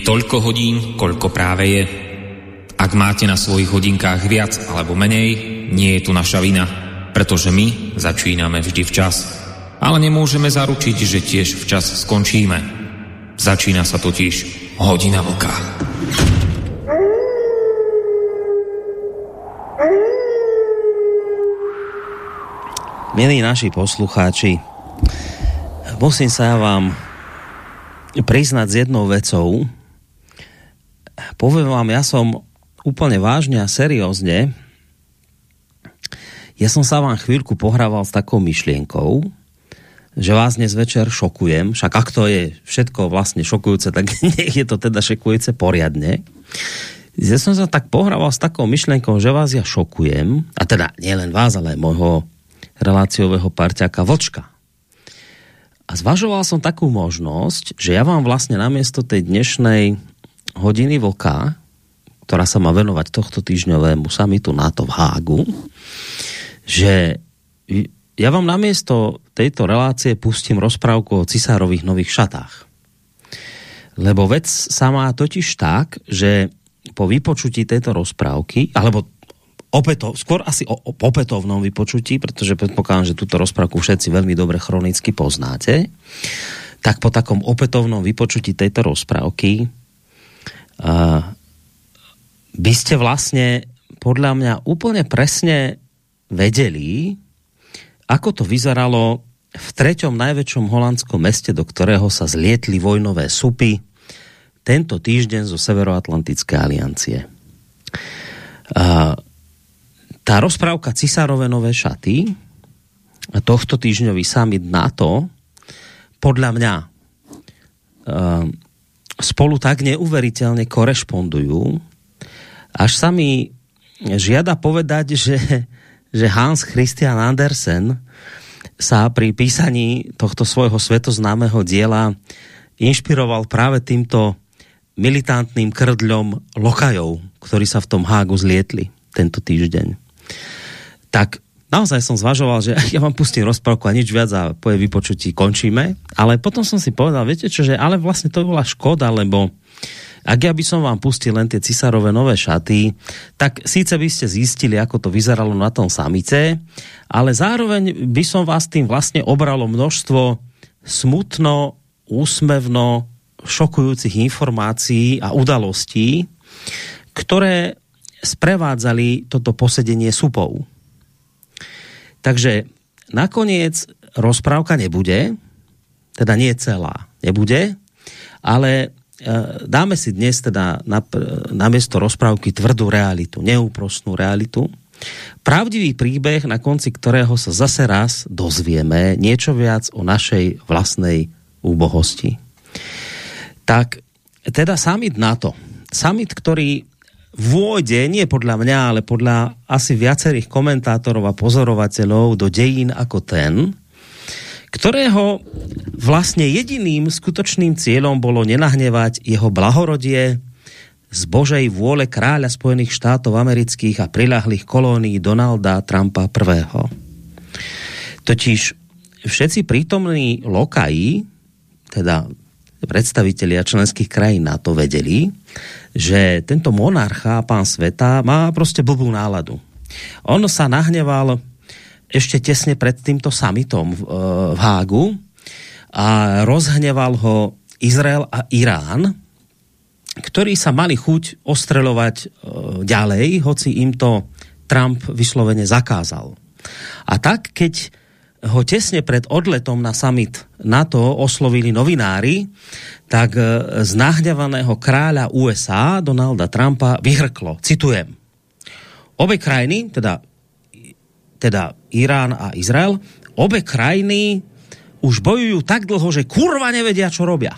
Je toľko hodín, koľko práve je. Ak máte na svojich hodinkách viac alebo menej, nie je tu naša vina, pretože my začíname vždy včas. Ale nemôžeme zaručiť, že tiež včas skončíme. Začína sa totiž hodina vlka. Milí naši poslucháči, musím sa vám priznať s jednou vecou. Poviem vám, ja som úplne vážne a seriózne ja som sa vám chvíľku pohrával s takou myšlienkou, že vás dnes večer šokujem, však ak to je všetko vlastne šokujúce, tak nech je to teda šokujúce poriadne. Ja som sa tak pohrával s takou myšlienkou, že vás ja šokujem, a teda nielen vás, ale aj môjho reláciového parťaka Vočka. A zvažoval som takú možnosť, že ja vám vlastne namiesto tej dnešnej hodiny vlka, ktorá sa má venovať tohto týždňovému samitu NATO v Hágu, že ja vám namiesto tejto relácie pustím rozprávku o cisárových nových šatách. Lebo vec sa má totiž tak, že po vypočutí tejto rozprávky, alebo opäto, skôr asi o, o opätovnom vypočutí, pretože predpokladám, že túto rozprávku všetci veľmi dobre chronicky poznáte, tak po takom opätovnom vypočutí tejto rozprávky by ste vlastne podľa mňa úplne presne vedeli, ako to vyzeralo v treťom najväčšom holandskom meste, do ktorého sa zlietli vojnové supy tento týždeň zo Severoatlantické aliancie. Tá rozprávka Cisárove nové šaty tohto týždňový summit NATO podľa mňa uh, spolu tak neuveriteľne korešpondujú, až sa mi žiada povedať, že, že Hans Christian Andersen sa pri písaní tohto svojho svetoznámeho diela inšpiroval práve týmto militantným krdľom lokajov, ktorí sa v tom Hágu zlietli tento týždeň. Tak naozaj som zvažoval, že ja vám pustím rozprávku a nič viac a po jej vypočutí končíme. Ale potom som si povedal, viete čo, že ale vlastne to bola škoda, lebo ak ja by som vám pustil len tie cisárové nové šaty, tak síce by ste zistili, ako to vyzeralo na tom samice, ale zároveň by som vás tým vlastne obralo množstvo smutno, úsmevno, šokujúcich informácií a udalostí, ktoré sprevádzali toto posedenie supov. Takže nakoniec rozprávka nebude, teda nie celá, nebude, ale e, dáme si dnes teda na, na rozprávky tvrdú realitu, neúprostnú realitu. Pravdivý príbeh, na konci ktorého sa zase raz dozvieme niečo viac o našej vlastnej úbohosti. Tak teda summit NATO. Summit, ktorý vôjde, nie podľa mňa, ale podľa asi viacerých komentátorov a pozorovateľov do dejín ako ten, ktorého vlastne jediným skutočným cieľom bolo nenahnevať jeho blahorodie z Božej vôle kráľa Spojených štátov amerických a prilahlých kolónií Donalda Trumpa I. Totiž všetci prítomní lokají, teda predstavitelia členských krajín na to vedeli, že tento monarcha, pán sveta, má prostě blbú náladu. On sa nahneval ešte tesne pred týmto samitom v, v Hágu a rozhneval ho Izrael a Irán, ktorí sa mali chuť ostreľovať e, ďalej, hoci im to Trump vyslovene zakázal. A tak, keď ho tesne pred odletom na summit NATO oslovili novinári, tak e, z nahňavaného kráľa USA Donalda Trumpa vyhrklo, citujem, obe krajiny, teda, teda Irán a Izrael, obe krajiny už bojujú tak dlho, že kurva nevedia, čo robia.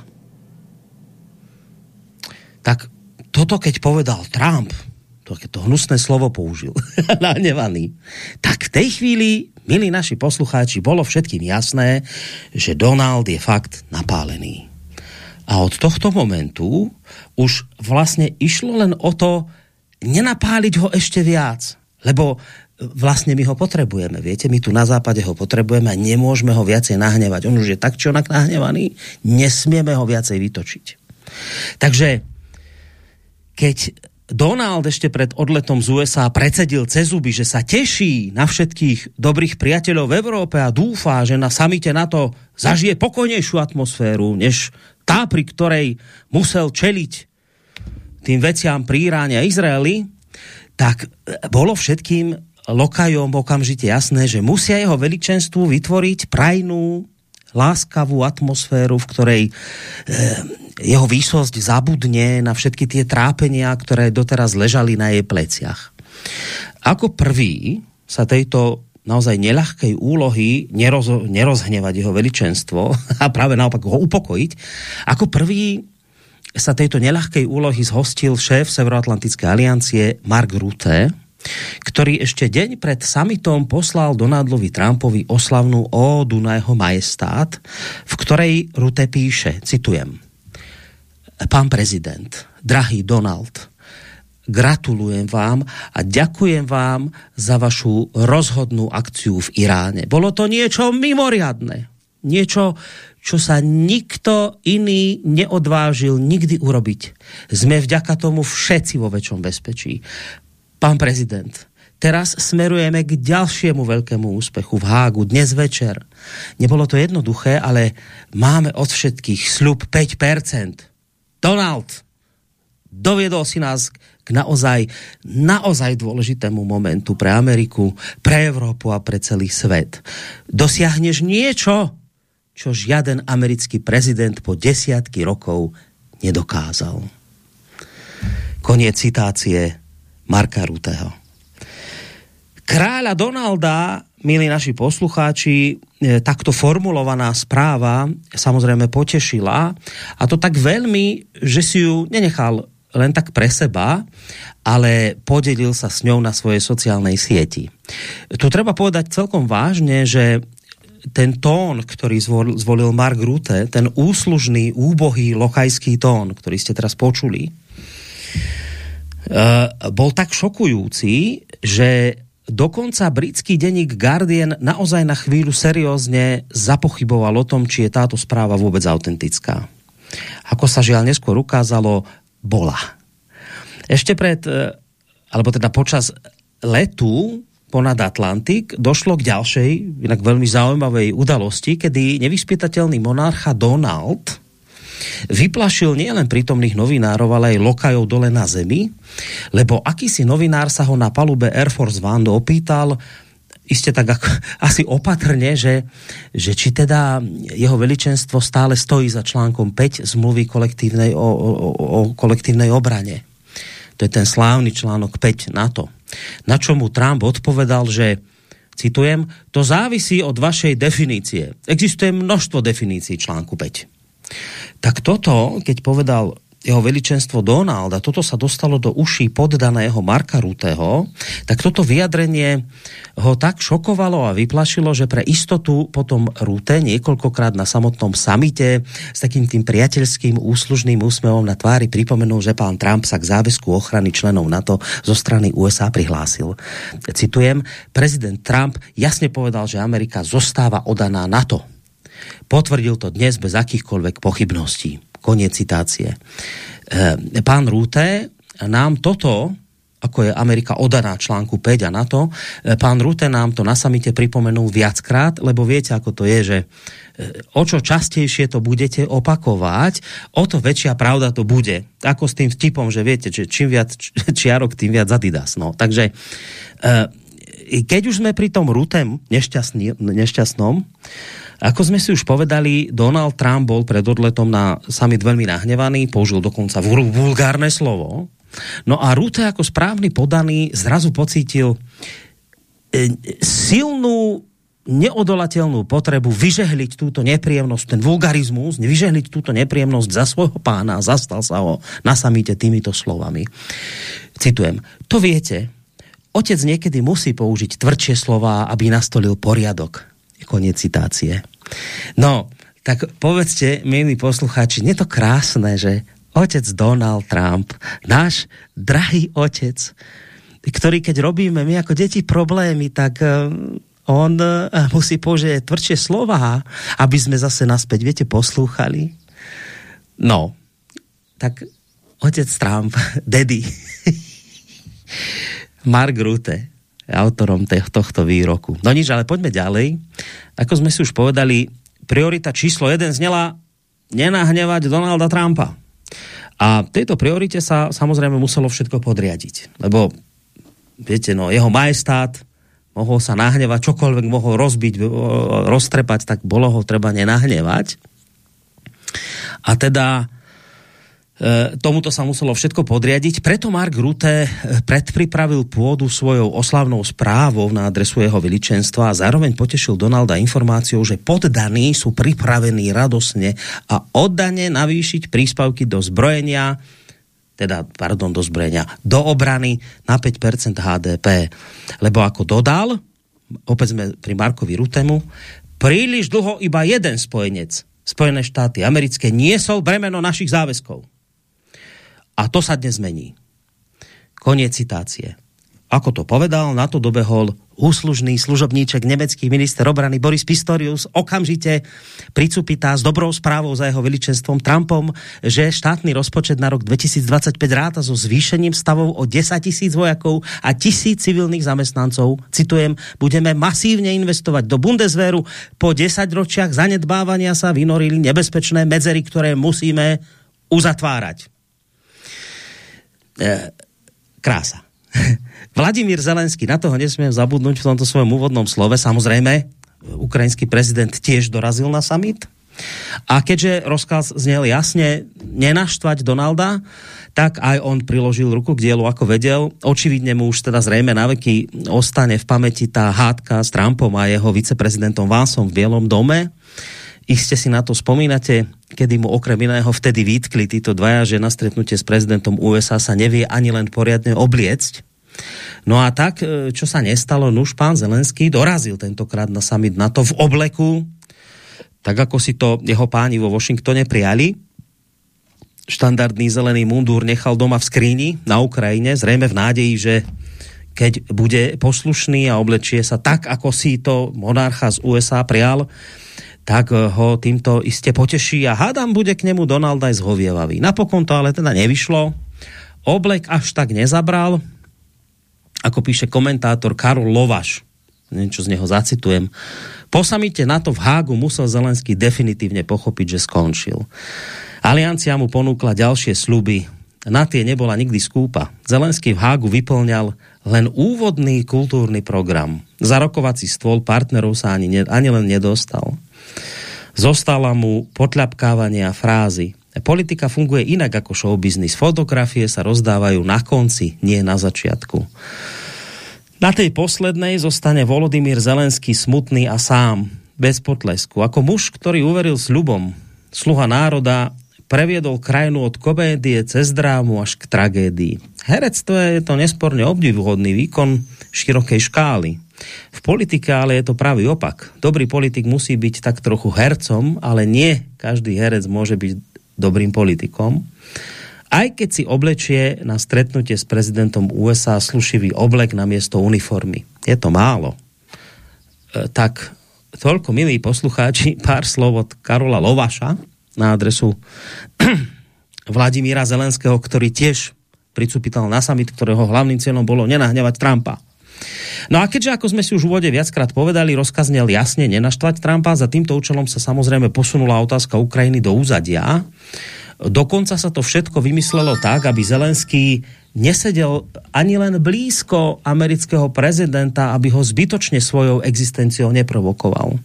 Tak toto keď povedal Trump, to, to hnusné slovo použil, nahnevaný, tak v tej chvíli milí naši poslucháči, bolo všetkým jasné, že Donald je fakt napálený. A od tohto momentu už vlastne išlo len o to nenapáliť ho ešte viac. Lebo vlastne my ho potrebujeme, viete, my tu na západe ho potrebujeme a nemôžeme ho viacej nahnevať. On už je tak či onak nahnevaný, nesmieme ho viacej vytočiť. Takže keď Donald ešte pred odletom z USA predsedil cez zuby, že sa teší na všetkých dobrých priateľov v Európe a dúfa, že na samite na to zažije pokojnejšiu atmosféru, než tá, pri ktorej musel čeliť tým veciam pri Iráne a Izraeli, tak bolo všetkým lokajom okamžite jasné, že musia jeho veličenstvu vytvoriť prajnú, láskavú atmosféru, v ktorej e, jeho výsosť zabudne na všetky tie trápenia, ktoré doteraz ležali na jej pleciach. Ako prvý sa tejto naozaj neľahkej úlohy neroz, nerozhnevať jeho veličenstvo a práve naopak ho upokojiť, ako prvý sa tejto neľahkej úlohy zhostil šéf Severoatlantickej aliancie Mark Rutte, ktorý ešte deň pred summitom poslal Donaldovi Trumpovi oslavnú ódu na jeho majestát, v ktorej Rute píše, citujem, Pán prezident, drahý Donald, gratulujem vám a ďakujem vám za vašu rozhodnú akciu v Iráne. Bolo to niečo mimoriadne. Niečo, čo sa nikto iný neodvážil nikdy urobiť. Sme vďaka tomu všetci vo väčšom bezpečí. Pán prezident, teraz smerujeme k ďalšiemu veľkému úspechu v Hágu dnes večer. Nebolo to jednoduché, ale máme od všetkých sľub 5%. Donald, doviedol si nás k naozaj, naozaj dôležitému momentu pre Ameriku, pre Európu a pre celý svet. Dosiahneš niečo, čo žiaden americký prezident po desiatky rokov nedokázal. Koniec citácie Marka Ruteho. Kráľa Donalda, milí naši poslucháči, e, takto formulovaná správa samozrejme potešila a to tak veľmi, že si ju nenechal len tak pre seba, ale podelil sa s ňou na svojej sociálnej sieti. Tu treba povedať celkom vážne, že ten tón, ktorý zvolil Mark Rutte, ten úslužný, úbohý lokajský tón, ktorý ste teraz počuli, bol tak šokujúci, že dokonca britský denník Guardian naozaj na chvíľu seriózne zapochyboval o tom, či je táto správa vôbec autentická. Ako sa žiaľ neskôr ukázalo, bola. Ešte pred, eh, alebo teda počas letu ponad Atlantik došlo k ďalšej, inak veľmi zaujímavej udalosti, kedy nevyspytateľný monarcha Donald Vyplašil nielen prítomných novinárov, ale aj lokajov dole na zemi, lebo akýsi novinár sa ho na palube Air Force One opýtal, iste tak ako, asi opatrne, že, že či teda jeho veličenstvo stále stojí za článkom 5 zmluvy kolektívnej o, o, o kolektívnej obrane. To je ten slávny článok 5 NATO. Na čo mu Trump odpovedal, že citujem, to závisí od vašej definície. Existuje množstvo definícií článku 5. Tak toto, keď povedal jeho veličenstvo Donald a toto sa dostalo do uší poddaného Marka Rutého, tak toto vyjadrenie ho tak šokovalo a vyplašilo, že pre istotu potom Rute niekoľkokrát na samotnom samite s takým tým priateľským úslužným úsmevom na tvári pripomenul, že pán Trump sa k záväzku ochrany členov NATO zo strany USA prihlásil. Citujem, prezident Trump jasne povedal, že Amerika zostáva odaná NATO Potvrdil to dnes bez akýchkoľvek pochybností. Koniec citácie. E, pán Rúte nám toto, ako je Amerika odaná článku 5 a na to, e, pán Rute nám to na samite pripomenul viackrát, lebo viete, ako to je, že e, o čo častejšie to budete opakovať, o to väčšia pravda to bude. Ako s tým vtipom, že viete, že čím viac čiarok, tým viac Adidas. No. Takže keď už sme pri tom Rutem nešťastnom, ako sme si už povedali, Donald Trump bol pred odletom na summit veľmi nahnevaný, použil dokonca vulgárne slovo. No a Rute ako správny podaný zrazu pocítil e, silnú neodolateľnú potrebu vyžehliť túto nepríjemnosť, ten vulgarizmus, vyžehliť túto nepríjemnosť za svojho pána a zastal sa ho na samite týmito slovami. Citujem, to viete, otec niekedy musí použiť tvrdšie slova, aby nastolil poriadok. Koniec citácie. No, tak povedzte, milí poslucháči, nie to krásne, že otec Donald Trump, náš drahý otec, ktorý keď robíme my ako deti problémy, tak eh, on eh, musí použiť tvrdšie slova, aby sme zase naspäť, viete, poslúchali. No, tak otec Trump, daddy, Mark Rutte, autorom tohto výroku. No nič, ale poďme ďalej. Ako sme si už povedali, priorita číslo jeden znela nenahnevať Donalda Trumpa. A tejto priorite sa samozrejme muselo všetko podriadiť. Lebo, viete, no, jeho majestát mohol sa nahnevať, čokoľvek mohol rozbiť, roztrepať, tak bolo ho treba nenahnevať. A teda tomuto sa muselo všetko podriadiť. Preto Mark Rutte e, predpripravil pôdu svojou oslavnou správou na adresu jeho veličenstva a zároveň potešil Donalda informáciou, že poddaní sú pripravení radosne a oddane navýšiť príspavky do zbrojenia teda, pardon, do zbrojenia, do obrany na 5% HDP. Lebo ako dodal, opäť sme pri Markovi Rutemu, príliš dlho iba jeden spojenec, Spojené štáty americké, niesol bremeno našich záväzkov. A to sa dnes zmení. Koniec citácie. Ako to povedal, na to dobehol úslužný služobníček, nemecký minister obrany Boris Pistorius okamžite pricupitá s dobrou správou za jeho veličenstvom Trumpom, že štátny rozpočet na rok 2025 ráta so zvýšením stavov o 10 tisíc vojakov a tisíc civilných zamestnancov. Citujem, budeme masívne investovať do Bundeswehru. Po 10 ročiach zanedbávania sa vynorili nebezpečné medzery, ktoré musíme uzatvárať. E, krása. Vladimír Zelenský, na toho nesmiem zabudnúť v tomto svojom úvodnom slove. Samozrejme, ukrajinský prezident tiež dorazil na summit. A keďže rozkaz znel jasne nenaštvať Donalda, tak aj on priložil ruku k dielu, ako vedel. Očividne mu už teda zrejme na veky ostane v pamäti tá hádka s Trumpom a jeho viceprezidentom Vansom v Bielom dome Iste si na to spomínate, kedy mu okrem iného vtedy výtkli títo dvaja, že na stretnutie s prezidentom USA sa nevie ani len poriadne obliecť. No a tak, e, čo sa nestalo, nuž pán Zelenský dorazil tentokrát na summit NATO v obleku, tak ako si to jeho páni vo Washingtone prijali. Štandardný zelený mundúr nechal doma v skríni na Ukrajine, zrejme v nádeji, že keď bude poslušný a oblečie sa tak, ako si to monarcha z USA prijal, tak eh, ho týmto iste poteší a hádam bude k nemu Donald aj zhovievavý. Napokon to ale teda nevyšlo. Oblek až tak nezabral, ako píše komentátor Karol Lovaš. Niečo z neho zacitujem. Po samite NATO v Hágu musel Zelenský definitívne pochopiť, že skončil. Aliancia mu ponúkla ďalšie sluby. Na tie nebola nikdy skúpa. Zelenský v Hágu vyplňal len úvodný kultúrny program. Za rokovací stôl partnerov sa ani, ani len nedostal. Zostala mu potľapkávania frázy. Politika funguje inak ako showbiznis. Fotografie sa rozdávajú na konci, nie na začiatku. Na tej poslednej zostane Volodymyr Zelenský smutný a sám, bez potlesku. Ako muž, ktorý uveril sľubom, sluha národa, previedol krajinu od komédie cez drámu až k tragédii. Herectvo je to nesporne obdivuhodný výkon širokej škály. V politike ale je to pravý opak. Dobrý politik musí byť tak trochu hercom, ale nie každý herec môže byť dobrým politikom. Aj keď si oblečie na stretnutie s prezidentom USA slušivý oblek na miesto uniformy. Je to málo. E, tak toľko, milí poslucháči, pár slov od Karola Lovaša na adresu Vladimíra Zelenského, ktorý tiež pricúpital na summit, ktorého hlavným cieľom bolo nenahnevať Trumpa. No a keďže, ako sme si už v úvode viackrát povedali, rozkaznel jasne nenaštvať Trumpa, za týmto účelom sa samozrejme posunula otázka Ukrajiny do úzadia. Dokonca sa to všetko vymyslelo tak, aby Zelenský nesedel ani len blízko amerického prezidenta, aby ho zbytočne svojou existenciou neprovokoval.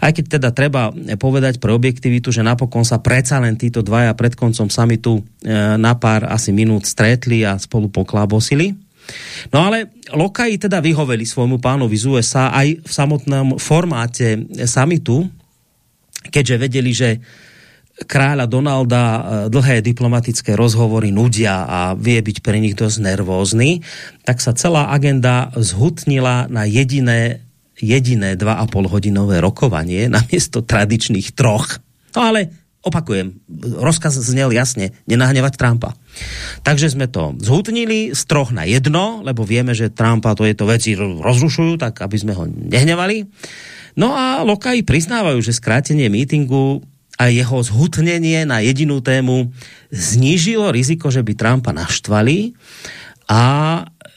Aj keď teda treba povedať pre objektivitu, že napokon sa predsa len títo dvaja pred koncom samitu e, na pár asi minút stretli a spolu poklábosili. No ale lokaji teda vyhoveli svojmu pánovi z USA aj v samotnom formáte samitu, keďže vedeli, že kráľa Donalda e, dlhé diplomatické rozhovory nudia a vie byť pre nich dosť nervózny, tak sa celá agenda zhutnila na jediné, jediné 2,5 hodinové rokovanie namiesto tradičných troch. No ale opakujem, rozkaz znel jasne, nenahnevať Trumpa. Takže sme to zhutnili z troch na jedno, lebo vieme, že Trumpa to je to veci rozrušujú, tak aby sme ho nehnevali. No a lokaji priznávajú, že skrátenie mítingu a jeho zhutnenie na jedinú tému znížilo riziko, že by Trumpa naštvali a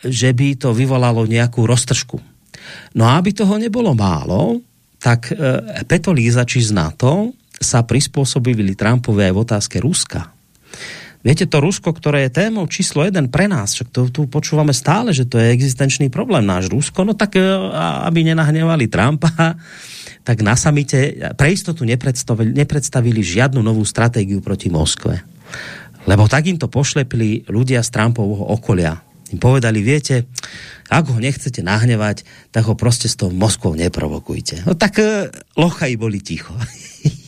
že by to vyvolalo nejakú roztržku. No a aby toho nebolo málo, tak e, petolízači z NATO sa prispôsobili Trumpovi aj v otázke Ruska. Viete, to Rusko, ktoré je témou číslo jeden pre nás, však to tu počúvame stále, že to je existenčný problém náš Rusko, no tak e, aby nenahnevali Trumpa, tak na samite pre istotu nepredstavili, nepredstavili žiadnu novú stratégiu proti Moskve. Lebo tak im to pošlepili ľudia z Trumpovho okolia. Im povedali, viete, ak ho nechcete nahnevať, tak ho proste s tou Moskvou neprovokujte. No tak e, lochaji boli ticho.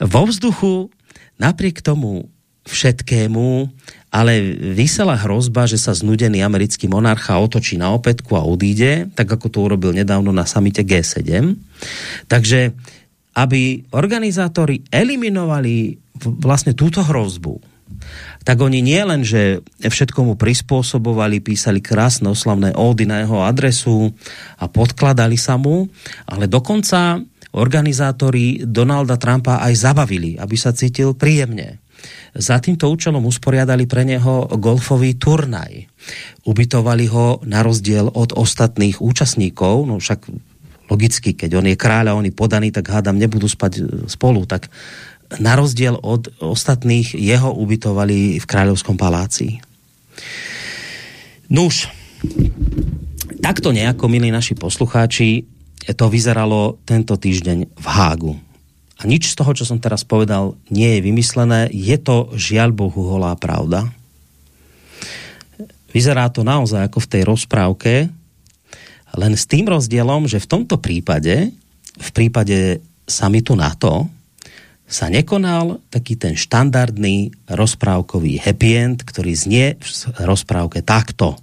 Vo vzduchu napriek tomu všetkému, ale vysela hrozba, že sa znudený americký monarcha otočí na opätku a odíde, tak ako to urobil nedávno na samite G7. Takže aby organizátori eliminovali vlastne túto hrozbu, tak oni nie len, že všetkomu prispôsobovali, písali krásne oslavné ódy na jeho adresu a podkladali sa mu, ale dokonca organizátori Donalda Trumpa aj zabavili, aby sa cítil príjemne za týmto účelom usporiadali pre neho golfový turnaj. Ubytovali ho na rozdiel od ostatných účastníkov, no však logicky, keď on je kráľ a on podaný, tak hádam, nebudú spať e, spolu, tak na rozdiel od ostatných jeho ubytovali v kráľovskom paláci. Nuž, takto nejako, milí naši poslucháči, to vyzeralo tento týždeň v Hágu. A nič z toho, čo som teraz povedal, nie je vymyslené. Je to žiaľ Bohu holá pravda. Vyzerá to naozaj ako v tej rozprávke, len s tým rozdielom, že v tomto prípade, v prípade samitu NATO, sa nekonal taký ten štandardný rozprávkový happy end, ktorý znie v rozprávke takto.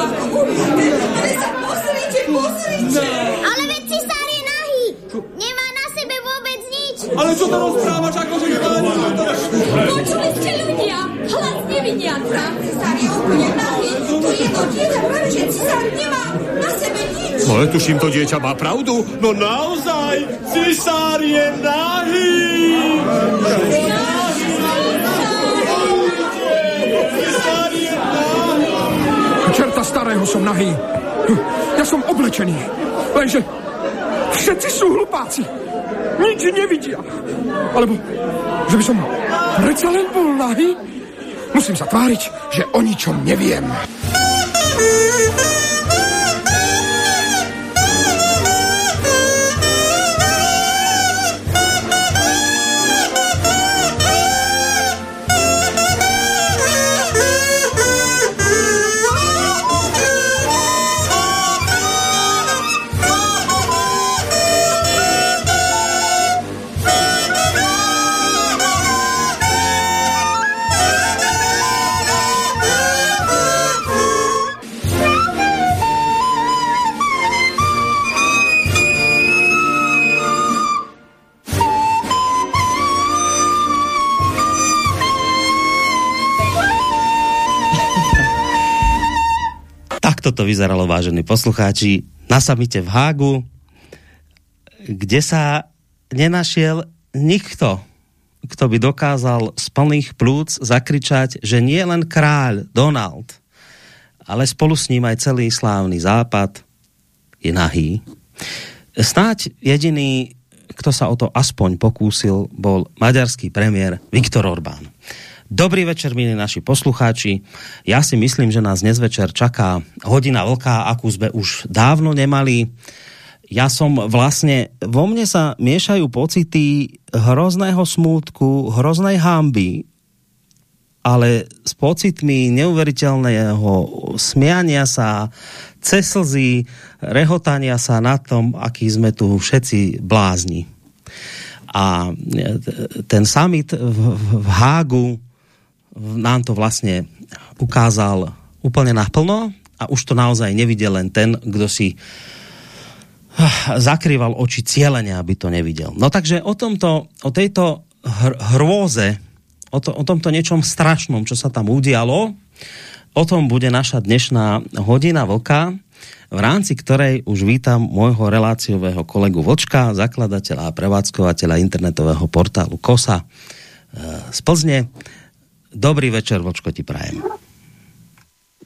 Cisár. Ale sa pozrite, pozrite. Ale veď cisár je nahý. Nemá na sebe vôbec nič. Ale čo to rozprávaš, akože nemá nič? Počuli ste ľudia, hlas neviniaca. Cisár je úplne nahý. To je to dieťa, práve že cisár nemá na sebe nič. No ale tuším, to dieťa má pravdu. No naozaj, cisár je nahý. Cisár starého som nahý. Ja som oblečený. Lenže všetci sú hlupáci. Nič nevidia. Alebo, že by som predsa len bol nahý? Musím sa tváriť, že o ničom neviem. Takto to vyzeralo, vážení poslucháči, na samite v Hágu, kde sa nenašiel nikto, kto by dokázal z plných plúc zakričať, že nie len kráľ Donald, ale spolu s ním aj celý slávny západ je nahý. Snáď jediný, kto sa o to aspoň pokúsil, bol maďarský premiér Viktor Orbán. Dobrý večer, milí naši poslucháči. Ja si myslím, že nás dnes večer čaká hodina veľká, akú sme už dávno nemali. Ja som vlastne, vo mne sa miešajú pocity hrozného smútku, hroznej hamby, ale s pocitmi neuveriteľného smiania sa, cez slzy, rehotania sa na tom, aký sme tu všetci blázni. A ten summit v, v Hágu nám to vlastne ukázal úplne naplno, a už to naozaj nevidel len ten, kdo si ah, zakrýval oči cieľene, aby to nevidel. No takže o tomto, o tejto hr hrôze, o, to, o tomto niečom strašnom, čo sa tam udialo, o tom bude naša dnešná hodina vlka, v rámci ktorej už vítam môjho reláciového kolegu Vočka, zakladateľa a prevádzkovateľa internetového portálu KOSA z Plzně. Dobrý večer, Vočko, ti prajem.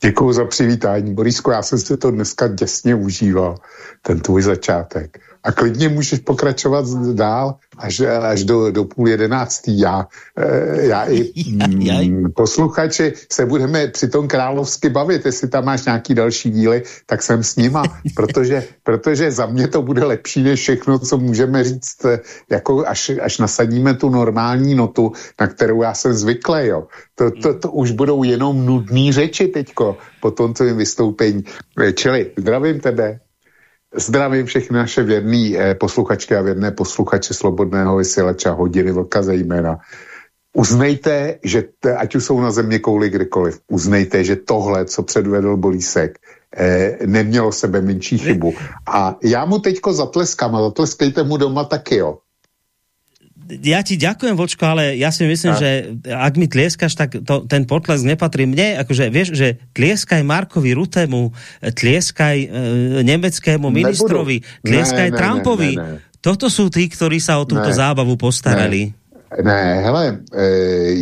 Děkuji za přivítání. Borisko, já jsem si to dneska děsně užíval, ten tvůj začátek a klidně můžeš pokračovat dál až, až do, do půl jedenáctý. Já, eh, já i mm, posluchači se budeme při tom královsky bavit. Jestli tam máš nějaký další díly, tak jsem s nima, protože, protože za mě to bude lepší než všechno, co můžeme říct, eh, jako až, až nasadíme tu normální notu, na kterou já jsem zvyklý. Jo. To, to, to už budou jenom nudné řeči teďko po tom tvým vystoupení. Eh, čili zdravím tebe, Zdravím všechny naše věrný eh, posluchačky a věrné posluchače Slobodného vysílača hodiny vlka zejména. Uznejte, že ať už jsou na země kouli kdykoliv, uznejte, že tohle, co předvedl Bolísek, eh, nemělo sebe menší chybu. A já mu teďko zatleskám a zatleskejte mu doma taky, jo ja ti ďakujem, Vočko, ale ja si myslím, a... že ak mi tlieskaš, tak to, ten potlesk nepatrí mne. Akože vieš, že tlieskaj Markovi Rutemu, tlieskaj e, nemeckému ministrovi, Nebudu. tlieskaj ne, Trumpovi. Ne, ne, ne. Toto sú tí, ktorí sa o túto ne, zábavu postarali. Ne, ne hele, e,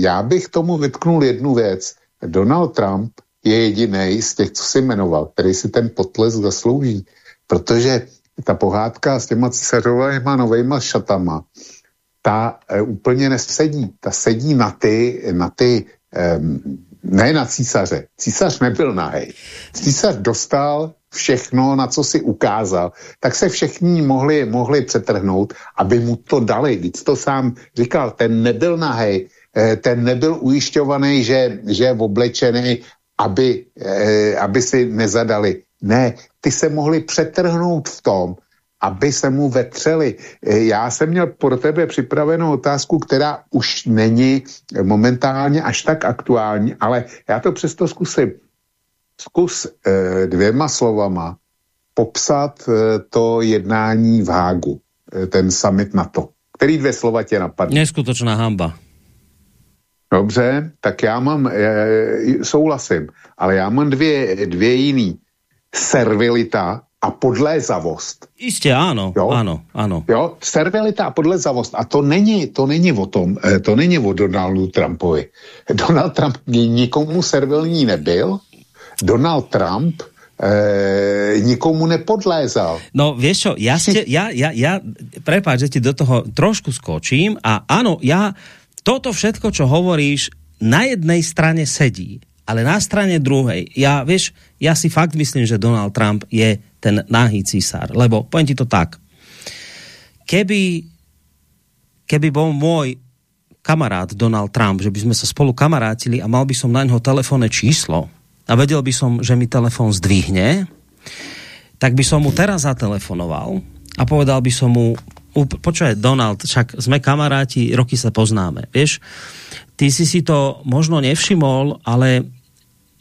já bych tomu vytknul jednu věc. Donald Trump je jediný z těch, co si jmenoval, který si ten potlesk zaslouží. Protože ta pohádka s těma císařovými novejma šatama, ta e, úplně nesedí. Ta sedí na ty, na ty e, ne na císaře. Císař nebyl nahej. Císař dostal všechno, na co si ukázal, tak se všichni mohli, mohli přetrhnout, aby mu to dali. Víc to sám říkal, ten nebyl nahej, e, ten nebyl ujišťovaný, že, že je oblečený, aby, e, aby si nezadali. Ne, ty se mohli přetrhnout v tom, aby se mu vetřeli. Eh, já jsem měl pro tebe připravenou otázku, která už není momentálně až tak aktuální, ale já to přesto zkusím. Zkus eh, dvěma slovama popsat eh, to jednání v Hágu, eh, ten summit NATO. Který dvě slova tě napadne? Neskutočná hamba. Dobře, tak já mám, souhlasím, ale já mám dvě, dvě jiný. Servilita a podlézavost. Jistě, ano, jo? ano, ano. Jo, servilita a podlézavost. A to není, to není o tom, eh, to není o Donaldu Trumpovi. Donald Trump nikomu servilní nebyl. Donald Trump e, nikomu nepodlézal. No vieš čo, ja, ste, ja, ja, ja prepáč, že ti do toho trošku skočím a áno, ja toto všetko, čo hovoríš, na jednej strane sedí, ale na strane druhej, ja, vieš, ja si fakt myslím, že Donald Trump je ten nahý císar. Lebo, poviem ti to tak, keby, keby bol môj kamarát Donald Trump, že by sme sa spolu kamarátili a mal by som na ňo telefónne číslo a vedel by som, že mi telefon zdvihne, tak by som mu teraz zatelefonoval a povedal by som mu, počuje Donald, však sme kamaráti, roky sa poznáme, vieš, ty si si to možno nevšimol, ale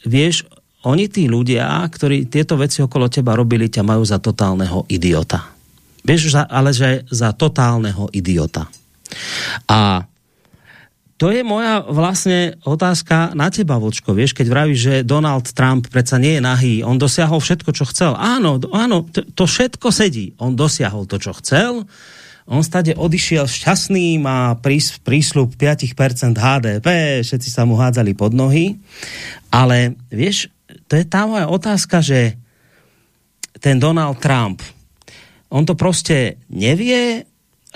vieš, oni tí ľudia, ktorí tieto veci okolo teba robili, ťa majú za totálneho idiota. Vieš, ale že za totálneho idiota. A to je moja vlastne otázka na teba, Vočko. Vieš, keď vravíš, že Donald Trump predsa nie je nahý, on dosiahol všetko, čo chcel. Áno, áno, to, všetko sedí. On dosiahol to, čo chcel, on stade odišiel šťastný, má prís, prísľub 5% HDP, všetci sa mu hádzali pod nohy, ale vieš, to je tá moja otázka, že ten Donald Trump, on to prostě nevie,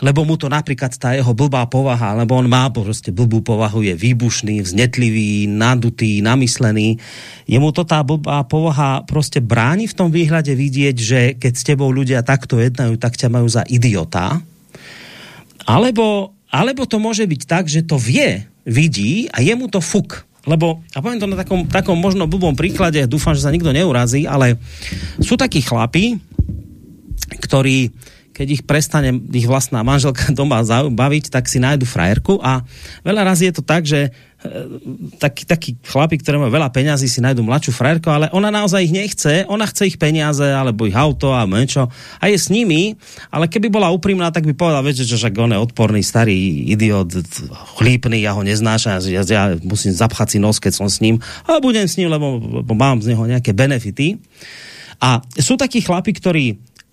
lebo mu to napríklad tá jeho blbá povaha, lebo on má prostě blbú povahu, je výbušný, vznetlivý, nadutý, namyslený. Jemu to tá blbá povaha prostě bráni v tom výhľade vidieť, že keď s tebou ľudia takto jednajú, tak ťa majú za idiota. Alebo, alebo to môže byť tak, že to vie, vidí a jemu to fuk lebo, a poviem to na takom, takom možno blbom príklade, dúfam, že sa nikto neurazí, ale sú takí chlapi, ktorí, keď ich prestane ich vlastná manželka doma baviť, tak si nájdu frajerku a veľa razy je to tak, že taký, taký chlapík, ktorý má veľa peňazí, si nájdu mladšiu frajerku, ale ona naozaj ich nechce, ona chce ich peniaze, alebo ich auto a menčo a je s nimi, ale keby bola úprimná, tak by povedala, viete, že však on je odporný, starý idiot, chlípný, ja ho neznášam, ja, ja musím zapchať si nos, keď som s ním, a budem s ním, lebo, lebo mám z neho nejaké benefity. A sú takí chlapi, ktorí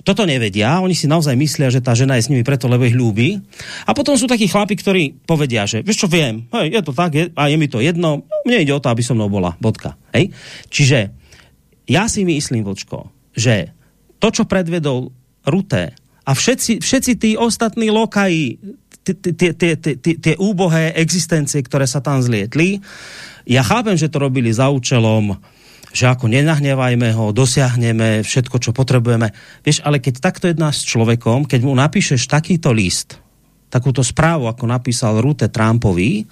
toto nevedia, oni si naozaj myslia, že tá žena je s nimi preto, lebo ich ľúbi. A potom sú takí chlapi, ktorí povedia, že vieš čo, viem, hej, je to tak je, a je mi to jedno, mne ide o to, aby so mnou bola, bodka. Hej? Čiže ja si myslím, Vočko, že to, čo predvedol Ruté a všetci, všetci tí ostatní lokaji, tie úbohé existencie, ktoré sa tam zlietli, ja chápem, že to robili za účelom že ako nenahnevajme ho, dosiahneme všetko, čo potrebujeme. Vieš, ale keď takto jednáš s človekom, keď mu napíšeš takýto list, takúto správu, ako napísal Rute Trumpovi,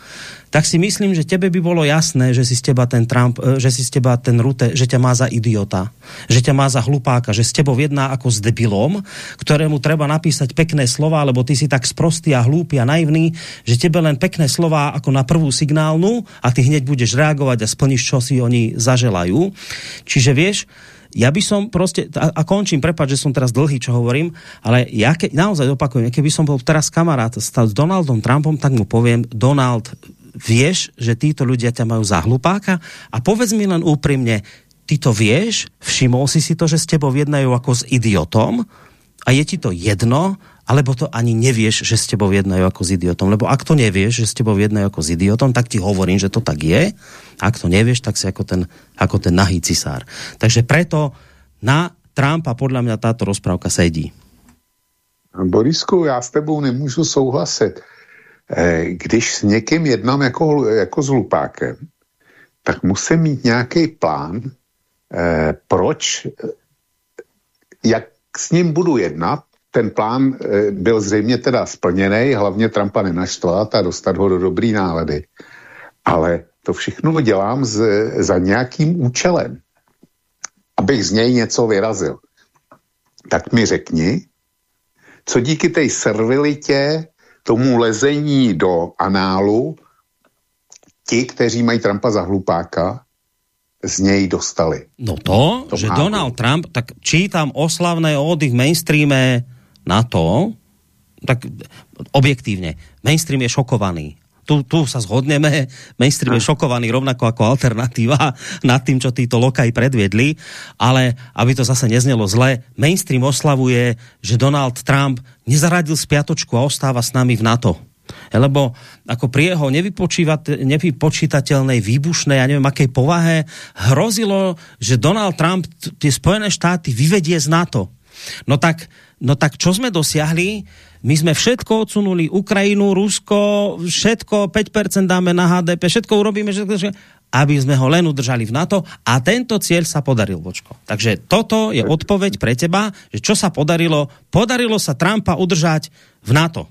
tak si myslím, že tebe by bolo jasné, že si z teba ten Trump, e, že si z teba ten Rute, že ťa má za idiota, že ťa má za hlupáka, že s tebou jedná ako s debilom, ktorému treba napísať pekné slova, lebo ty si tak sprostý a hlúpy a naivný, že tebe len pekné slova ako na prvú signálnu a ty hneď budeš reagovať a splníš, čo si oni zaželajú. Čiže vieš, ja by som proste, a, a končím, prepáč, že som teraz dlhý, čo hovorím, ale ja ke, naozaj opakujem, keby som bol teraz kamarát s, s Donaldom Trumpom, tak mu poviem, Donald, vieš, že títo ľudia ťa majú za hlupáka? A povedz mi len úprimne, ty to vieš, všimol si si to, že s tebou jednajú ako s idiotom a je ti to jedno, alebo to ani nevieš, že s tebou jednajú ako s idiotom. Lebo ak to nevieš, že s tebou jednajú ako s idiotom, tak ti hovorím, že to tak je. Ak to nevieš, tak si ako ten, ako ten nahý cisár. Takže preto na Trumpa podľa mňa táto rozprávka sedí. Borisku, já s tebou nemůžu souhlasit. Eh, když s někým jednám jako, jako s hlupákem, tak musím mít nějaký plán, eh, proč, jak s ním budu jednat, ten plán e, byl zřejmě teda splněný, hlavně Trumpa nenaštvat a dostat ho do dobrý nálady. Ale to všechno dělám z, za nějakým účelem, abych z něj něco vyrazil. Tak mi řekni, co díky té servilitě, tomu lezení do análu, ti, kteří mají Trumpa za hlupáka, z něj dostali. No to, to že Donald Trump, tak čítam oslavné ódy v mainstreame na to, tak objektívne, mainstream je šokovaný. Tu, tu sa zhodneme, mainstream je šokovaný rovnako ako alternatíva nad tým, čo títo lokaj predviedli, ale aby to zase neznelo zle, mainstream oslavuje, že Donald Trump nezaradil spiatočku a ostáva s nami v NATO. Lebo ako pri jeho nevypočítateľnej, výbušnej, ja neviem akej povahe, hrozilo, že Donald Trump tie Spojené štáty vyvedie z NATO. No tak No tak čo sme dosiahli? My sme všetko odsunuli, Ukrajinu, Rusko, všetko, 5% dáme na HDP, všetko urobíme, všetko, aby sme ho len udržali v NATO a tento cieľ sa podaril, Vočko. Takže toto je odpoveď pre teba, že čo sa podarilo? Podarilo sa Trumpa udržať v NATO.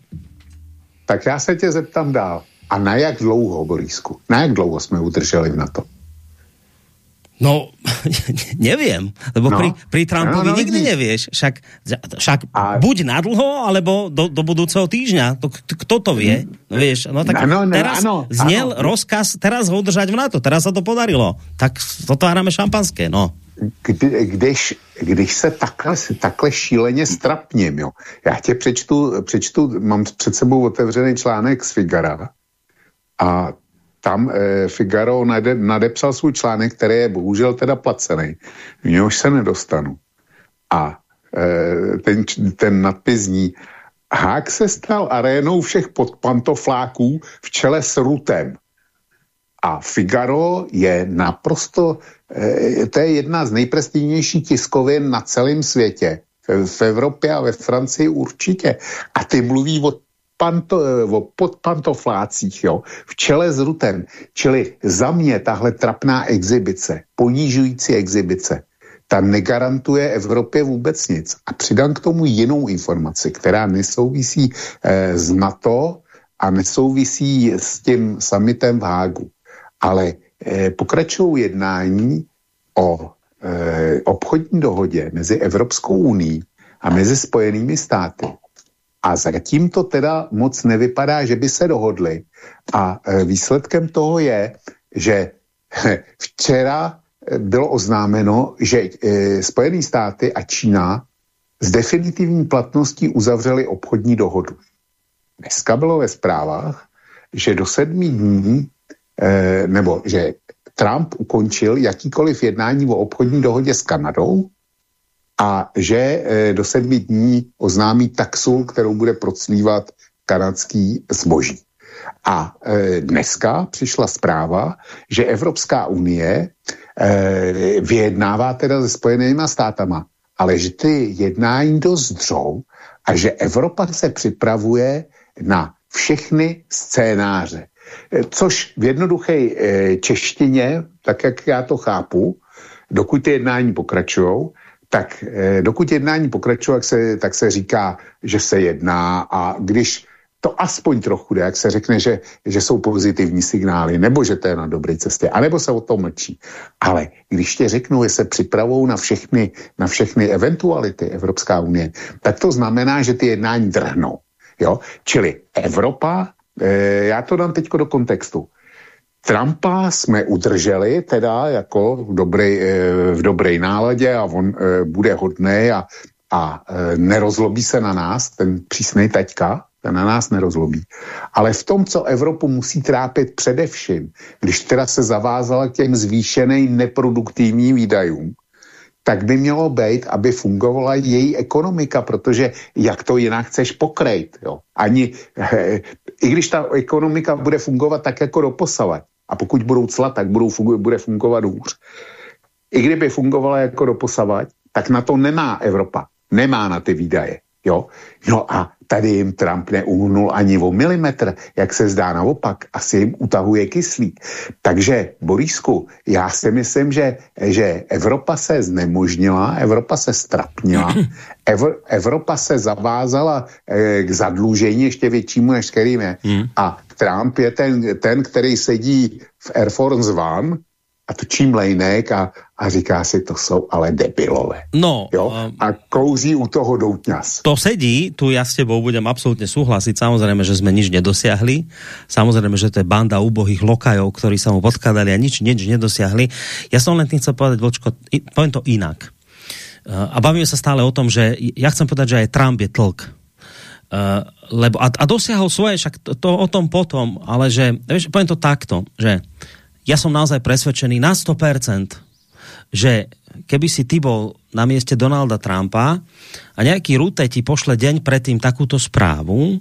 Tak já se tě zeptám dál. A na jak dlouho, Borisku? Na jak dlouho jsme udrželi v NATO? No, neviem, lebo no. pri, pri Trumpovi no, no, nikdy nevieš. Však, však a... buď na dlho, alebo do, do budúceho týždňa. To, kto to vie? No, vieš, no tak no, no, teraz no, znel ano. rozkaz, teraz ho udržať v NATO, teraz sa to podarilo. Tak toto hráme šampanské, no. Kdy, když, když se takhle, takhle šíleně strapním, jo. Já tě přečtu, přečtu, mám před sebou otevřený článek z Figara a tam e, Figaro nade, nadepsal svůj článek, který je bohužel teda placený. V něhož se nedostanu. A e, ten, ten nadpis zní Hák se stal arénou všech podpantofláků v čele s Rutem. A Figaro je naprosto, e, to je jedna z nejprestižnějších tiskovin na celém světě. V, v Evropě a ve Francii určitě. A ty mluví o panto, eh, o podpantoflácích, jo, v čele s Rutem. Čili za mě tahle trapná exibice, ponížující exibice, ta negarantuje Evropě vůbec nic. A přidám k tomu jinou informaci, která nesouvisí eh, s NATO a nesouvisí s tím summitem v Hágu. Ale eh, pokračují jednání o eh, obchodní dohodě mezi Evropskou uní a mezi Spojenými státy A zatím to teda moc nevypadá, že by se dohodli. A e, výsledkem toho je, že včera e, bylo oznámeno, že e, Spojené státy a Čína s definitivní platností uzavřeli obchodní dohodu. Dneska bylo ve zprávách, že do sedmi dní, nebo že Trump ukončil jakýkoliv jednání o obchodní dohodě s Kanadou a že do sedmi dní oznámí taxu, kterou bude proclívat kanadský zboží. A e, dneska přišla zpráva, že Evropská unie vyjednává teda se spojenými státama, ale že ty jednání dost dřou a že Evropa se připravuje na všechny scénáře. E, což v jednoduché e, češtině, tak jak já to chápu, dokud ty jednání pokračují, tak e, dokud jednání pokračují, tak se, tak se říká, že se jedná a když to aspoň trochu jde, jak se řekne, že, že jsou pozitivní signály, nebo že to je na dobré cestě, anebo se o tom mlčí. Ale když tě řeknu, že se připravou na všechny, na všechny eventuality Evropská unie, tak to znamená, že ty jednání drhnou. Jo? Čili Evropa, e, já to dám teď do kontextu. Trumpa jsme udrželi teda jako v dobré, e, v dobré náladě a on e, bude hodný a, a nerozlobí se na nás, ten přísnej taťka, ten na nás nerozlobí. Ale v tom, co Evropu musí trápit především, když teda se zavázala k těm zvýšeným neproduktivním výdajům, tak by mělo být, aby fungovala její ekonomika, protože jak to jinak chceš pokrejt, jo? Ani, he, i když ta ekonomika bude fungovat tak jako doposavat, a pokud budou cla, tak budou, bude fungovat hůř. I kdyby fungovala jako doposavat, tak na to nemá Evropa. Nemá na ty výdaje. Jo? No a tady jim Trump neuhnul ani o milimetr, jak se zdá naopak, asi jim utahuje kyslík. Takže, Borisku, já si myslím, že, že Evropa se znemožnila, Evropa se strapnila, Ev, Evropa se zavázala eh, k zadlužení ještě většímu, než kterým je. Hmm. A Trump je ten, ten, který sedí v Air Force One a točí mlejnek a, a říká si, to jsou ale debilové. No. Jo? A kouří u toho doutňas. To sedí, tu ja s tebou budem absolútne súhlasiť. Samozrejme, že sme nič nedosiahli. Samozrejme, že to je banda úbohých lokajov, ktorí sa mu podkladali a nič, nič nedosiahli. Ja som len tým chcel povedať, Vočko, poviem to inak. A bavíme sa stále o tom, že ja chcem povedať, že aj Trump je tlk. Uh, lebo, a, a dosiahol svoje, však to, to o tom potom, ale že, vieš, poviem to takto, že ja som naozaj presvedčený na 100%, že keby si ty bol na mieste Donalda Trumpa a nejaký rúte ti pošle deň predtým takúto správu,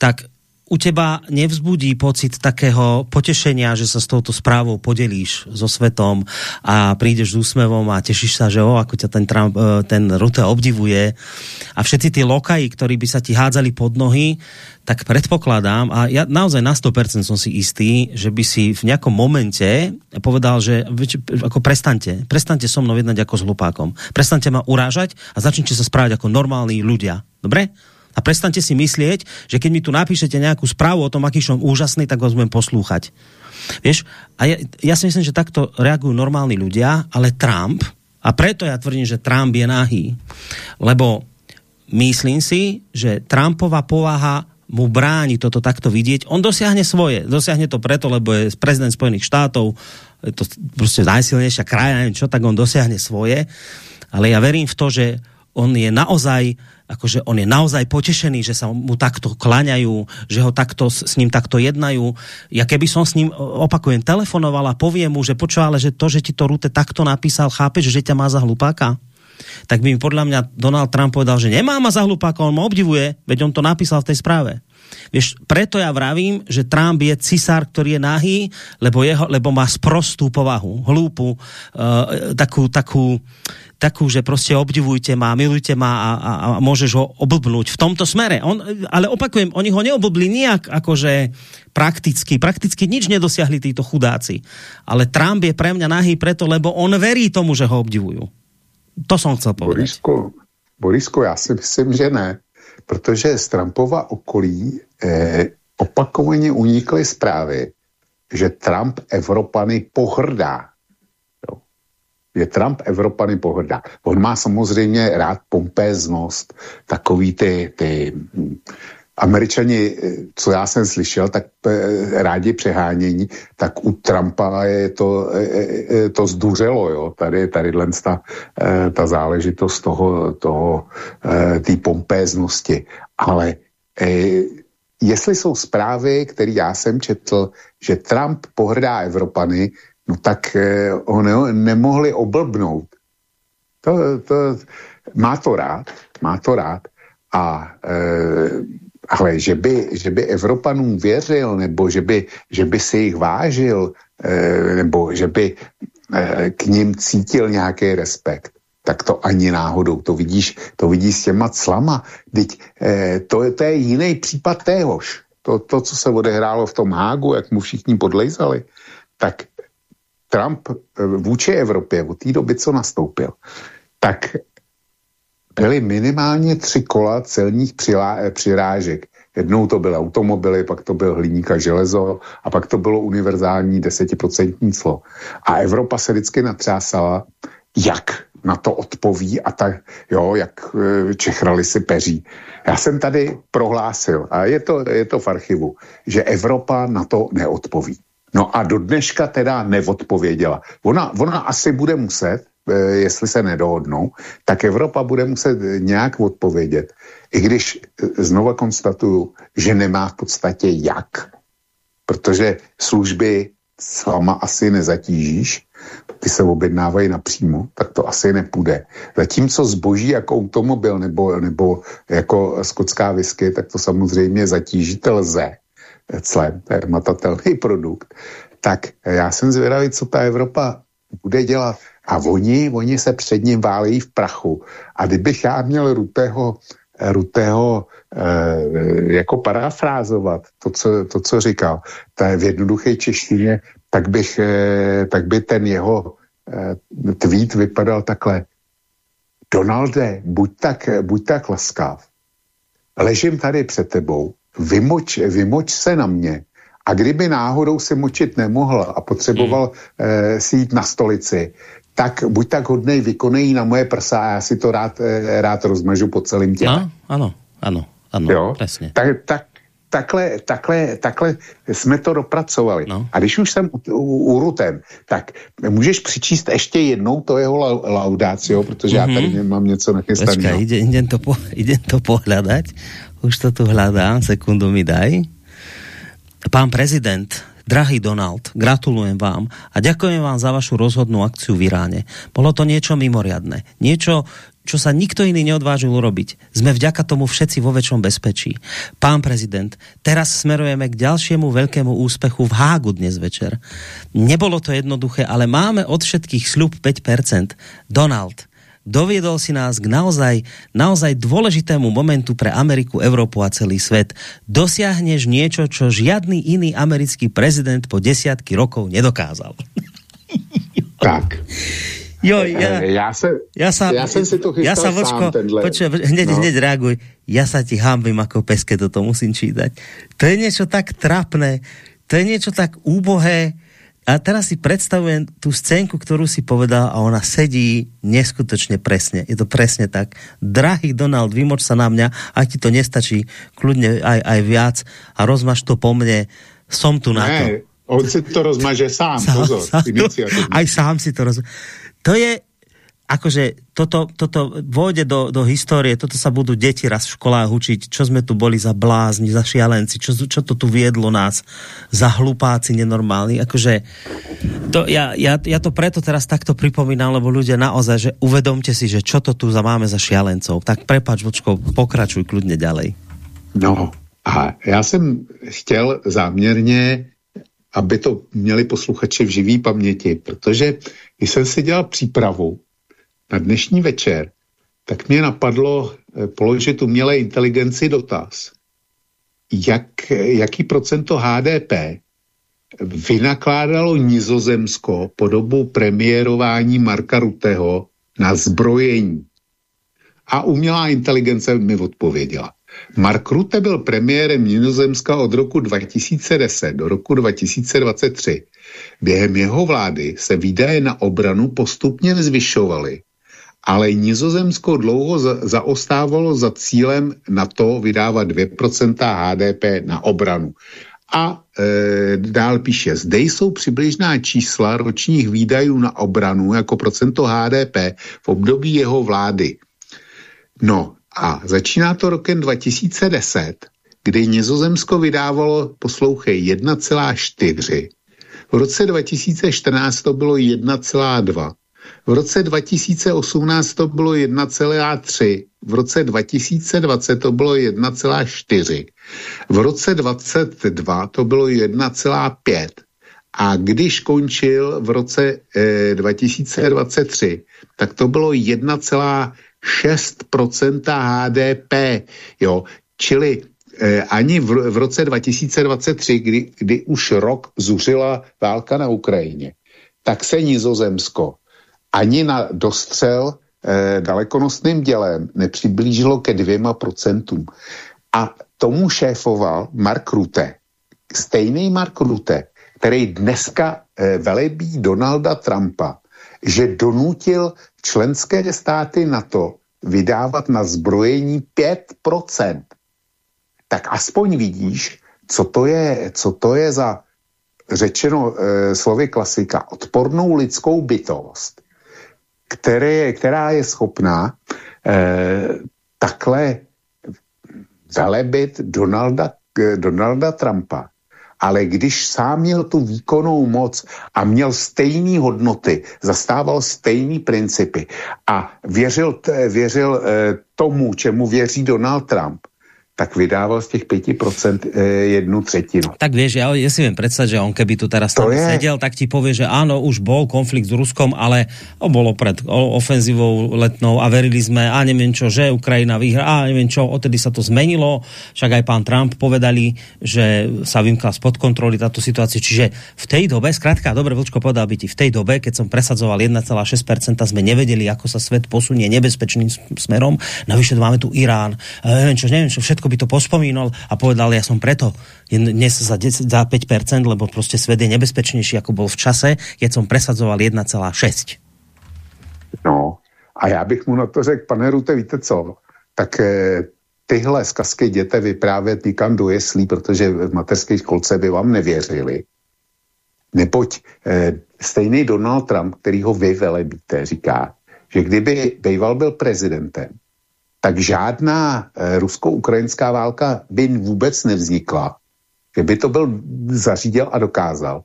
tak u teba nevzbudí pocit takého potešenia, že sa s touto správou podelíš so svetom a prídeš s úsmevom a tešíš sa, že o, ako ťa ten, Trump, e, ten Rute obdivuje. A všetci tí lokaji, ktorí by sa ti hádzali pod nohy, tak predpokladám, a ja naozaj na 100% som si istý, že by si v nejakom momente povedal, že ako prestante, prestante so mnou jednať ako s hlupákom. Prestante ma urážať a začnite sa správať ako normálni ľudia. Dobre? A prestante si myslieť, že keď mi tu napíšete nejakú správu o tom, aký som úžasný, tak vás budem poslúchať. Vieš, a ja, ja si myslím, že takto reagujú normálni ľudia, ale Trump, a preto ja tvrdím, že Trump je nahý, lebo myslím si, že Trumpova povaha mu bráni toto takto vidieť. On dosiahne svoje. Dosiahne to preto, lebo je prezident Spojených štátov, je to proste najsilnejšia krajina, neviem čo, tak on dosiahne svoje. Ale ja verím v to, že on je naozaj akože on je naozaj potešený, že sa mu takto klaňajú, že ho takto s ním takto jednajú. Ja keby som s ním, opakujem, telefonoval a poviem mu, že počo, ale že to, že ti to Rute takto napísal, chápeš, že ťa má za hlupáka? Tak by mi podľa mňa Donald Trump povedal, že nemá ma za hlupáka, on ma obdivuje, veď on to napísal v tej správe. Vieš, preto ja vravím, že Trump je cisár, ktorý je nahý, lebo, jeho, lebo má sprostú povahu, hlúpu, uh, takú, takú, takú, že prostě obdivujte ma, milujte ma a, a, a môžeš ho oblbnúť v tomto smere. On, ale opakujem, oni ho neoblbli nijak akože prakticky, prakticky nič nedosiahli títo chudáci. Ale Trump je pre mňa nahý preto, lebo on verí tomu, že ho obdivujú. To som chcel povedať. Borisko, Borisko, já si myslím, že ne, protože z Trumpova okolí eh, opakovaně unikly zprávy, že Trump Evropany pohrdá že Trump Evropany pohrdá. On má samozřejmě rád pompéznost, takový ty, ty Američani, co já jsem slyšel, tak eh, rádi přehánění, tak u Trumpa je to, eh, eh, to zdůřelo, jo. Tady, tady ta, ta záležitost toho, toho té pompéznosti. Ale jestli jsou zprávy, které já jsem četl, že Trump pohrdá Evropany, no tak ho ne, nemohli oblbnout. To, to, má to rád, má to rád. A ale že by, že by Evropanům věřil, nebo že by, že by si jich vážil, eh, nebo že by eh, k ním cítil nějaký respekt, tak to ani náhodou. To vidíš, to vidíš s těma clama. Teď eh, to, to je jiný případ téhož. To, to, co se odehrálo v tom Hágu, jak mu všichni podlejzali, tak Trump vůči Evropě od té doby, co nastoupil, tak byly minimálně tři kola celních přilá, přirážek. Jednou to byly automobily, pak to byl hliník a železo a pak to bylo univerzální desetiprocentní clo. A Evropa se vždycky natřásala, jak na to odpoví a tak, jo, jak e, čechrali si peří. Já jsem tady prohlásil, a je to, je to v archivu, že Evropa na to neodpoví. No a do dneška teda neodpověděla. Ona, ona asi bude muset, jestli se nedohodnou, tak Evropa bude muset nějak odpovědět. I když e, znova konstatuju, že nemá v podstatě jak. Protože služby sama asi nezatížíš, ty se objednávají napřímo, tak to asi nepůjde. Zatímco zboží jako automobil nebo, nebo jako skotská whisky, tak to samozřejmě zatížit lze clem, to je matatelný produkt. Tak já jsem zvědavý, co ta Evropa bude dělat. A oni, oni se před ním válejí v prachu. A kdybych já měl Rutého, Rutého eh, jako parafrázovat to co, to, co říkal, to je v jednoduché češtině, tak, bych, eh, tak by ten jeho eh, tweet vypadal takhle. Donalde, buď tak, buď tak laskav. Ležím tady před tebou, vymoč, vymoč se na mě a kdyby náhodou si močit nemohl a potřeboval hmm. eh, si jít na stolici, tak buď tak hodnej, vykonej na moje prsa a já si to rád, eh, rád rozmažu po celém těle. No, ano, ano, ano, jo? přesně. Tak, tak, takhle, takhle, takhle jsme to dopracovali. No. A když už jsem u, u, u Rutem, tak můžeš přičíst ještě jednou to jeho la, laudácio, protože mm -hmm. já tady mhm. mám něco nachystaného. Počkaj, ide, idem, to po, idem to pohľadať. Už to tu hľadám, sekundu mi daj. Pán prezident, Drahý Donald, gratulujem vám a ďakujem vám za vašu rozhodnú akciu v Iráne. Bolo to niečo mimoriadne. Niečo, čo sa nikto iný neodvážil urobiť. Sme vďaka tomu všetci vo väčšom bezpečí. Pán prezident, teraz smerujeme k ďalšiemu veľkému úspechu v Hágu dnes večer. Nebolo to jednoduché, ale máme od všetkých sľub 5%. Donald, doviedol si nás k naozaj, naozaj dôležitému momentu pre Ameriku, Európu a celý svet. Dosiahneš niečo, čo žiadny iný americký prezident po desiatky rokov nedokázal. Tak. Jo, ja, ja, sa, ja, sa, ja som si to chystal ja sa, Vlčko, sám, Počuaj, hneď, no. hneď reaguj. Ja sa ti hambím ako peske, toto musím čítať. To je niečo tak trapné, to je niečo tak úbohé, a teraz si predstavujem tú scénku, ktorú si povedal a ona sedí neskutočne presne. Je to presne tak. Drahý Donald, vymoč sa na mňa, ak ti to nestačí, kľudne aj, aj viac a rozmaš to po mne. Som tu na to. On si to rozmaže sám, sám pozor. Sám, aj sám si to rozmaže. To je, akože toto, toto vôjde do, do histórie, toto sa budú deti raz v školách učiť, čo sme tu boli za blázni, za šialenci, čo, čo to tu viedlo nás za hlupáci nenormálni. Akože to, ja, ja, ja to preto teraz takto pripomínam, lebo ľudia naozaj, že uvedomte si, že čo to tu za máme za šialencov. Tak prepač, Vočko, pokračuj kľudne ďalej. No a já jsem chtěl záměrně aby to měli posluchači v živý paměti, protože když jsem si dělal přípravu na dnešní večer, tak mě napadlo eh, položit umělé inteligenci dotaz. Jak, jaký procento HDP vynakládalo Nizozemsko po dobu premiérování Marka Ruteho na zbrojení? A umělá inteligence mi odpověděla. Mark Rutte byl premiérem Nizozemska od roku 2010 do roku 2023. Během jeho vlády se výdaje na obranu postupně zvyšovaly, ale Nizozemsko dlouho zaostávalo za cílem na to vydávat 2% HDP na obranu. A e, dál píše, zde jsou přibližná čísla ročních výdajů na obranu jako procento HDP v období jeho vlády. No a začíná to rokem 2010, kdy Nizozemsko vydávalo, poslouchej, 1,4. V roce 2014 to bylo 1,2. V roce 2018 to bylo 1,3. V roce 2020 to bylo 1,4. V roce 2022 to bylo 1,5. A když končil v roce eh, 2023, tak to bylo 1,6% HDP. Jo? Čili eh, ani v, v roce 2023, kdy, kdy už rok zuřila válka na Ukrajině, tak se Nizozemsko ani na dostřel eh, dalekonosným dělem nepřiblížilo ke dvěma procentům. A tomu šéfoval Mark Rutte, stejný Mark Rutte, který dneska eh, velebí Donalda Trumpa, že donutil členské státy NATO vydávat na zbrojení 5%. Tak aspoň vidíš, co to je, co to je za řečeno e, slovy klasika, odpornou lidskou bytost, které, která je schopná e, takhle velebit Donalda, Donalda Trumpa. Ale když sám měl tu výkonnou moc a měl stejné hodnoty, zastával stejné principy a věřil, věřil eh, tomu, čemu věří Donald Trump, tak vydával z těch 5% eh, jednu třetinu. Tak vieš, ja, ja si viem predstaviť, že on keby tu teraz tam je... sedel, tak ti povie, že áno, už bol konflikt s Ruskom, ale bolo pred ofenzívou letnou a verili sme, a neviem čo, že Ukrajina vyhrá, a neviem čo, odtedy sa to zmenilo, však aj pán Trump povedali, že sa vymkla spod kontroly táto situácia, čiže v tej dobe, skrátka, dobre, Vlčko povedal by ti, v tej dobe, keď som presadzoval 1,6%, sme nevedeli, ako sa svet posunie nebezpečným smerom, navyše máme tu Irán, neviem čo, neviem čo, všetko by to pospomínal a povedal, ja som preto dnes za, 10, za 5%, lebo proste svet je nebezpečnejší, ako bol v čase, keď som presadzoval 1,6. No, a já bych mu na to řekl, pane Rute, víte co, tak eh, tyhle zkazky jděte vyprávět nikam do jeslí, protože v mateřské školce by vám nevěřili. Neboť eh, stejný Donald Trump, který ho vy velebíte, říká, že kdyby Bejval byl prezidentem, tak žádná e, rusko-ukrajinská válka by vůbec nevznikla. Kdyby to byl zařídil a dokázal,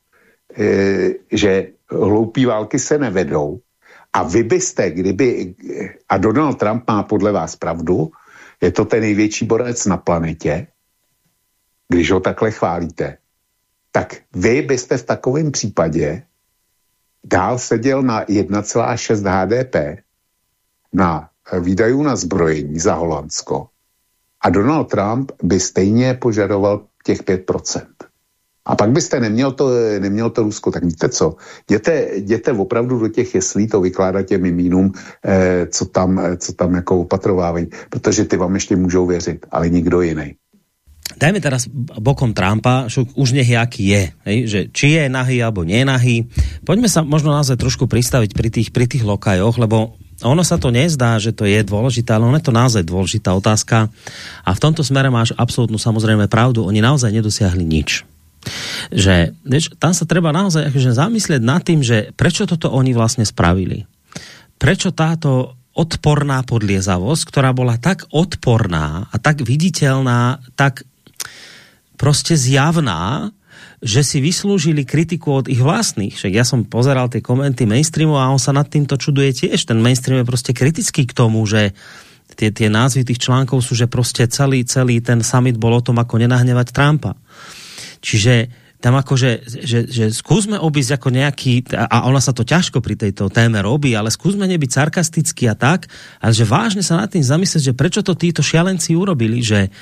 e, že hloupý války se nevedou a vy byste, kdyby, a Donald Trump má podle vás pravdu, je to ten největší borec na planetě, když ho takhle chválíte, tak vy byste v takovém případě dál seděl na 1,6 HDP na výdajů na zbrojení za Holandsko a Donald Trump by stejně požadoval těch 5%. A pak byste neměl to, neměl to Rusko, tak víte co, jděte, jděte opravdu do těch jeslí to vykládat těm mimínům, eh, co, tam, co tam jako opatrovávají, protože ty vám ještě můžou věřit, ale nikdo jiný. Dajme teraz bokom Trumpa, už nech jaký je, hej, že či je nahý alebo nie nahý. Poďme sa možno naozaj trošku pristaviť pri tých, pri tých lokajoch, lebo ono sa to nezdá, že to je dôležité, ale ono je to naozaj dôležitá otázka. A v tomto smere máš absolútnu samozrejme pravdu, oni naozaj nedosiahli nič. Že, vieš, tam sa treba naozaj akože zamyslieť nad tým, že prečo toto oni vlastne spravili. Prečo táto odporná podliezavosť, ktorá bola tak odporná a tak viditeľná, tak proste zjavná, že si vyslúžili kritiku od ich vlastných. Však ja som pozeral tie komenty mainstreamu a on sa nad týmto čuduje tiež. Ten mainstream je proste kritický k tomu, že tie, tie názvy tých článkov sú, že proste celý, celý ten summit bol o tom, ako nenahnevať Trumpa. Čiže tam akože, že, že skúsme obísť ako nejaký, a ona sa to ťažko pri tejto téme robí, ale skúsme nebyť sarkastický a tak, ale že vážne sa nad tým zamyslieť, že prečo to títo šialenci urobili, že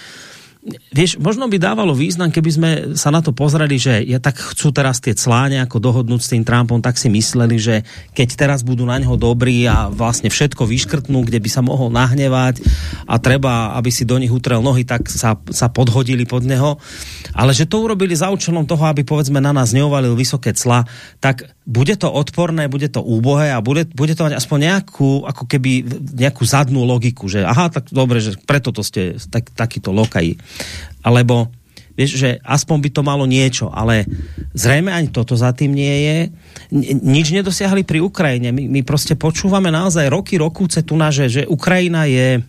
vieš, možno by dávalo význam, keby sme sa na to pozreli, že ja tak chcú teraz tie clá nejako dohodnúť s tým Trumpom, tak si mysleli, že keď teraz budú na ňo dobrí a vlastne všetko vyškrtnú, kde by sa mohol nahnevať a treba, aby si do nich utrel nohy, tak sa, sa podhodili pod neho. Ale že to urobili za účelom toho, aby povedzme na nás neuvalil vysoké cla, tak bude to odporné, bude to úbohé a bude, bude to mať aspoň nejakú, ako keby nejakú zadnú logiku, že aha, tak dobre, že preto to ste tak, takýto lokají alebo vieš, že aspoň by to malo niečo, ale zrejme ani toto za tým nie je. Nič nedosiahli pri Ukrajine. My, my proste počúvame naozaj roky, rokúce tu na, že, že Ukrajina je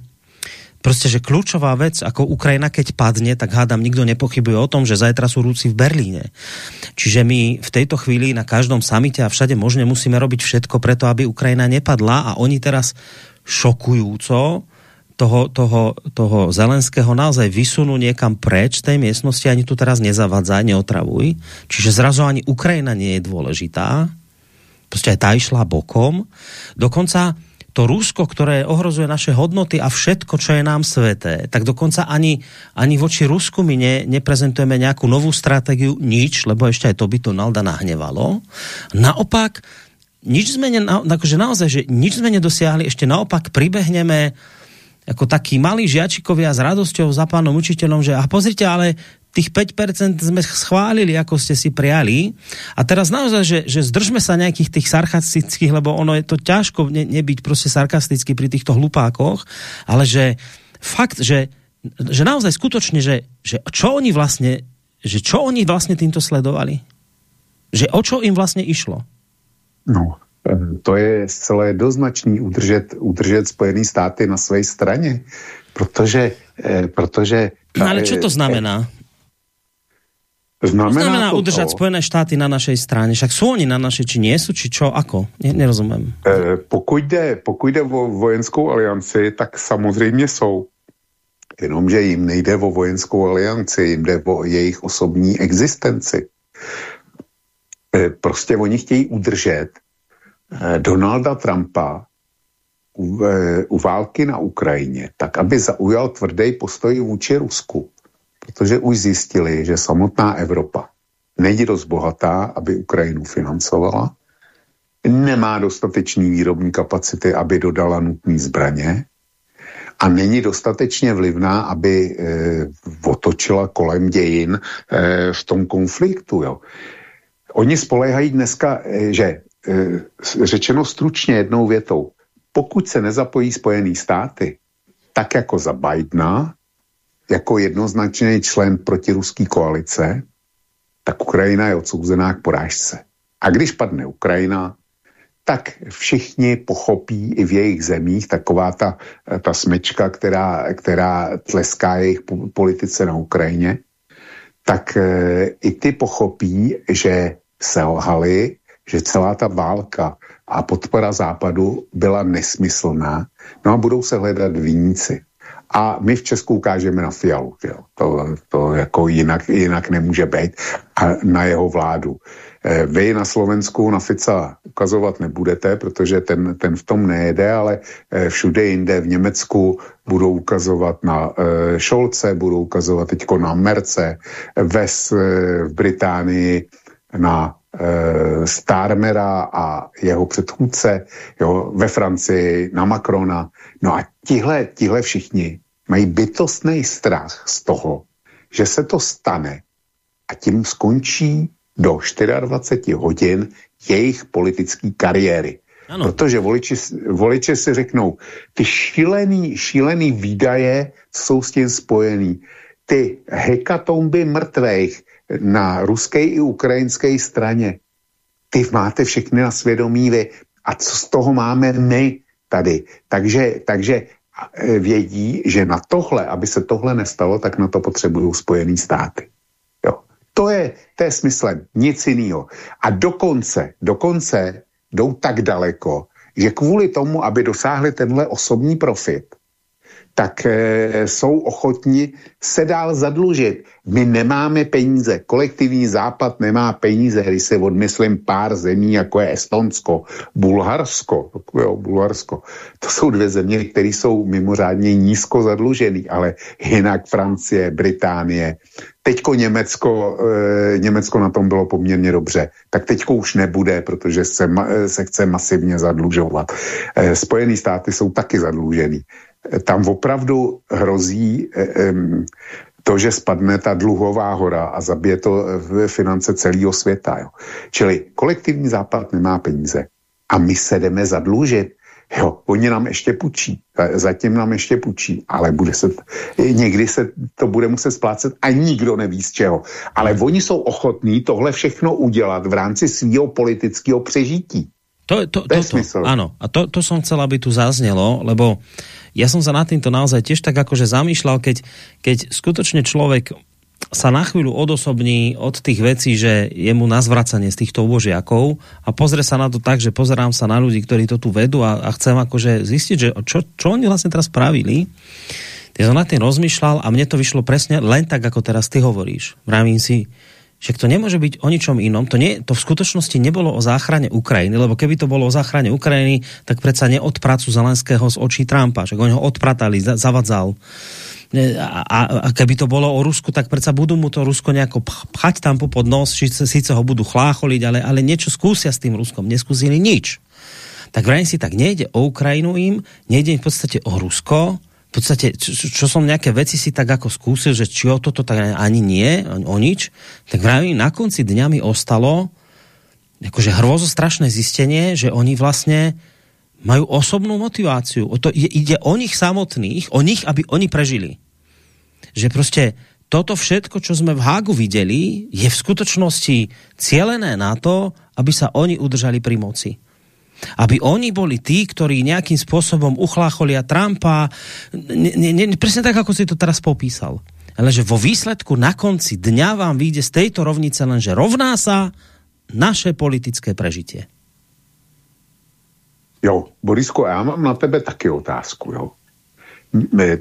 proste, že kľúčová vec, ako Ukrajina keď padne, tak hádam, nikto nepochybuje o tom, že zajtra sú Rúci v Berlíne. Čiže my v tejto chvíli na každom samite a všade možne musíme robiť všetko preto, aby Ukrajina nepadla a oni teraz šokujúco toho, toho, toho Zelenského naozaj vysunú niekam preč tej miestnosti, ani tu teraz nezavadzaj, neotravuj. Čiže zrazu ani Ukrajina nie je dôležitá. Proste aj tá išla bokom. Dokonca to Rusko, ktoré ohrozuje naše hodnoty a všetko, čo je nám sveté, tak dokonca ani, ani voči Rusku my ne, neprezentujeme nejakú novú stratégiu, nič, lebo ešte aj to by to Nalda nahnevalo. Naopak, nič sme, ne, akože naozaj, že nič sme nedosiahli, ešte naopak pribehneme ako takí malí žiačikovia s radosťou za pánom učiteľom, že a pozrite, ale tých 5% sme schválili, ako ste si prijali. A teraz naozaj, že, že zdržme sa nejakých tých sarkastických, lebo ono je to ťažko ne, nebyť proste sarkastický pri týchto hlupákoch, ale že fakt, že, že naozaj skutočne, že, že čo oni vlastne, že čo oni vlastne týmto sledovali? Že o čo im vlastne išlo? No, to je zcela jednoznačný udržet, udržet Spojené státy na své straně, protože... Eh, protože no ale čo to znamená? Znamená, znamená to udržať to, Spojené štáty na našej strane? Však sú oni na našej, či nie sú, či čo, ako? Ne, nerozumím. Eh, pokud, jde, pokud jde o vojenskou alianci, tak samozřejmě jsou. Jenomže jim nejde o vojenskou alianci, jim jde o jejich osobní existenci. Eh, prostě oni chtějí udržet Donalda Trumpa u, eh, u války na Ukrajině, tak aby zaujal tvrdý postoj vůči Rusku, protože už zjistili, že samotná Evropa není dost bohatá, aby Ukrajinu financovala, nemá dostatečný výrobní kapacity, aby dodala nutné zbraně a není dostatečně vlivná, aby e, otočila kolem dějin e, v tom konfliktu. Jo. Oni spolehají dneska, e, že Eh, řečeno stručně jednou větou, pokud se nezapojí Spojený státy, tak jako za Bidena, jako jednoznačný člen protiruské koalice, tak Ukrajina je odsouzená k porážce. A když padne Ukrajina, tak všichni pochopí i v jejich zemích taková ta, ta smečka, která, která tleská jejich politice na Ukrajině, tak e, i ty pochopí, že selhali že celá ta válka a podpora západu byla nesmyslná, no a budou se hledat viníci. A my v Česku ukážeme na Fialu, jo. To, to jako jinak, jinak nemůže být a na jeho vládu. Eh, vy na Slovensku na Fica ukazovat nebudete, protože ten, ten v tom nejede, ale eh, všude jinde v Německu budou ukazovat na eh, Šolce, budou ukazovat teďko na Merce, Ves v Británii na e, Starmera a jeho předchůdce jo, ve Francii, na Macrona. No a tihle, tihle všichni mají bytostný strach z toho, že se to stane a tím skončí do 24 hodin jejich politické kariéry. Ano. Protože voliči, voliči si řeknou, ty šílený, šílený výdaje jsou s tím spojený. Ty hekatomby mrtvých, na ruské i ukrajinské straně. Ty máte všechny na svědomí vy. A co z toho máme my tady? Takže, takže e, vědí, že na tohle, aby se tohle nestalo, tak na to potřebují Spojený státy. Jo. To je, to je smyslem, nic jiného. A dokonce, dokonce jdou tak daleko, že kvůli tomu, aby dosáhli tenhle osobní profit, tak e, jsou ochotni se dál zadlužit. My nemáme peníze, kolektivní západ nemá peníze, když se odmyslím pár zemí, jako je Estonsko, Bulharsko, jo, Bulharsko. To jsou dvě země, které jsou mimořádně nízko zadlužený, ale jinak Francie, Británie, teďko Německo, e, Německo na tom bylo poměrně dobře, tak teďko už nebude, protože se, se chce masivně zadlužovat. E, Spojené státy jsou taky zadlužený tam opravdu hrozí to, že spadne ta dluhová hora a zabije to v finance celého světa. Jo. Čili kolektivní západ nemá peníze a my se jdeme zadlužit. Jo, oni nám ještě půjčí, zatím nám ještě půjčí, ale bude se, někdy se to bude muset splácet a nikdo neví z čeho. Ale oni jsou ochotní tohle všechno udělat v rámci svého politického přežití. To, to, to, to, to, áno, a to, to som chcel, aby tu zaznelo, lebo ja som sa nad týmto naozaj tiež tak akože zamýšľal, keď, keď skutočne človek sa na chvíľu odosobní od tých vecí, že je mu na zvracanie z týchto ubožiakov a pozrie sa na to tak, že pozerám sa na ľudí, ktorí to tu vedú a, a chcem akože zistiť, že čo, čo oni vlastne teraz spravili. Ja som nad tým rozmýšľal a mne to vyšlo presne len tak, ako teraz ty hovoríš. Vravím si, však to nemôže byť o ničom inom. To, nie, to v skutočnosti nebolo o záchrane Ukrajiny, lebo keby to bolo o záchrane Ukrajiny, tak predsa neodpracu Zelenského z očí Trumpa. Však oni ho odpratali, zavadzal. A, a, keby to bolo o Rusku, tak predsa budú mu to Rusko nejako pchať tam pod nos, síce, síce ho budú chlácholiť, ale, ale niečo skúsia s tým Ruskom. Neskúsili nič. Tak vrajím si, tak nejde o Ukrajinu im, nejde im v podstate o Rusko, podstate, čo, čo som nejaké veci si tak ako skúsil, že či o toto tak ani nie, o nič, tak vravím, na konci dňa mi ostalo akože hrôzo strašné zistenie, že oni vlastne majú osobnú motiváciu. O to ide o nich samotných, o nich, aby oni prežili. Že proste toto všetko, čo sme v Hágu videli, je v skutočnosti cielené na to, aby sa oni udržali pri moci aby oni boli tí, ktorí nejakým spôsobom uchlácholia Trumpa, ne, ne, ne, presne tak, ako si to teraz popísal. Ale že vo výsledku na konci dňa vám vyjde z tejto rovnice len, že rovná sa naše politické prežitie. Jo, Borisko, já mám na tebe taky otázku. Jo.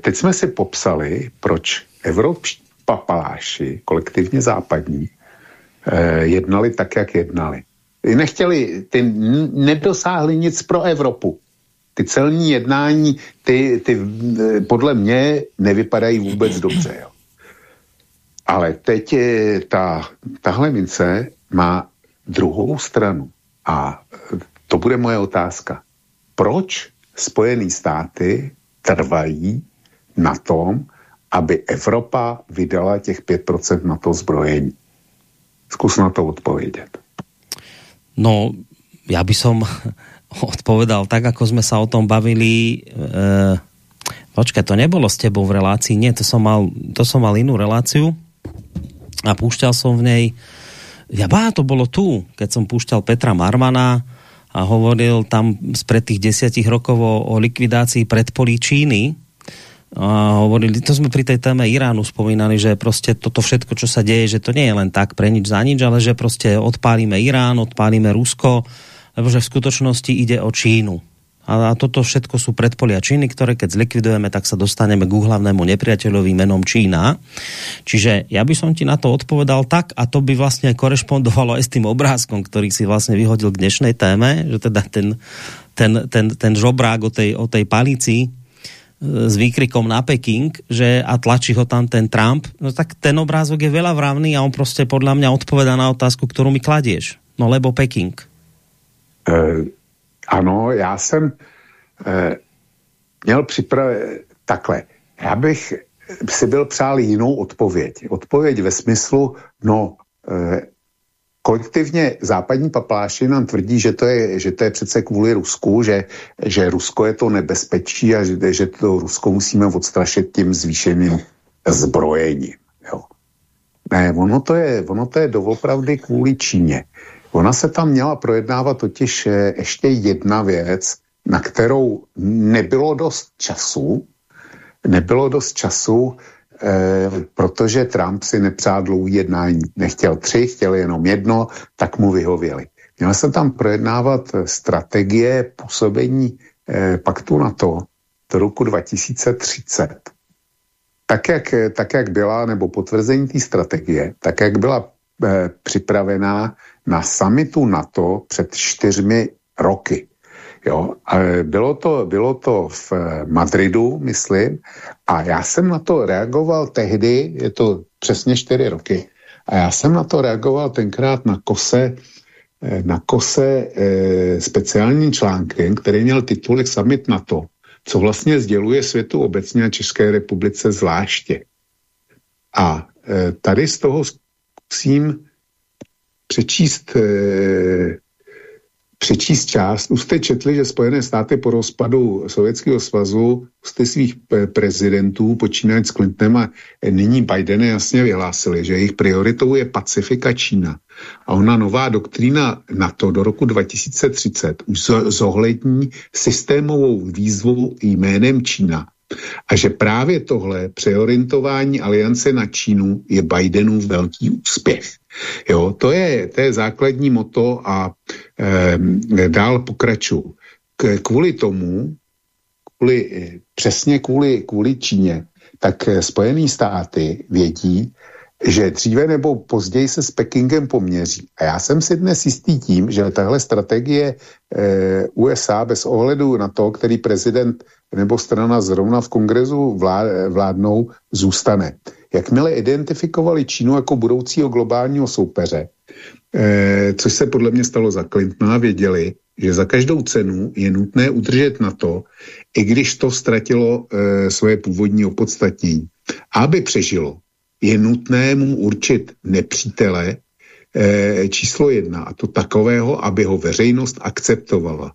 Teď jsme si popsali, proč evropští papaláši, kolektivně západní, eh, jednali tak, jak jednali nechtěli, ty nedosáhli nic pro Evropu. Ty celní jednání, ty, ty podle mě nevypadají vůbec dobře. Jo. Ale teď je ta, tahle mince má druhou stranu. A to bude moje otázka. Proč Spojené státy trvají na tom, aby Evropa vydala těch 5% na to zbrojení? Zkus na to odpovědět. No, ja by som odpovedal tak, ako sme sa o tom bavili. E, počkaj, to nebolo s tebou v relácii, nie, to som mal, to som mal inú reláciu a púšťal som v nej, ja bá, to bolo tu, keď som púšťal Petra Marmana a hovoril tam spred tých desiatich rokov o, o likvidácii predpolí Číny, a hovorili, to sme pri tej téme Iránu spomínali, že proste toto všetko, čo sa deje, že to nie je len tak pre nič za nič, ale že proste odpálime Irán, odpálime Rusko, lebo že v skutočnosti ide o Čínu. A toto všetko sú predpolia Číny, ktoré keď zlikvidujeme, tak sa dostaneme k hlavnému nepriateľovi menom Čína. Čiže ja by som ti na to odpovedal tak, a to by vlastne korešpondovalo aj s tým obrázkom, ktorý si vlastne vyhodil k dnešnej téme, že teda ten, ten, ten, ten žobrák o tej, o tej palici, s výkrikom na Peking, že a tlačí ho tam ten Trump, no tak ten obrázok je veľa vravný a on prostě podľa mňa odpoveda na otázku, ktorú mi kladieš. No lebo Peking. Uh, ano, já jsem uh, měl připravit takhle. Já bych si byl přál jinou odpověď. Odpověď ve smyslu, no, uh, kolektivně západní papláši nám tvrdí, že to je, že to je přece kvůli Rusku, že, že Rusko je to nebezpečí a že, že to Rusko musíme odstrašit tím zvýšeným zbrojením. Jo. Ne, ono to, je, ono to je doopravdy kvůli Číně. Ona se tam měla projednávat totiž eh, ještě jedna věc, na kterou nebylo dost času, nebylo dost času protože Trump si nepřál dlouhý jednání. Nechtěl tři, chtěl jenom jedno, tak mu vyhověli. Měl jsem tam projednávat strategie působení eh, paktu NATO do roku 2030. Tak jak, tak, jak byla, nebo potvrzení té strategie, tak jak byla eh, připravená na samitu NATO před čtyřmi roky. Jo, a bylo to, bylo to v eh, Madridu, myslím, a já jsem na to reagoval tehdy, je to přesně čtyři roky, a já jsem na to reagoval tenkrát na kose, eh, na kose e, speciálním článkem, který měl titulek Summit NATO, co vlastně sděluje světu obecně a České republice zvláště. A e, tady z toho zkusím přečíst e, přečíst část. Už jste četli, že Spojené státy po rozpadu Sovětského svazu jste svých prezidentů, počínajíc Clintonem a nyní Biden jasně vyhlásili, že jejich prioritou je Pacifika Čína. A ona nová doktrína NATO do roku 2030 už zohlední systémovou výzvu jménem Čína. A že právě tohle přeorientování aliance na Čínu je Bidenův velký úspěch. Jo, to je, to je základní moto a e, dál pokračuju. K, kvůli tomu, kvůli, přesně kvůli, kvůli Číně, tak Spojené státy vědí, že dříve nebo později se s Pekingem poměří. A já jsem si dnes jistý tím, že tahle strategie e, USA bez ohledu na to, který prezident nebo strana zrovna v kongresu vlád, vládnou, zůstane. Jakmile identifikovali Čínu jako budoucího globálního soupeře, eh, což se podle mě stalo za Clintona, věděli, že za každou cenu je nutné udržet na to, i když to ztratilo eh, svoje původní opodstatnění. Aby přežilo, je nutné mu určit nepřítele eh, číslo jedna, a to takového, aby ho veřejnost akceptovala.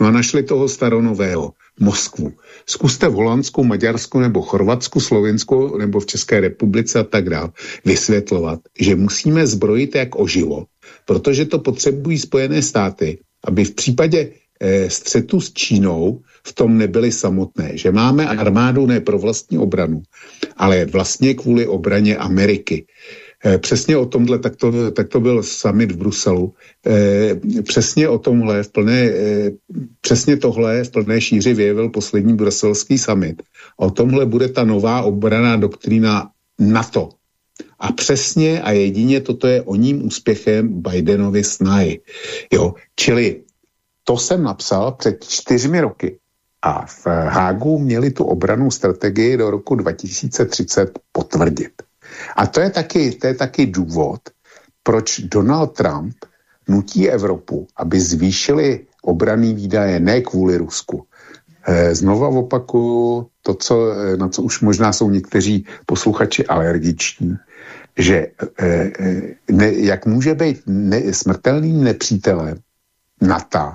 No a našli toho staronového, Moskvu. Zkuste v Holandsku, Maďarsku nebo Chorvatsku, Slovensku nebo v České republice a tak dále vysvětlovat, že musíme zbrojit jak oživo, protože to potřebují Spojené státy, aby v případě eh, střetu s Čínou v tom nebyly samotné, že máme armádu ne pro vlastní obranu, ale vlastně kvůli obraně Ameriky. Eh, přesně o tomhle, tak to, tak to byl summit v Bruselu, eh, přesně o tomhle, v plné, eh, přesně tohle v plné šíři vyjevil poslední bruselský summit. O tomhle bude ta nová obraná doktrína NATO. A přesně a jedině toto je o ním úspěchem Bidenovi snahy. Jo, čili to jsem napsal před čtyřmi roky. A v Hágu měli tu obranou strategii do roku 2030 potvrdit. A to je taky, to je taky důvod, proč Donald Trump nutí Evropu, aby zvýšili obraný výdaje ne kvůli Rusku. E, znova opakuju to, co, eh, na co už možná jsou někteří posluchači alergiční, že e, ne, jak může být ne, smrtelným nepřítelem NATO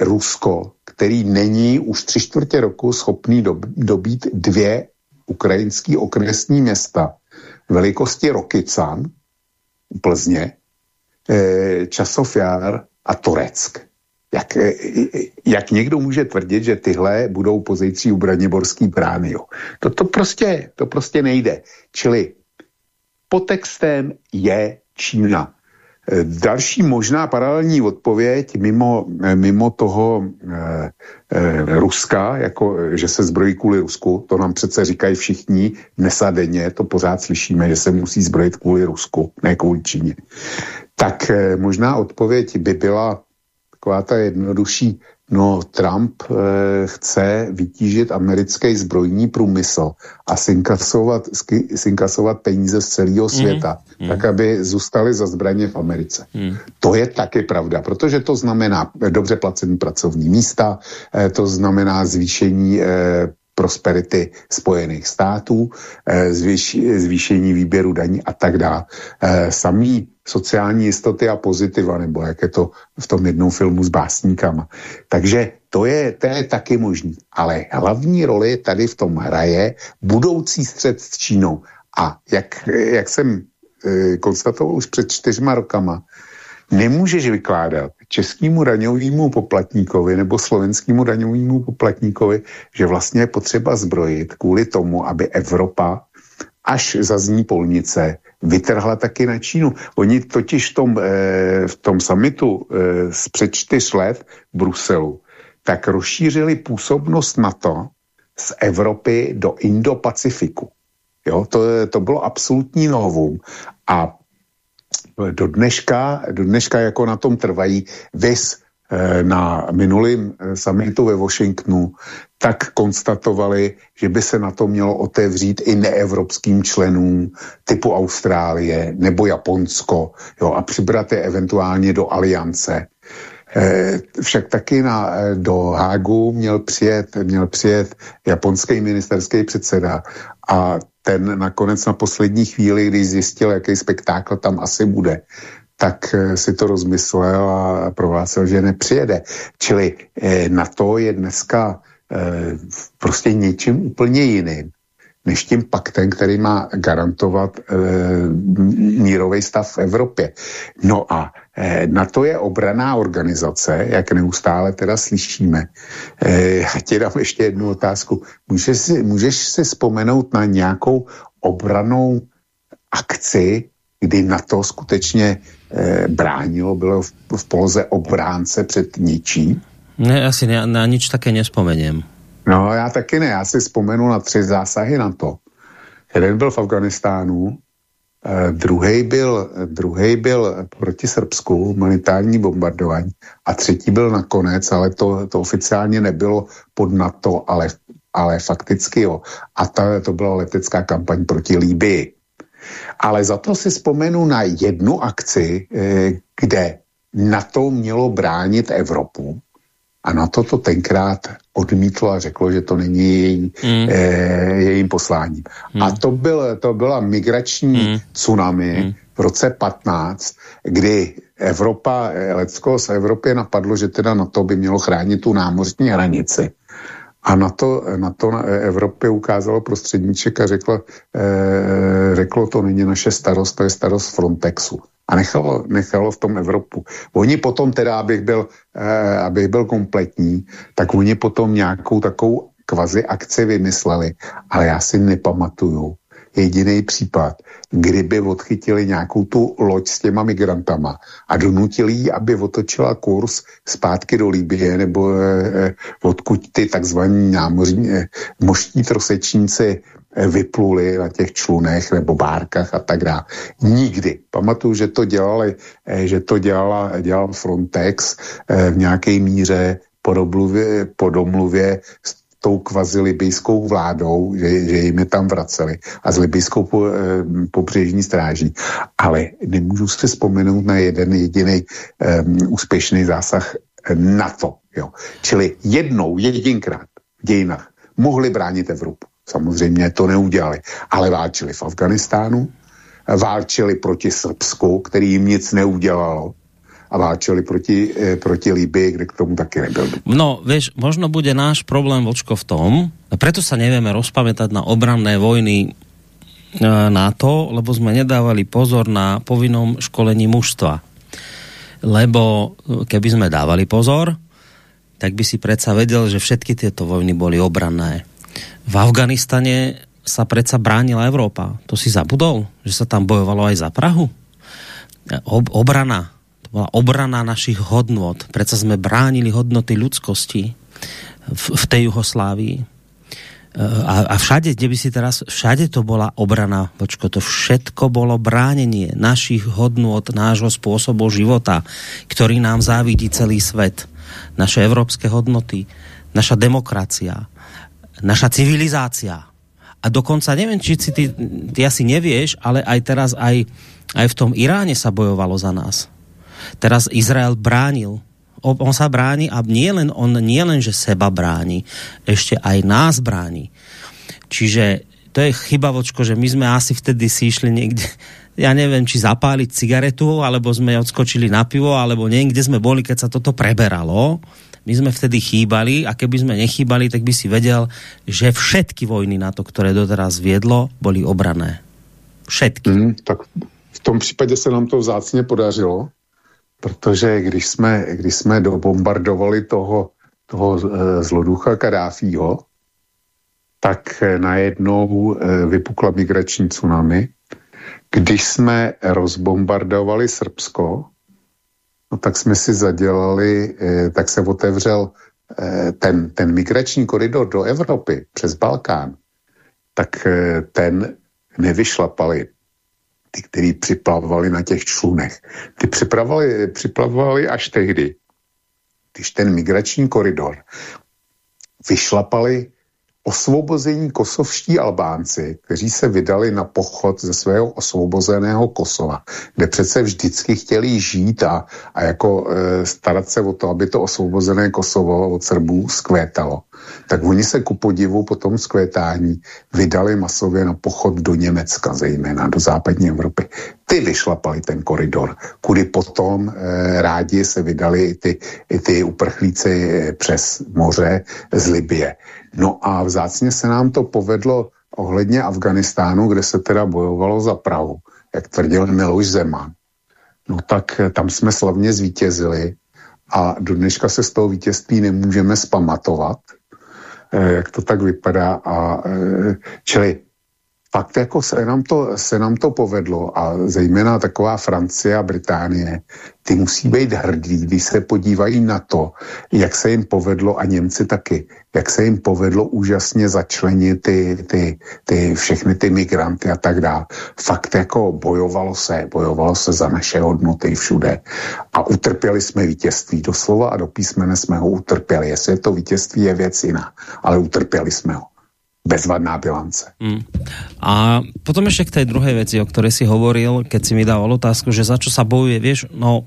Rusko, který není už tři čtvrtě roku schopný dob, dobít dvě ukrajinský okresní města velikosti Rokycan, Plzně, eh, Časov Jár a Tureck. Jak, eh, jak někdo může tvrdit, že tyhle budou po zejtří u Braniborský brány? To, to, prostě, to prostě nejde. Čili potextem je Čína. Další možná paralelní odpověď mimo, mimo toho e, e, Ruska, jako že se zbrojí kvůli Rusku, to nám přece říkají všichni denně, to pořád slyšíme, že se musí zbrojit kvůli Rusku, ne kvůli Číně. Tak e, možná odpověď by byla taková ta jednodušší, No, Trump e, chce vytížit americký zbrojní průmysl a sinkasovat, sinkasovat peníze z celého mhm. světa, mm. tak aby zůstali za zbraně v Americe. Mm. To je taky pravda, protože to znamená dobře placený pracovní místa, e, to znamená zvýšení e, prosperity Spojených států, e, zvýš, zvýšení výběru daní a tak dále. E, samý sociální jistoty a pozitiva, nebo jak je to v tom jednom filmu s básníkama. Takže to je, to je taky možný. Ale hlavní roli tady v tom hraje budoucí střed s Čínou. A jak, jak jsem e, konstatoval už před čtyřma rokama, nemůžeš vykládat českému daňovému poplatníkovi nebo slovenskému daňovému poplatníkovi, že vlastně je potřeba zbrojit kvůli tomu, aby Evropa až zazní polnice, vytrhla taky na Čínu. Oni totiž v tom, eh, v tom summitu eh, z před čtyř let v Bruselu, tak rozšířili působnost NATO z Evropy do Indo-Pacifiku. To, to bylo absolutní novum. A do dneška, do dneška jako na tom trvají, vys eh, na minulém eh, summitu ve Washingtonu, tak konstatovali, že by se na to mělo otevřít i neevropským členům typu Austrálie nebo Japonsko jo, a přibrat je eventuálně do aliance. Eh, však taky na, eh, do Hágu měl přijet, měl přijet japonský ministerský předseda a ten nakonec na poslední chvíli, když zjistil, jaký spektákl tam asi bude, tak eh, si to rozmyslel a prohlásil, že nepřijede. Čili na to je dneska prostě něčím úplně jiným než tím paktem, který má garantovat e, mírový stav v Evropě. No a e, na to je obraná organizace, jak neustále teda slyšíme. E, já ti dám ještě jednu otázku. Můžeš si, můžeš si vzpomenout na nějakou obranou akci, kdy na to skutečně e, bránilo, bylo v, v poloze obránce před ničím? Ne, asi na, na nič také nespomeniem. No, já taky ne. Já si vzpomenu na tři zásahy na to. Jeden byl v Afganistánu, eh, druhý byl, druhý byl proti Srbsku, humanitární bombardování a třetí byl nakonec, ale to, to oficiálně nebylo pod NATO, ale, ale fakticky jo. A ta, to byla letecká kampaň proti Líbii. Ale za to si vzpomenu na jednu akci, eh, kde NATO mělo bránit Evropu a na to to tenkrát odmítlo a řeklo, že to není její, mm. e, jejím posláním. Mm. A to, byl, to byla migrační mm. tsunami mm. v roce 15, kdy Evropa, eh, Lecko z Evropy napadlo, že teda na to by mělo chránit tu námořní hranici. A na to, na to Evropě ukázalo prostředníček a řeklo, e, řeklo, to není naše starost, to je starost Frontexu a nechalo, nechalo v tom Evropu. Oni potom teda, abych byl, eh, abych byl kompletní, tak oni potom nějakou takovou kvazi akci vymysleli, ale já si nepamatuju jediný případ, kdyby odchytili nějakou tu loď s těma migrantama a donutili ji, aby otočila kurz zpátky do Líbie, nebo eh, eh odkud ty takzvaní námořní eh, moští trosečníci vypluli na těch člunech nebo bárkách a tak dále. Nikdy. Pamatuju, že to dělali, eh, že to dělala, dělal Frontex eh, v nějaké míře po domluvě, po domluvě s tou kvazi libijskou vládou, že, že jim je tam vraceli a s libijskou po, eh, pobřežní stráží. Ale nemůžu si vzpomenout na jeden jediný um, úspěšný zásah na to. Jo. Čili jednou, jedinkrát v dějinách mohli bránit Evropu. Samozřejmě to neudělali, ale válčili v Afganistánu, válčili proti Srbsku, který jim nic neudělalo a válčili proti, eh, proti Líbii, kde k tomu taky nebyl. No, vieš, možno bude náš problém, Vočko, v tom, preto sa nevieme rozpamätať na obranné vojny e, to, lebo sme nedávali pozor na povinnom školení mužstva. Lebo e, keby sme dávali pozor, tak by si predsa vedel, že všetky tieto vojny boli obranné v Afganistane sa predsa bránila Európa. To si zabudol? Že sa tam bojovalo aj za Prahu? Ob obrana. To bola obrana našich hodnot. Predsa sme bránili hodnoty ľudskosti v, v tej Juhoslávii. A, a všade, kde by si teraz, všade to bola obrana, počko, to všetko bolo bránenie našich hodnot, nášho spôsobu života, ktorý nám závidí celý svet. Naše európske hodnoty, naša demokracia, naša civilizácia. A dokonca, neviem, či si ty, ty asi nevieš, ale aj teraz aj, aj v tom Iráne sa bojovalo za nás. Teraz Izrael bránil. On sa bráni a nie len, on nie len, že seba bráni, ešte aj nás bráni. Čiže to je chyba, vočko, že my sme asi vtedy si išli niekde, ja neviem, či zapáliť cigaretu, alebo sme odskočili na pivo, alebo niekde sme boli, keď sa toto preberalo my sme vtedy chýbali a keby sme nechýbali, tak by si vedel, že všetky vojny na to, ktoré doteraz viedlo, boli obrané. Všetky. Mm, tak v tom případě se nám to vzácně podařilo, protože když jsme, když jsme dobombardovali toho, toho e, zloducha Kadáfího, tak e, najednou e, vypukla migrační tsunami. Když jsme rozbombardovali Srbsko, no tak jsme si zadělali, eh, tak se otevřel eh, ten, ten migrační koridor do Evropy přes Balkán, tak eh, ten nevyšlapali ty, kteří připlavovali na těch člunech. Ty připlavovali až tehdy, když ten migrační koridor vyšlapali osvobození kosovští Albánci, kteří se vydali na pochod ze svého osvobozeného Kosova, kde přece vždycky chtěli žít a, a jako e, starat se o to, aby to osvobozené Kosovo od Srbů skvétalo. Tak oni se ku podivu po tom skvétání vydali masově na pochod do Německa, zejména do západní Evropy. Ty vyšlapali ten koridor, kudy potom e, rádi se vydali i ty, i ty uprchlíci e, přes moře z Libie. No a vzácně se nám to povedlo ohledně Afganistánu, kde se teda bojovalo za Prahu, jak tvrdil Miloš Zeman. No tak eh, tam jsme slavně zvítězili a do dneška se z toho vítězství nemůžeme spamatovat, eh, jak to tak vypadá. A, eh, čili fakt jako se nám, to, se nám to povedlo a zejména taková Francie a Británie, ty musí být hrdí, když se podívají na to, jak se jim povedlo a Němci taky, jak se jim povedlo úžasně začlenit ty, ty, ty všechny ty migranty a tak dále. Fakt jako bojovalo se, bojovalo se za naše hodnoty všude a utrpěli jsme vítězství. Doslova a do písmene jsme ho utrpěli. Jestli to vítězství je věc jiná, ale utrpěli jsme ho bezvadná bilance. Mm. A potom ešte k tej druhej veci, o ktorej si hovoril, keď si mi dával otázku, že za čo sa bojuje, vieš, no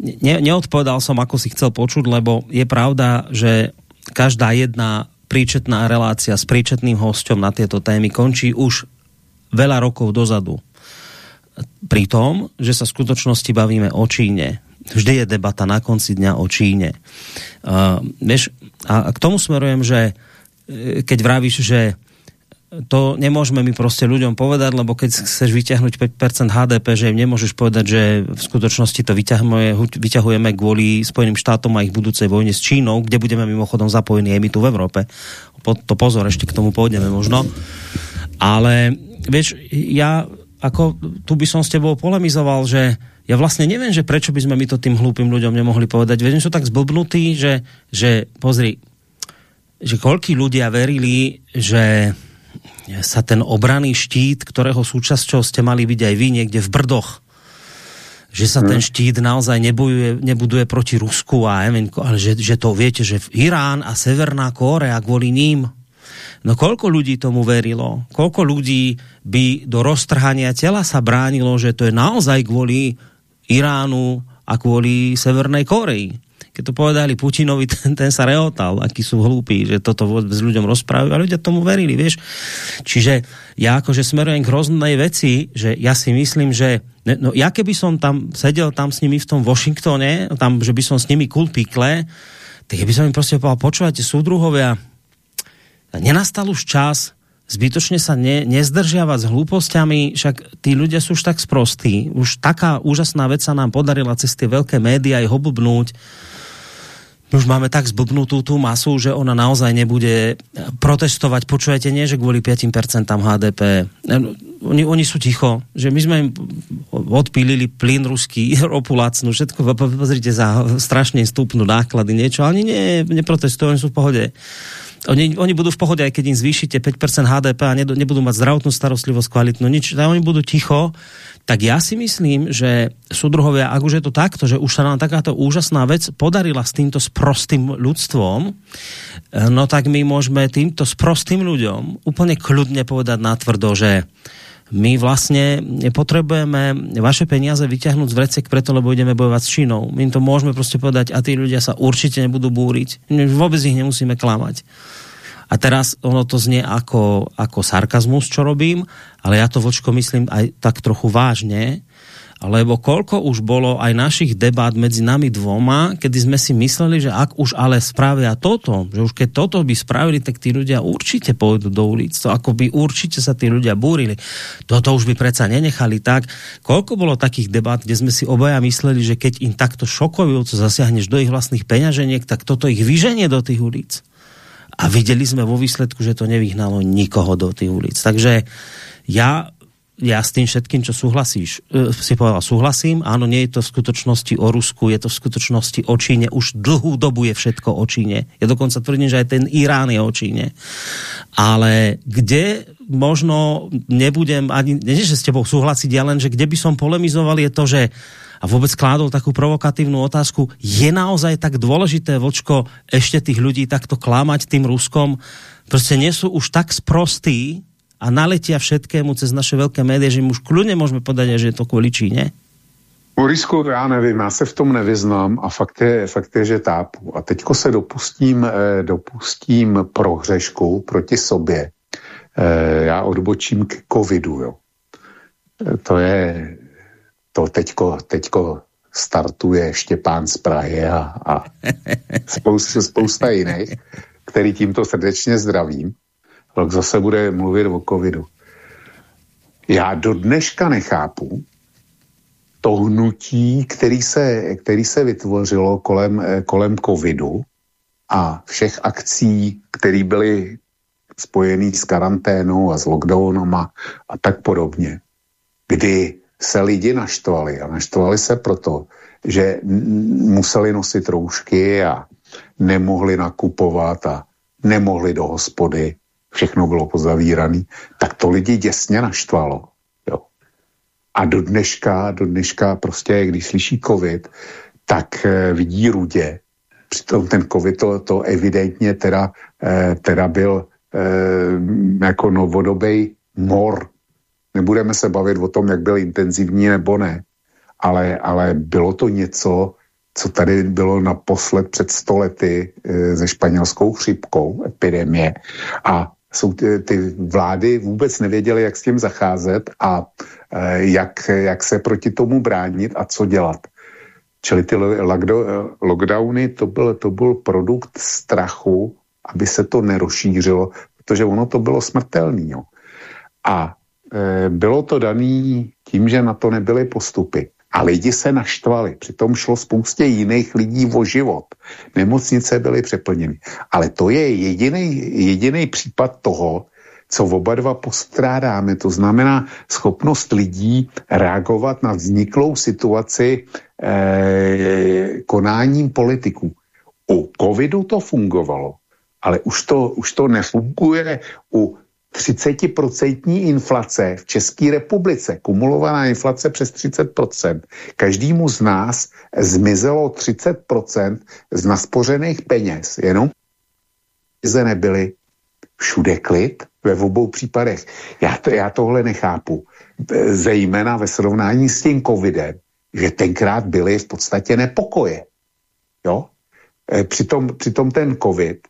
ne, neodpovedal som, ako si chcel počuť, lebo je pravda, že každá jedna príčetná relácia s príčetným hosťom na tieto témy končí už veľa rokov dozadu. Pri tom, že sa v skutočnosti bavíme o Číne. Vždy je debata na konci dňa o Číne. Uh, vieš, a k tomu smerujem, že uh, keď vravíš, že to nemôžeme my proste ľuďom povedať, lebo keď chceš vyťahnuť 5% HDP, že im nemôžeš povedať, že v skutočnosti to vyťahujeme, vyťahujeme kvôli Spojeným štátom a ich budúcej vojne s Čínou, kde budeme mimochodom zapojení aj my tu v Európe. To pozor, ešte k tomu pôjdeme možno. Ale vieš, ja ako tu by som s tebou polemizoval, že ja vlastne neviem, že prečo by sme my to tým hlúpým ľuďom nemohli povedať. Veď sú tak zblbnutí, že, že pozri, že koľkí ľudia verili, že sa ten obraný štít, ktorého súčasťou ste mali byť aj vy niekde v Brdoch, že sa ten štít naozaj nebuduje, nebuduje proti Rusku a ale že, že to viete, že Irán a Severná Kórea kvôli ním. No koľko ľudí tomu verilo? Koľko ľudí by do roztrhania tela sa bránilo, že to je naozaj kvôli Iránu a kvôli Severnej Koreji? Keď to povedali Putinovi, ten, ten sa rehotal, akí sú hlúpi, že toto s ľuďom rozprávajú a ľudia tomu verili, vieš. Čiže ja akože smerujem k hroznej veci, že ja si myslím, že no ja keby som tam sedel tam s nimi v tom Washingtone, tam, že by som s nimi kul pikle, tak by som im proste povedal, počúvajte, súdruhovia, nenastal už čas, zbytočne sa ne, nezdržiavať s hlúpostiami, však tí ľudia sú už tak sprostí. Už taká úžasná vec sa nám podarila cez tie veľké médiá aj hobubnúť, už máme tak zblbnutú tú masu, že ona naozaj nebude protestovať. Počujete, nie, že kvôli 5% HDP. Oni, oni sú ticho, že my sme im odpílili plyn ruský, ropu lacnú, všetko, pozrite za strašne stúpnu náklady, niečo, ale oni nie, neprotestujú, oni sú v pohode. Oni, oni budú v pohode, aj keď im zvýšite 5% HDP a nebudú mať zdravotnú starostlivosť kvalitnú, nič, oni budú ticho. Tak ja si myslím, že súdruhovia, ak už je to takto, že už sa nám takáto úžasná vec podarila s týmto sprostým ľudstvom, eh, no tak my môžeme týmto sprostým ľuďom úplne kľudne povedať natvrdo, že my vlastne potrebujeme vaše peniaze vyťahnuť z vrecek preto, lebo ideme bojovať s Čínou. My to môžeme proste povedať a tí ľudia sa určite nebudú búriť. Vôbec ich nemusíme klamať. A teraz ono to znie ako, ako sarkazmus, čo robím, ale ja to vočko myslím aj tak trochu vážne, lebo koľko už bolo aj našich debát medzi nami dvoma, kedy sme si mysleli, že ak už ale spravia toto, že už keď toto by spravili, tak tí ľudia určite pôjdu do ulic. To ako by určite sa tí ľudia búrili. Toto už by predsa nenechali tak. Koľko bolo takých debát, kde sme si obaja mysleli, že keď im takto šokujúco zasiahneš do ich vlastných peňaženiek, tak toto ich vyženie do tých ulic a videli sme vo výsledku, že to nevyhnalo nikoho do tých ulic. Takže ja ja s tým všetkým, čo súhlasíš, e, si povedal, súhlasím, áno, nie je to v skutočnosti o Rusku, je to v skutočnosti o Číne, už dlhú dobu je všetko o Číne. Ja dokonca tvrdím, že aj ten Irán je o Číne. Ale kde možno nebudem ani, nie že s tebou súhlasiť, ja len, že kde by som polemizoval je to, že a vôbec kládol takú provokatívnu otázku, je naozaj tak dôležité, Vočko, ešte tých ľudí takto klamať tým Ruskom? Proste nie sú už tak sprostí, a naletia všetkému cez naše velké média, že už kľudne můžeme povedať, že je to kvůli Číně? Borisku, já nevím, já se v tom nevyznám a fakt je, fakt je že tápu. A teďko se dopustím, eh, dopustím prohřešku proti sobě. Eh, já odbočím k covidu, jo. Eh, to je, to teďko, teďko startuje Štěpán z Prahy a, a spousta, spousta jiných, který tímto srdečně zdravím rok zase bude mluvit o covidu. Já do dneška nechápu to hnutí, který se, který se vytvořilo kolem, kolem covidu a všech akcí, které byly spojený s karanténou a s lockdownama a tak podobně, kdy se lidi naštvali a naštvali se proto, že museli nosit roušky a nemohli nakupovat a nemohli do hospody všechno bylo pozavírané, tak to lidi děsně naštvalo. Jo. A do dneška, do dneška prostě, když slyší covid, tak e, vidí rudě. Přitom ten covid to, to evidentně teda, e, teda byl e, jako novodobej mor. Nebudeme se bavit o tom, jak byl intenzivní nebo ne, ale, ale bylo to něco, co tady bylo naposled před stolety e, se španělskou chřipkou, epidemie. A jsou ty, ty vlády vůbec nevěděly, jak s tím zacházet a e, jak, jak se proti tomu bránit a co dělat. Čili ty lockdowny, to byl, to byl produkt strachu, aby se to nerozšířilo, protože ono to bylo smrtelný. Jo. A e, bylo to daný tím, že na to nebyly postupy. A lidi se naštvali. Přitom šlo spoustě jiných lidí o život. Nemocnice byly přeplněny. Ale to je jediný případ toho, co oba dva postrádáme. To znamená schopnost lidí reagovat na vzniklou situaci eh, konáním politiků. U covidu to fungovalo, ale už to, už to nefunguje u 30% inflace v České republice, kumulovaná inflace přes 30%, každému z nás zmizelo 30% z naspořených peněz, jenom ze nebyly všude klid ve obou případech. Já, to, já tohle nechápu, zejména ve srovnání s tím covidem, že tenkrát byly v podstatě nepokoje. Jo? E, přitom, přitom ten covid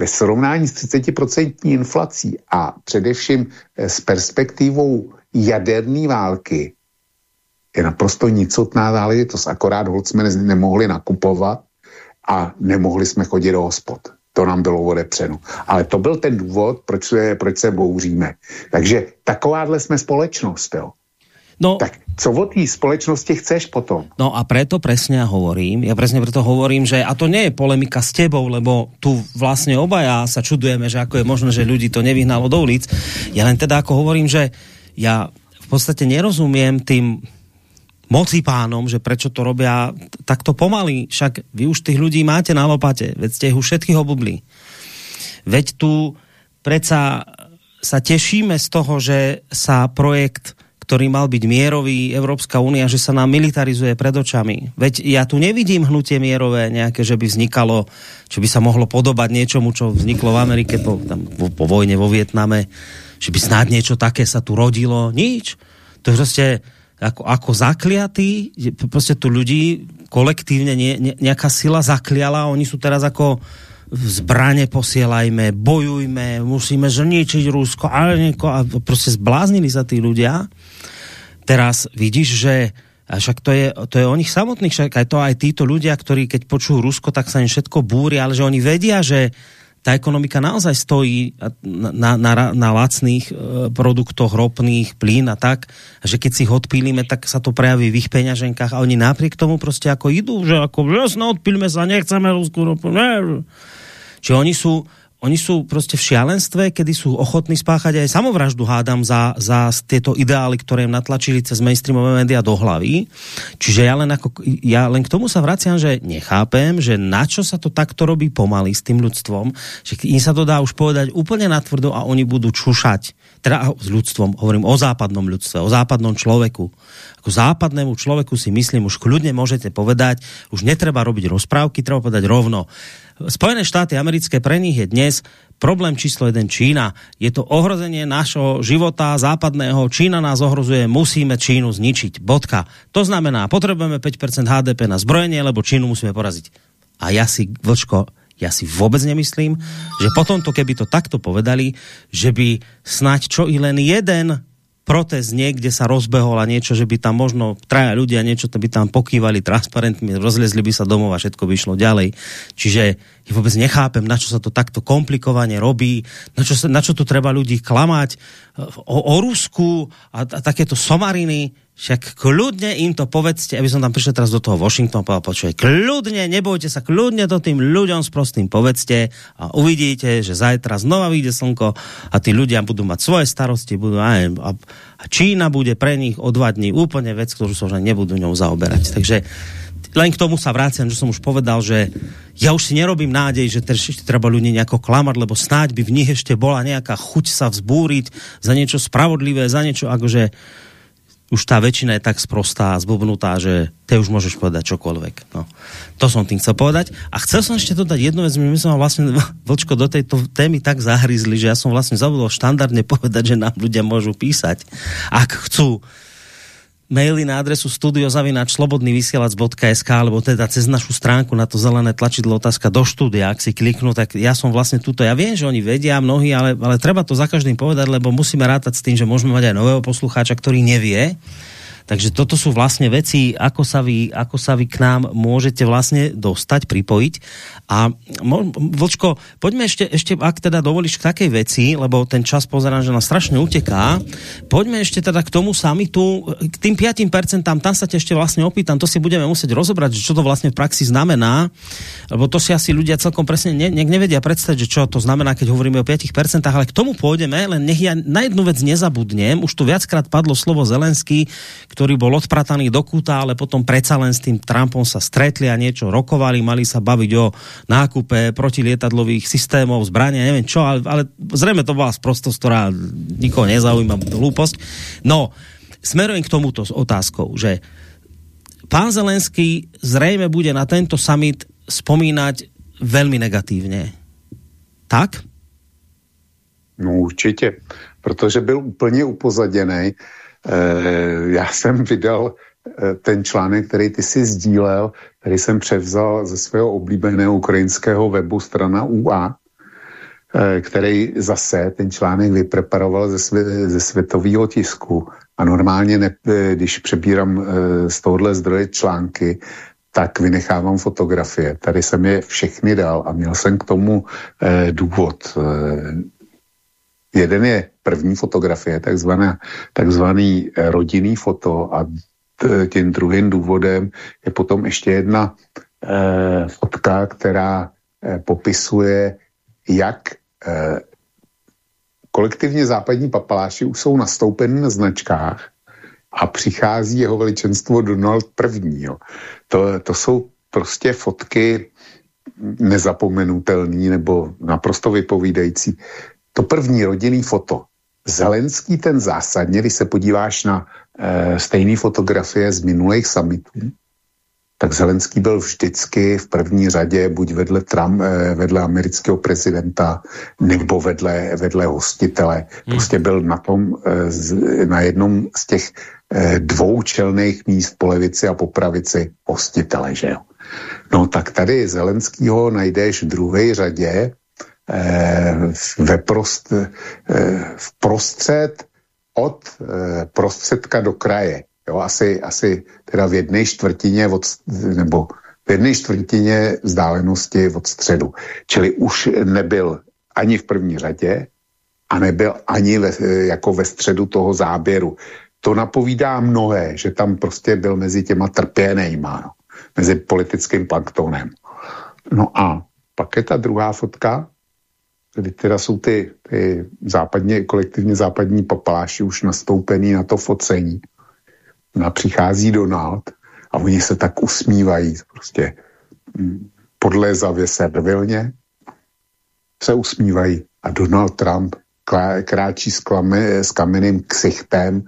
ve srovnání s 30% inflací a především eh, s perspektivou jaderné války je naprosto nicotná záležitost. Akorát hod jsme nemohli nakupovat a nemohli jsme chodit do hospod. To nám bylo odepřeno. Ale to byl ten důvod, proč, proč se bouříme. Takže takováhle jsme společnost. Jo. No, tak co od té společnosti chceš potom? No a preto presne hovorím, ja presne preto hovorím, že a to nie je polemika s tebou, lebo tu vlastne obaja sa čudujeme, že ako je možné, že ľudí to nevyhnalo do ulic. Ja len teda ako hovorím, že ja v podstate nerozumiem tým moci pánom, že prečo to robia takto pomaly. Však vy už tých ľudí máte na lopate, veď ste ich už všetkých obudli. Veď tu predsa sa tešíme z toho, že sa projekt ktorý mal byť mierový, Európska únia, že sa nám militarizuje pred očami. Veď ja tu nevidím hnutie mierové nejaké, že by vznikalo, čo by sa mohlo podobať niečomu, čo vzniklo v Amerike po, tam, po, po vojne vo Vietname, že by snad niečo také sa tu rodilo. Nič. To je prostě ako, ako zakliatý, prostě tu ľudí kolektívne ne, ne, nejaká sila zakliala, oni sú teraz ako zbraně posielajme, bojujme, musíme zničiť Rusko a, a prostě zbláznili sa tí ľudia teraz vidíš, že a však to je, to je o nich samotných, však aj to aj títo ľudia, ktorí keď počujú Rusko, tak sa im všetko búri, ale že oni vedia, že tá ekonomika naozaj stojí na, na, na lacných e, produktoch, ropných, plyn a tak, a že keď si ich odpílime, tak sa to prejaví v ich peňaženkách a oni napriek tomu prostě ako idú, že ako jasno, odpílme sa, nechceme Rusku ropu. Ne. Čiže oni sú, oni sú prostě v šialenstve, kedy sú ochotní spáchať aj samovraždu, hádam, za, za tieto ideály, ktoré im natlačili cez mainstreamové média do hlavy. Čiže ja len, ako, ja len k tomu sa vraciam, že nechápem, že na čo sa to takto robí pomaly s tým ľudstvom, že im sa to dá už povedať úplne natvrdo a oni budú čušať. Teda s ľudstvom, hovorím o západnom ľudstve, o západnom človeku. Ako západnému človeku si myslím, už kľudne môžete povedať, už netreba robiť rozprávky, treba povedať rovno Spojené štáty americké pre nich je dnes problém číslo jeden Čína. Je to ohrozenie našho života západného. Čína nás ohrozuje, musíme Čínu zničiť. Bodka. To znamená, potrebujeme 5% HDP na zbrojenie, lebo Čínu musíme poraziť. A ja si, Vlčko, ja si vôbec nemyslím, že potom to, keby to takto povedali, že by snať čo i len jeden protest niekde sa rozbehol a niečo, že by tam možno traja ľudia niečo to by tam pokývali transparentmi, rozlezli by sa domov a všetko by išlo ďalej. Čiže ja vôbec nechápem, na čo sa to takto komplikovane robí, na čo, sa, na čo tu treba ľudí klamať o, o Rusku a, a takéto somariny. Však kľudne im to povedzte, aby som tam prišiel teraz do toho Washingtonu, povedal, počuj, kľudne, nebojte sa, kľudne to tým ľuďom s prostým povedzte a uvidíte, že zajtra znova vyjde slnko a tí ľudia budú mať svoje starosti, budú, aj, a, a Čína bude pre nich o dva dní úplne vec, ktorú sa už nebudú ňou zaoberať. Takže len k tomu sa vráciam, že som už povedal, že ja už si nerobím nádej, že treba ľudí nejako klamať, lebo snáď by v nich ešte bola nejaká chuť sa vzbúriť za niečo spravodlivé, za niečo akože už tá väčšina je tak sprostá a zbobnutá, že ty už môžeš povedať čokoľvek. No. To som tým chcel povedať. A chcel som ešte dodať jednu vec, my sme vlastne, Vlčko, do tejto témy tak zahryzli, že ja som vlastne zabudol štandardne povedať, že nám ľudia môžu písať, ak chcú maily na adresu studiozavinačslobodnyvysielac.sk alebo teda cez našu stránku na to zelené tlačidlo otázka do štúdia, ak si kliknú, tak ja som vlastne tuto, ja viem, že oni vedia mnohí, ale, ale treba to za každým povedať, lebo musíme rátať s tým, že môžeme mať aj nového poslucháča, ktorý nevie, Takže toto sú vlastne veci, ako sa vy, ako sa vy k nám môžete vlastne dostať, pripojiť. A Vlčko, poďme ešte, ešte, ak teda dovolíš k takej veci, lebo ten čas pozerám, že nás strašne uteká, poďme ešte teda k tomu samitu, k tým 5%, tam sa ešte vlastne opýtam, to si budeme musieť rozobrať, čo to vlastne v praxi znamená, lebo to si asi ľudia celkom presne ne, ne, nevedia predstaviť, že čo to znamená, keď hovoríme o 5%, ale k tomu pôjdeme, len nech ja na jednu vec nezabudnem, už tu viackrát padlo slovo Zelenský, ktorý bol odprataný do kúta, ale potom predsa len s tým Trumpom sa stretli a niečo rokovali, mali sa baviť o nákupe protilietadlových systémov, zbrania, neviem čo, ale, ale zrejme to bola sprostosť, ktorá nikoho nezaujíma, hlúposť. No, smerujem k tomuto s otázkou, že pán Zelenský zrejme bude na tento summit spomínať veľmi negatívne. Tak? No určitě, protože byl úplně upozaděný Eh, já jsem vydal eh, ten článek, který ty si sdílel, který jsem převzal ze svého oblíbeného ukrajinského webu strana UA, eh, který zase ten článek vypreparoval ze, svě, ze světového tisku. A normálně, ne, když přebírám z tohohle zdroje články, tak vynechávám fotografie. Tady jsem je všechny dal a měl jsem k tomu eh, důvod. Jeden je první fotografie, takzvaná, takzvaný eh, rodinný foto a tím druhým důvodem je potom ještě jedna eh, fotka, která eh, popisuje, jak eh, kolektivně západní papaláši už jsou nastoupeni na značkách a přichází jeho veličenstvo Donald I. To, to jsou prostě fotky nezapomenutelný nebo naprosto vypovídající. To první rodinný foto Zelenský ten zásadně, když se podíváš na e, stejné fotografie z minulých summitů, tak Zelenský byl vždycky v první řadě buď vedle, Trump, e, vedle amerického prezidenta nebo vedle, vedle hostitele. Hmm. Prostě byl na tom, e, z, na jednom z těch e, dvou čelných míst po levici a po pravici hostitele, že jo. No tak tady Zelenskýho najdeš v druhé řadě Eh, ve prost, eh, v prostřed od eh, prostředka do kraje. Jo, asi, asi teda v jedné čtvrtině od, nebo v jedné čtvrtině vzdálenosti od středu. Čili už nebyl ani v první řadě a nebyl ani ve, jako ve středu toho záběru. To napovídá mnohé, že tam prostě byl mezi těma trpěnejma, no, mezi politickým planktonem. No a pak je ta druhá fotka, kdy teda jsou ty, ty západně, kolektivně západní papáši už nastoupený na to focení. A přichází Donald a oni se tak usmívají, prostě mm, podlézavě servilně se usmívají a Donald Trump kráčí s, klame, s kamenným ksichtem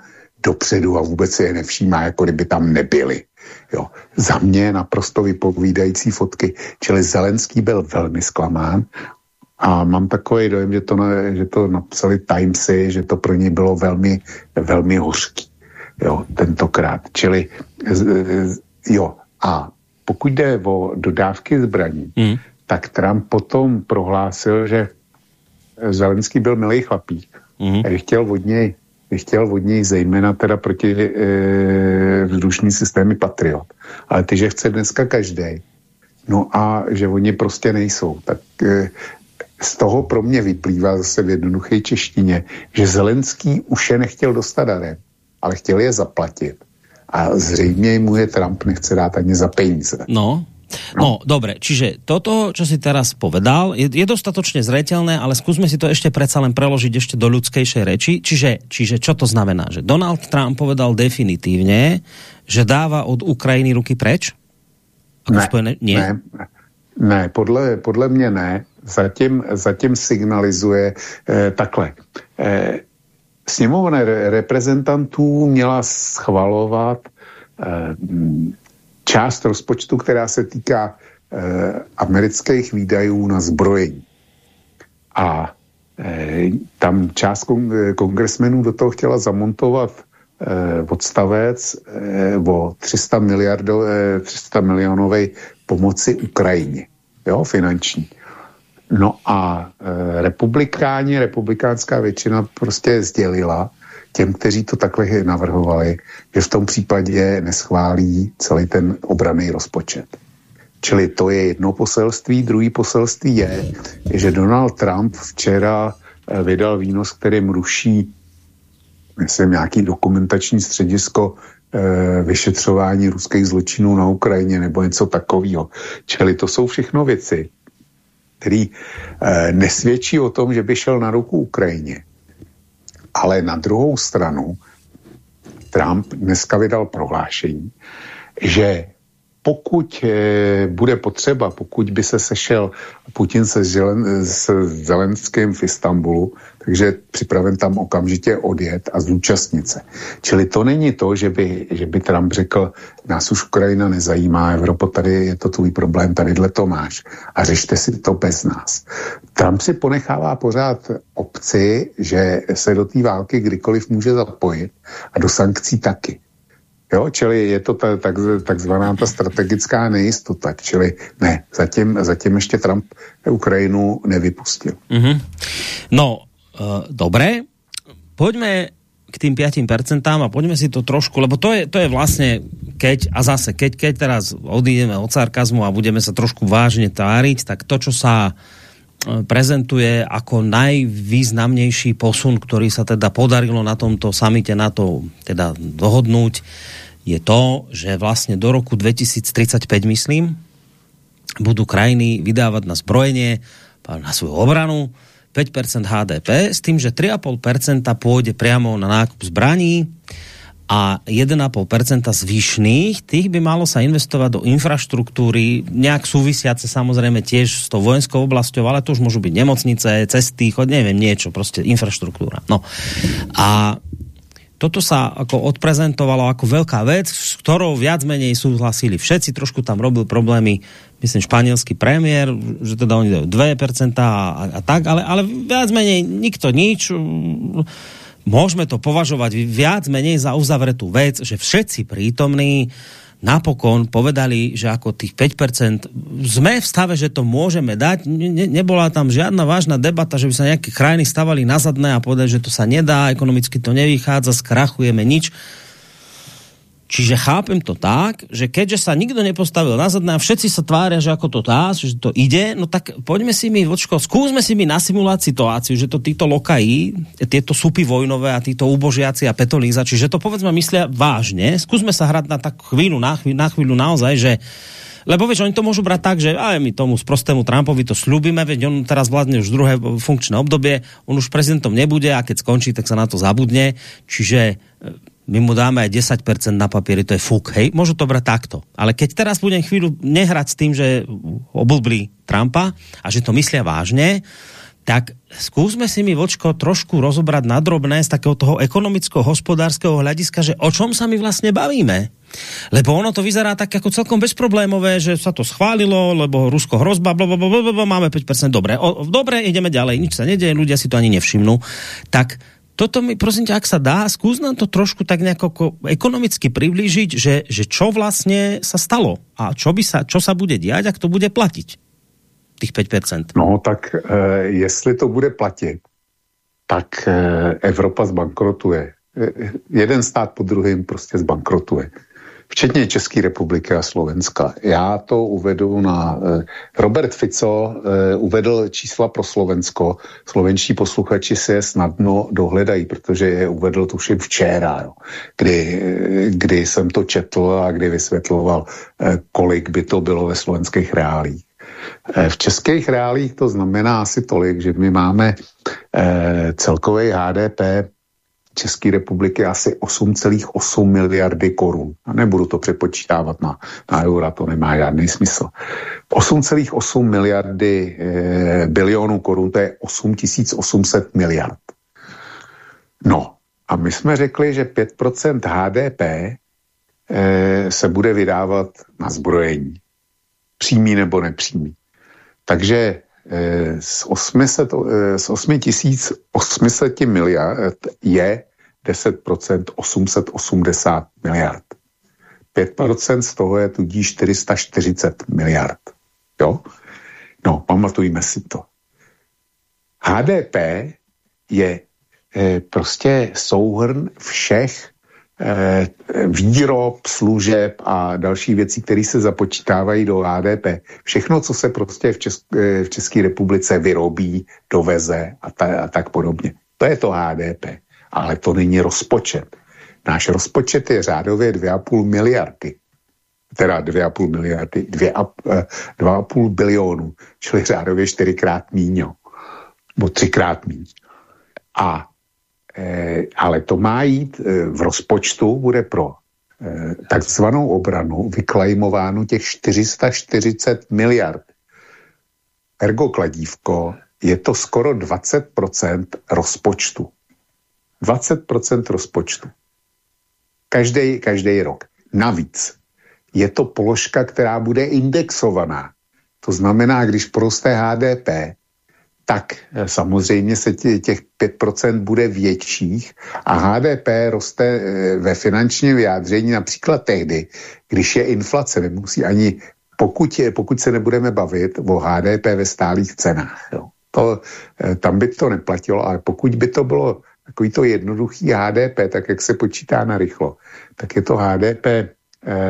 dopředu a vůbec je nevšímá, jako kdyby tam nebyli. Jo. Za mě naprosto vypovídající fotky. Čili Zelenský byl velmi zklamán a mám takový dojem, že to, že to napsali Timesy, že to pro ně bylo velmi, velmi hořký. Jo, tentokrát. Čili jo. A pokud jde o dodávky zbraní, mm. tak Trump potom prohlásil, že Zelenský byl milý chlapík. Mm. A chtěl od něj chtěl od něj zejména teda proti e, vzdušní systémy Patriot. Ale ty, že chce dneska každý. No a že oni prostě nejsou. Tak e, z toho pro mě vyplývá zase v jednoduché češtině, že Zelenský už je nechtěl dostat darem, ale chtěl je zaplatit. A zřejmě mu je Trump nechce dát ani za peníze. No, No, dobre, čiže toto, čo si teraz povedal, je, je dostatočne zretelné, ale skúsme si to ešte predsa len preložiť ešte do ľudskejšej reči. Čiže, čiže čo to znamená? Že Donald Trump povedal definitívne, že dáva od Ukrajiny ruky preč? Ako ne, spojené? Nie? ne, ne podle, podle mě ne. Zatím, zatím signalizuje eh, takhle. Eh, sněmovna reprezentantů měla schvalovat eh, část rozpočtu, která se týká eh, amerických výdajů na zbrojení. A eh, tam část kon, eh, kongresmenů do toho chtěla zamontovat eh, odstavec eh, o 300, miliardo, eh, 300 milionové pomoci Ukrajině, jo, finanční. No a e, republikáni, republikánská většina prostě sdělila, těm, kteří to takhle navrhovali, že v tom případě neschválí celý ten obraný rozpočet. Čili to je jedno poselství. Druhý poselství je, že Donald Trump včera eh, vydal výnos, kterým ruší myslím, nějaký dokumentační středisko e, vyšetřování ruských zločinů na Ukrajině nebo něco takového. Čili to jsou všechno věci, které e, nesvědčí o tom, že by šel na ruku Ukrajině. Ale na druhou stranu Trump dneska vydal prohlášení, že pokud e, bude potřeba, pokud by se sešel Putin se, Zelen, se Zelenským v Istanbulu, takže připraven tam okamžitě odjet a zúčastnit se. Čili to není to, že by, že by Trump řekl, nás už Ukrajina nezajímá, Evropa, tady je to tvůj problém, tadyhle to máš a řešte si to bez nás. Trump si ponechává pořád obci, že se do té války kdykoliv může zapojit a do sankcí taky. Jo, čili je to ta, tak, takzvaná ta strategická nejistota, čili ne, zatím, zatím ještě Trump Ukrajinu nevypustil. Mm -hmm. No, uh, dobré, poďme k tým 5% a poďme si to trošku, lebo to je, to je vlastne, keď, a zase, keď, keď teraz odídeme od sarkazmu a budeme sa trošku vážne tváriť, tak to, čo sa prezentuje ako najvýznamnejší posun, ktorý sa teda podarilo na tomto samite na to teda dohodnúť, je to, že vlastne do roku 2035, myslím, budú krajiny vydávať na zbrojenie, na svoju obranu 5% HDP, s tým, že 3,5% pôjde priamo na nákup zbraní a 1,5% zvyšných, tých by malo sa investovať do infraštruktúry, nejak súvisiace samozrejme tiež s tou vojenskou oblasťou, ale to už môžu byť nemocnice, cesty, chod, neviem, niečo, proste infraštruktúra. No. A toto sa ako odprezentovalo ako veľká vec, s ktorou viac menej súhlasili všetci, trošku tam robil problémy, myslím, španielský premiér, že teda oni dajú 2% a, a tak, ale, ale viac menej nikto nič. Môžeme to považovať viac menej za uzavretú vec, že všetci prítomní napokon povedali, že ako tých 5% sme v stave, že to môžeme dať. Ne, nebola tam žiadna vážna debata, že by sa nejaké krajiny stavali na zadné a povedali, že to sa nedá, ekonomicky to nevychádza, skrachujeme nič. Čiže chápem to tak, že keďže sa nikto nepostavil na zadné a všetci sa tvária, že ako to dá, že to ide, no tak poďme si mi, vočko, skúsme si mi nasimulovať situáciu, že to títo lokají, tieto supy vojnové a títo ubožiaci a petolíza, čiže to povedzme myslia vážne, skúsme sa hrať na tak chvíľu, na chvíľu, na chvíľu naozaj, že Lebo vieš, oni to môžu brať tak, že aj my tomu sprostému Trumpovi to slúbime, veď on teraz vládne už druhé funkčné obdobie, on už prezidentom nebude a keď skončí, tak sa na to zabudne. Čiže my mu dáme aj 10% na papieri, to je fúk, hej, môžu to brať takto. Ale keď teraz budem chvíľu nehrať s tým, že oblbli Trumpa a že to myslia vážne, tak skúsme si mi, Vočko, trošku rozobrať na drobné z takého toho ekonomicko-hospodárskeho hľadiska, že o čom sa my vlastne bavíme. Lebo ono to vyzerá tak ako celkom bezproblémové, že sa to schválilo, lebo Rusko hrozba, blablabla, máme 5%, dobre, o, dobre, ideme ďalej, nič sa nedeje, ľudia si to ani nevšimnú. Tak toto mi, prosím ťa, ak sa dá, skús nám to trošku tak nejako ekonomicky priblížiť, že, že čo vlastne sa stalo a čo, by sa, čo sa bude diať, ak to bude platiť těch 5%? No tak e, jestli to bude platit, tak e, Evropa zbankrotuje. E, jeden stát po druhém prostě zbankrotuje. Včetně České republiky a Slovenska. Já to uvedu na... E, Robert Fico e, uvedl čísla pro Slovensko. Slovenští posluchači si je snadno dohledají, protože je uvedl tuším včera, jo, kdy, kdy jsem to četl a kdy vysvětloval, kolik by to bylo ve slovenských reálích. Eh, v českých reálích to znamená asi tolik, že my máme eh, celkový HDP České republiky asi 8,8 miliardy korun. A nebudu to přepočítávat na, na eura, to nemá žádný smysl. 8,8 miliardy eh, bilionů korun, to je 8800 miliard. No, a my jsme řekli, že 5% HDP eh, se bude vydávat na zbrojení. Přímý nebo nepřímý. Takže z 800, eh, z 8800 miliard je 10% 880 miliard. 5% z toho je tudíž 440 miliard. Jo? No, pamatujme si to. HDP je e, prostě souhrn všech Eh, výrob, služeb a další věcí, které se započítávají do HDP. Všechno, co se prostě eh, v České republice vyrobí, doveze a, ta, a tak podobně. To je to HDP. Ale to není rozpočet. Náš rozpočet je řádově 2,5 miliardy. Teda 2,5 miliardy, 2,5 eh, bilionu, čili řádově čtyřikrát míň, nebo třikrát míň. A Eh, ale to má jít eh, v rozpočtu, bude pro eh, takzvanou obranu vyklejmováno těch 440 miliard. Ergo kladívko, je to skoro 20% rozpočtu. 20% rozpočtu. Každý, každý rok. Navíc je to položka, která bude indexovaná. To znamená, když poroste HDP, tak eh, samozřejmě se těch 5% bude větších a HDP roste eh, ve finančním vyjádření například tehdy, když je inflace, nemusí ani, pokud, je, pokud se nebudeme bavit o HDP ve stálých cenách. Jo. To, eh, tam by to neplatilo, ale pokud by to bylo takový to jednoduchý HDP, tak jak se počítá na rychlo, tak je to HDP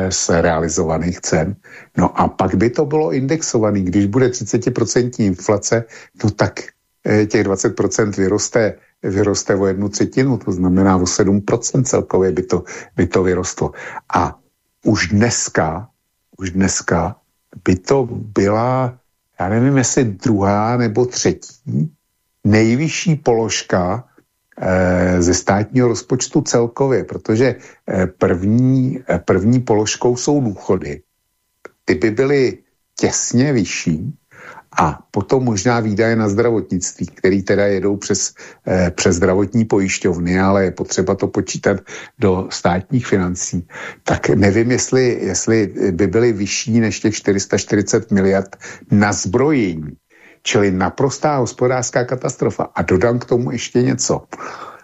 z realizovaných cen. No a pak by to bylo indexovaný. Když bude 30% inflace, no tak eh, těch 20% vyroste, vyroste o jednu třetinu, to znamená o 7% celkově by to, by to vyrostlo. A už dneska, už dneska by to byla, já nevím, jestli druhá nebo třetí nejvyšší položka ze státního rozpočtu celkově, protože eh, první, eh, první položkou jsou důchody. Ty by byly těsně vyšší a potom možná výdaje na zdravotnictví, který teda jedou přes, přes zdravotní pojišťovny, ale je potřeba to počítat do státních financí. Tak nevím, jestli, jestli by byly vyšší než těch 440 miliard na zbrojení Čili naprostá hospodářská katastrofa. A dodám k tomu ještě něco.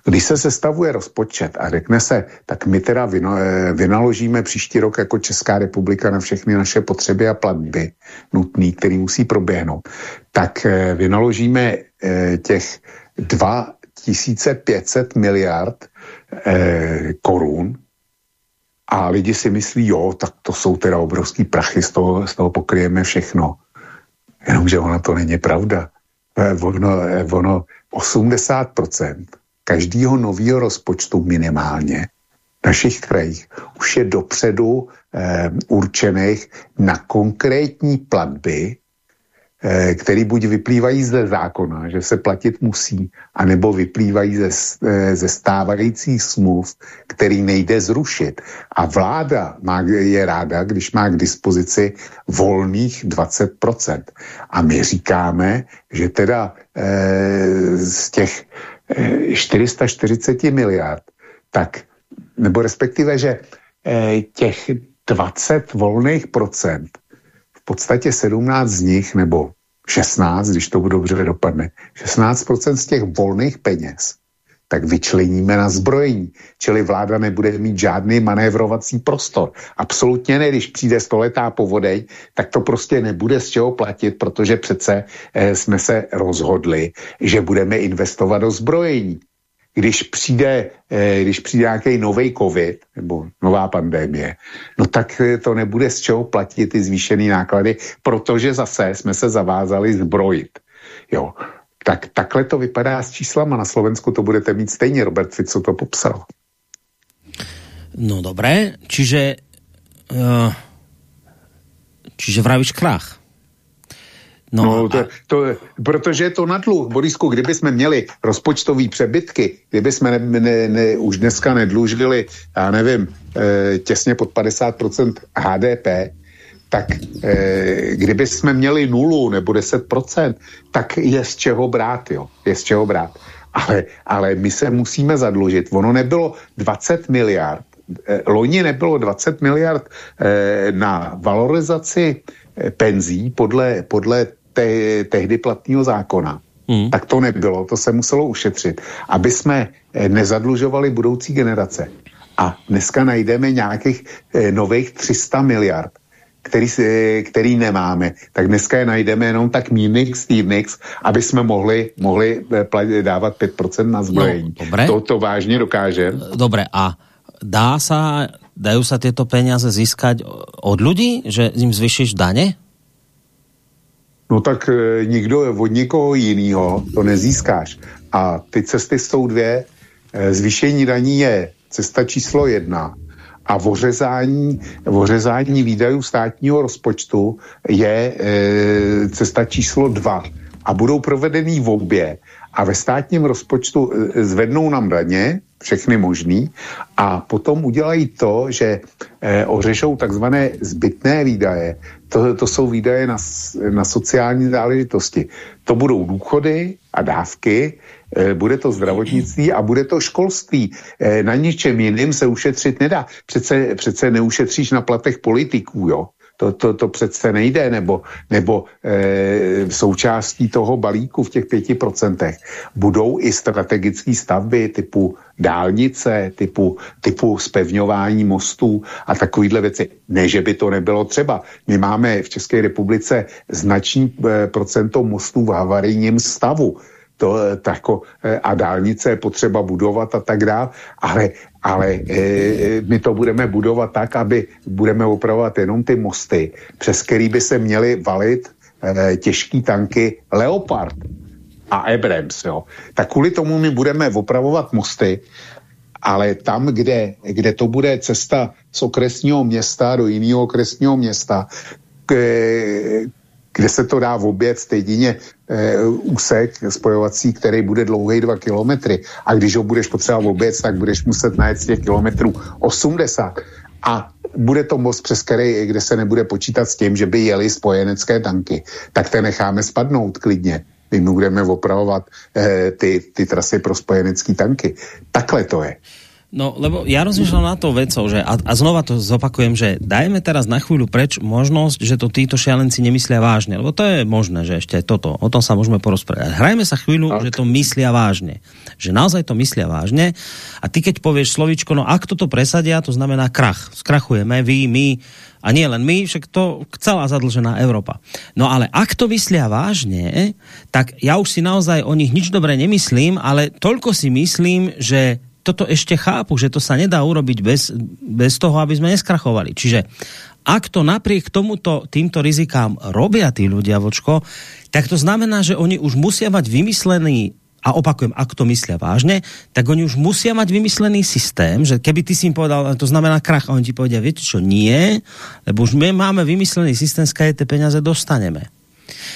Když se sestavuje rozpočet a řekne se, tak my teda eh, vynaložíme příští rok jako Česká republika na všechny naše potřeby a platby nutné, které musí proběhnout, tak eh, vynaložíme eh, těch 2500 miliard korun a lidi si myslí, jo, tak to jsou teda obrovský prachy, z toho, z toho pokryjeme všechno. Jenomže ona to není pravda. Eh, ono, eh, ono 80% každého nového rozpočtu minimálně našich krajích už je dopředu eh, určených na konkrétní platby, eh, které buď vyplývají ze zákona, že se platit musí, anebo vyplývají ze, eh, ze stávajících smluv, který nejde zrušit. A vláda má, je ráda, když má k dispozici volných 20%. A my říkáme, že teda eh, z těch eh, 440 miliard, tak nebo respektive, že eh, těch 20 volných procent, podstatě 17 z nich, nebo 16, když to dobře dopadne, 16% z těch volných peněz, tak vyčleníme na zbrojení. Čili vláda nebude mít žádný manévrovací prostor. Absolutně ne, když přijde stoletá povodej, tak to prostě nebude z čeho platit, protože přece eh, jsme se rozhodli, že budeme investovat do zbrojení když přijde, eh, když přijde nějaký nový covid nebo nová pandémie, no tak eh, to nebude z čeho platit ty zvýšené náklady, protože zase jsme se zavázali zbrojit. Jo. Tak takhle to vypadá s číslama. Na Slovensku to budete mít stejně. Robert Fico to popsal. No dobré, čiže uh, čiže vravíš krach. No, no to, to, protože je to na dluh. Borisku, kdyby jsme měli rozpočtové přebytky, kdyby jsme ne, ne, ne, už dneska nedlužili, já nevím, e, těsně pod 50% HDP, tak e, kdyby jsme měli nulu nebo 10%, tak je z čeho brát, jo. Je z čeho brát. Ale, ale my se musíme zadlužit. Ono nebylo 20 miliard, e, loni nebylo 20 miliard e, na valorizaci penzí podle, podle te, tehdy platného zákona, hmm. tak to nebylo, to se muselo ušetřit, aby jsme eh, nezadlužovali budoucí generace. A dneska najdeme nějakých eh, nových 300 miliard, který, eh, který nemáme, tak dneska je najdeme jenom tak mínix, týdnix, aby jsme mohli, mohli platit, dávat 5% na zbrojení. No, To, to vážně dokáže. Dobre, a dá sa, dajú sa tieto peniaze získať od ľudí, že im zvyšíš dane? No tak e, nikdo od nikoho jiného to nezískáš. A ty cesty jsou dvě. E, zvýšení daní je cesta číslo jedna a vořezání, vořezání výdajů státního rozpočtu je e, cesta číslo dva. A budou provedený v obě. A ve státním rozpočtu e, zvednou nám daně, všechny možný, a potom udělají to, že e, ořešou takzvané zbytné výdaje, to, to jsou výdaje na, na sociální záležitosti. To budou důchody a dávky, e, bude to zdravotnictví a bude to školství. E, na ničem jiným se ušetřit nedá. Přece, přece neušetříš na platech politiků, jo. To, to, to přece nejde, nebo, nebo e, součástí toho balíku v těch pěti procentech budou i strategické stavby typu dálnice, typu, typu spevňování mostů a takovýhle věci. Ne, že by to nebylo třeba. My máme v České republice značný e, procento mostů v havarijním stavu to, tako, e, a dálnice je potřeba budovat a tak dále, ale, ale e, my to budeme budovat tak, aby budeme opravovat jenom ty mosty, přes který by se měly valit e, těžký tanky Leopard a Abrams. Jo. Tak kvůli tomu my budeme opravovat mosty, ale tam, kde, kde to bude cesta z okresního města do jiného okresního města, kde se to dá oběd jedině e, úsek spojovací, který bude dlouhý 2 kilometry. A když ho budeš potřebovat v oběd, tak budeš muset najet z těch kilometrů 80. A bude to most, přes který, kde se nebude počítat s tím, že by jeli spojenecké tanky. Tak te necháme spadnout klidně. My budeme opravovat e, ty, ty trasy pro spojenecké tanky. Takhle to je. No, lebo ja rozmýšľam na to vecou, že, a, a znova to zopakujem, že dajme teraz na chvíľu preč možnosť, že to títo šialenci nemyslia vážne, lebo to je možné, že ešte toto, o tom sa môžeme porozprávať. Hrajme sa chvíľu, tak. že to myslia vážne. Že naozaj to myslia vážne a ty keď povieš slovičko, no ak toto presadia, to znamená krach. Skrachujeme, vy, my, a nie len my, však to celá zadlžená Európa. No ale ak to myslia vážne, tak ja už si naozaj o nich nič dobre nemyslím, ale toľko si myslím, že toto ešte chápu, že to sa nedá urobiť bez, bez toho, aby sme neskrachovali. Čiže ak to napriek tomuto, týmto rizikám robia tí ľudia, vočko, tak to znamená, že oni už musia mať vymyslený a opakujem, ak to myslia vážne, tak oni už musia mať vymyslený systém, že keby ty si im povedal, to znamená krach, a oni ti povedia, viete čo, nie, lebo už my máme vymyslený systém, skade tie peniaze dostaneme.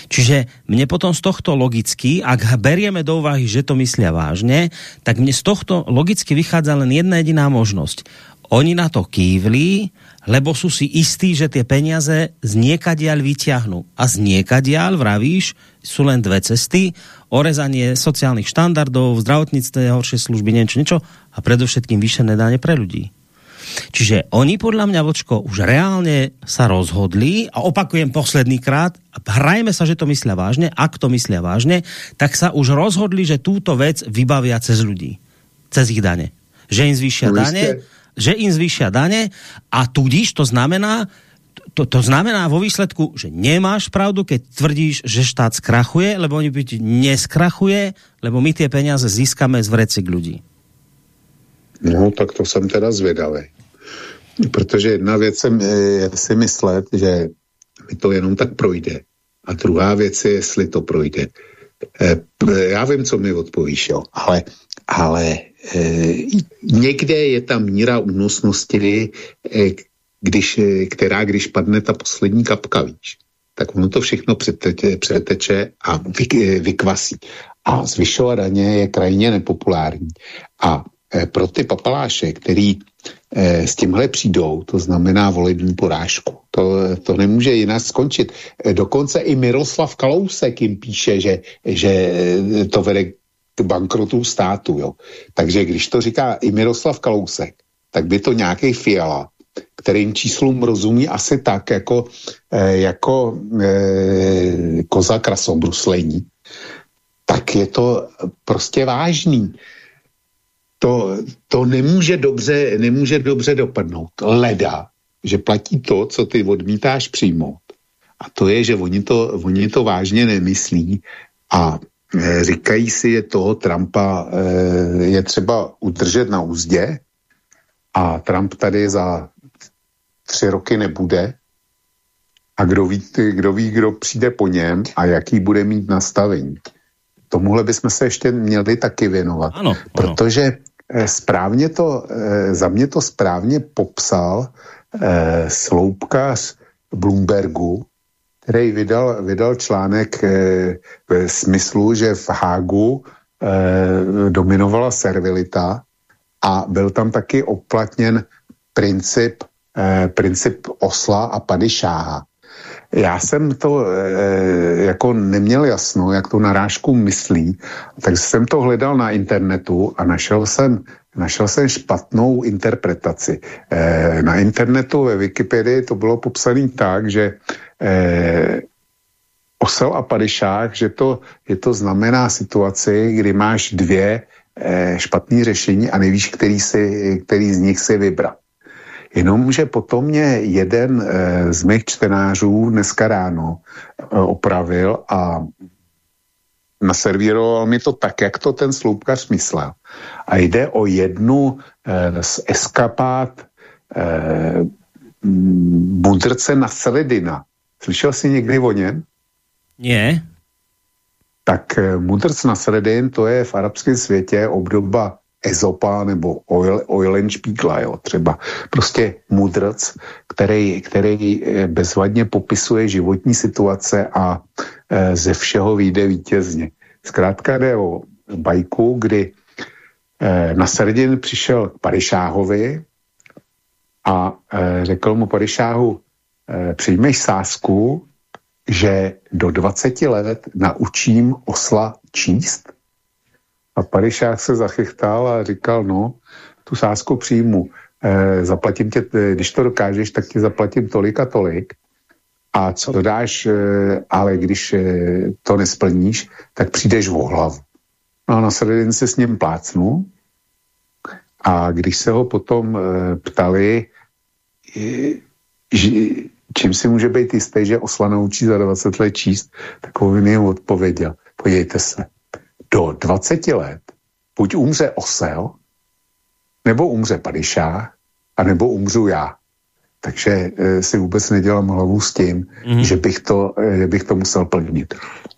Čiže mne potom z tohto logicky, ak berieme do úvahy, že to myslia vážne, tak mne z tohto logicky vychádza len jedna jediná možnosť. Oni na to kývli, lebo sú si istí, že tie peniaze z niekadiaľ vyťahnú. A z niekadiaľ, vravíš, sú len dve cesty orezanie sociálnych štandardov, zdravotníctve, horšie služby, niečo, niečo a predovšetkým vyššie nedanie pre ľudí. Čiže oni podľa mňa, Vočko, už reálne sa rozhodli a opakujem posledný krát, hrajme sa, že to myslia vážne, ak to myslia vážne, tak sa už rozhodli, že túto vec vybavia cez ľudí, cez ich dane. Že im zvýšia no, dane, že im zvýšia dane a tudíž to znamená, to, to znamená vo výsledku, že nemáš pravdu, keď tvrdíš, že štát skrachuje, lebo oni byť neskrachuje, lebo my tie peniaze získame z vrecek ľudí. No, tak to jsem teda zvědavý. Protože jedna věc je si myslet, že mi to jenom tak projde. A druhá věc je, jestli to projde. E, já vím, co mi odpovíš, jo, ale, ale e, někde je ta míra únosnosti, e, když, která když padne ta poslední kapka, víš, tak ono to všechno přeteče, přeteče a vy, vykvasí. A zvyšovat daně je krajně nepopulární. A e, pro ty papaláše, který e, s tímhle přijdou, to znamená volební porážku. To, to nemůže jinak skončit. E, dokonce i Miroslav Kalousek jim píše, že, že to vede k bankrotu státu. Jo. Takže když to říká i Miroslav Kalousek, tak by to nějaký Fiala kterým číslům rozumí asi tak, jako, eh, jako eh, koza krasobruslení, tak je to prostě vážný. To, to nemůže, dobře, nemůže dobře dopadnout. Leda, že platí to, co ty odmítáš přijmout. A to je, že oni to, oni to vážně nemyslí a e, říkají si, že toho Trumpa e, je třeba udržet na úzdě a Trump tady za tři roky nebude a kdo ví, kdo ví, kdo přijde po něm a jaký bude mít nastavení. Tomuhle bychom se ještě měli taky věnovat, ano, ano. protože správně to, eh, za mě to správně popsal eh, sloupkař Bloombergu, který vydal, vydal článek ve smyslu, že v Hágu dominovala servilita a byl tam taky oplatněn princip princip osla a padišáha. Já jsem to eh, jako neměl jasno, jak tu narážku myslí, tak jsem to hledal na internetu a našel jsem, našel jsem špatnou interpretaci. Eh, na internetu ve Wikipedii to bylo popsané tak, že eh, osel a padišák, že to, je to znamená situaci, kdy máš dvě eh, špatné řešení a nevíš, který, si, který z nich si vybrat. Jenomže potom mě jeden eh, z mých čtenářů dneska ráno eh, opravil a naservíroval mi to tak, jak to ten sloupkař myslel. A jde o jednu eh, z eskapát mudrce Nasredina. Slyšel jsi někdy o něm? Nie. Tak mudrc Nasredin, to je v arabském světě obdoba Ezopa nebo Oil, Špíkla, jo, třeba. Prostě mudrc, který, který eh, bezvadně popisuje životní situace a e, ze všeho vyjde vítězně. Zkrátka jde o bajku, kdy e, na Sardin přišel k Parišáhovi a e, řekl mu Parišáhu, e, přijmeš sásku, že do 20 let naučím osla číst a Parišák se zachychtal a říkal, no, tu sázku přijmu, e, zaplatím tě, eh, když to dokážeš, tak ti zaplatím tolik a tolik. A co dáš, e, ale když e, to nesplníš, tak přijdeš v hlavu. No a na sredin se s ním plácnu a když se ho potom e, ptali, že, čím si může být jistý, že osla naučí za 20 let číst, tak on jim odpověděl, podívejte se, do 20 let buď umře osel, nebo umře padišá, a nebo umřu já. Takže e, si vůbec nedělám hlavu s tím, mm. že, bych to, e, že bych to musel plnit.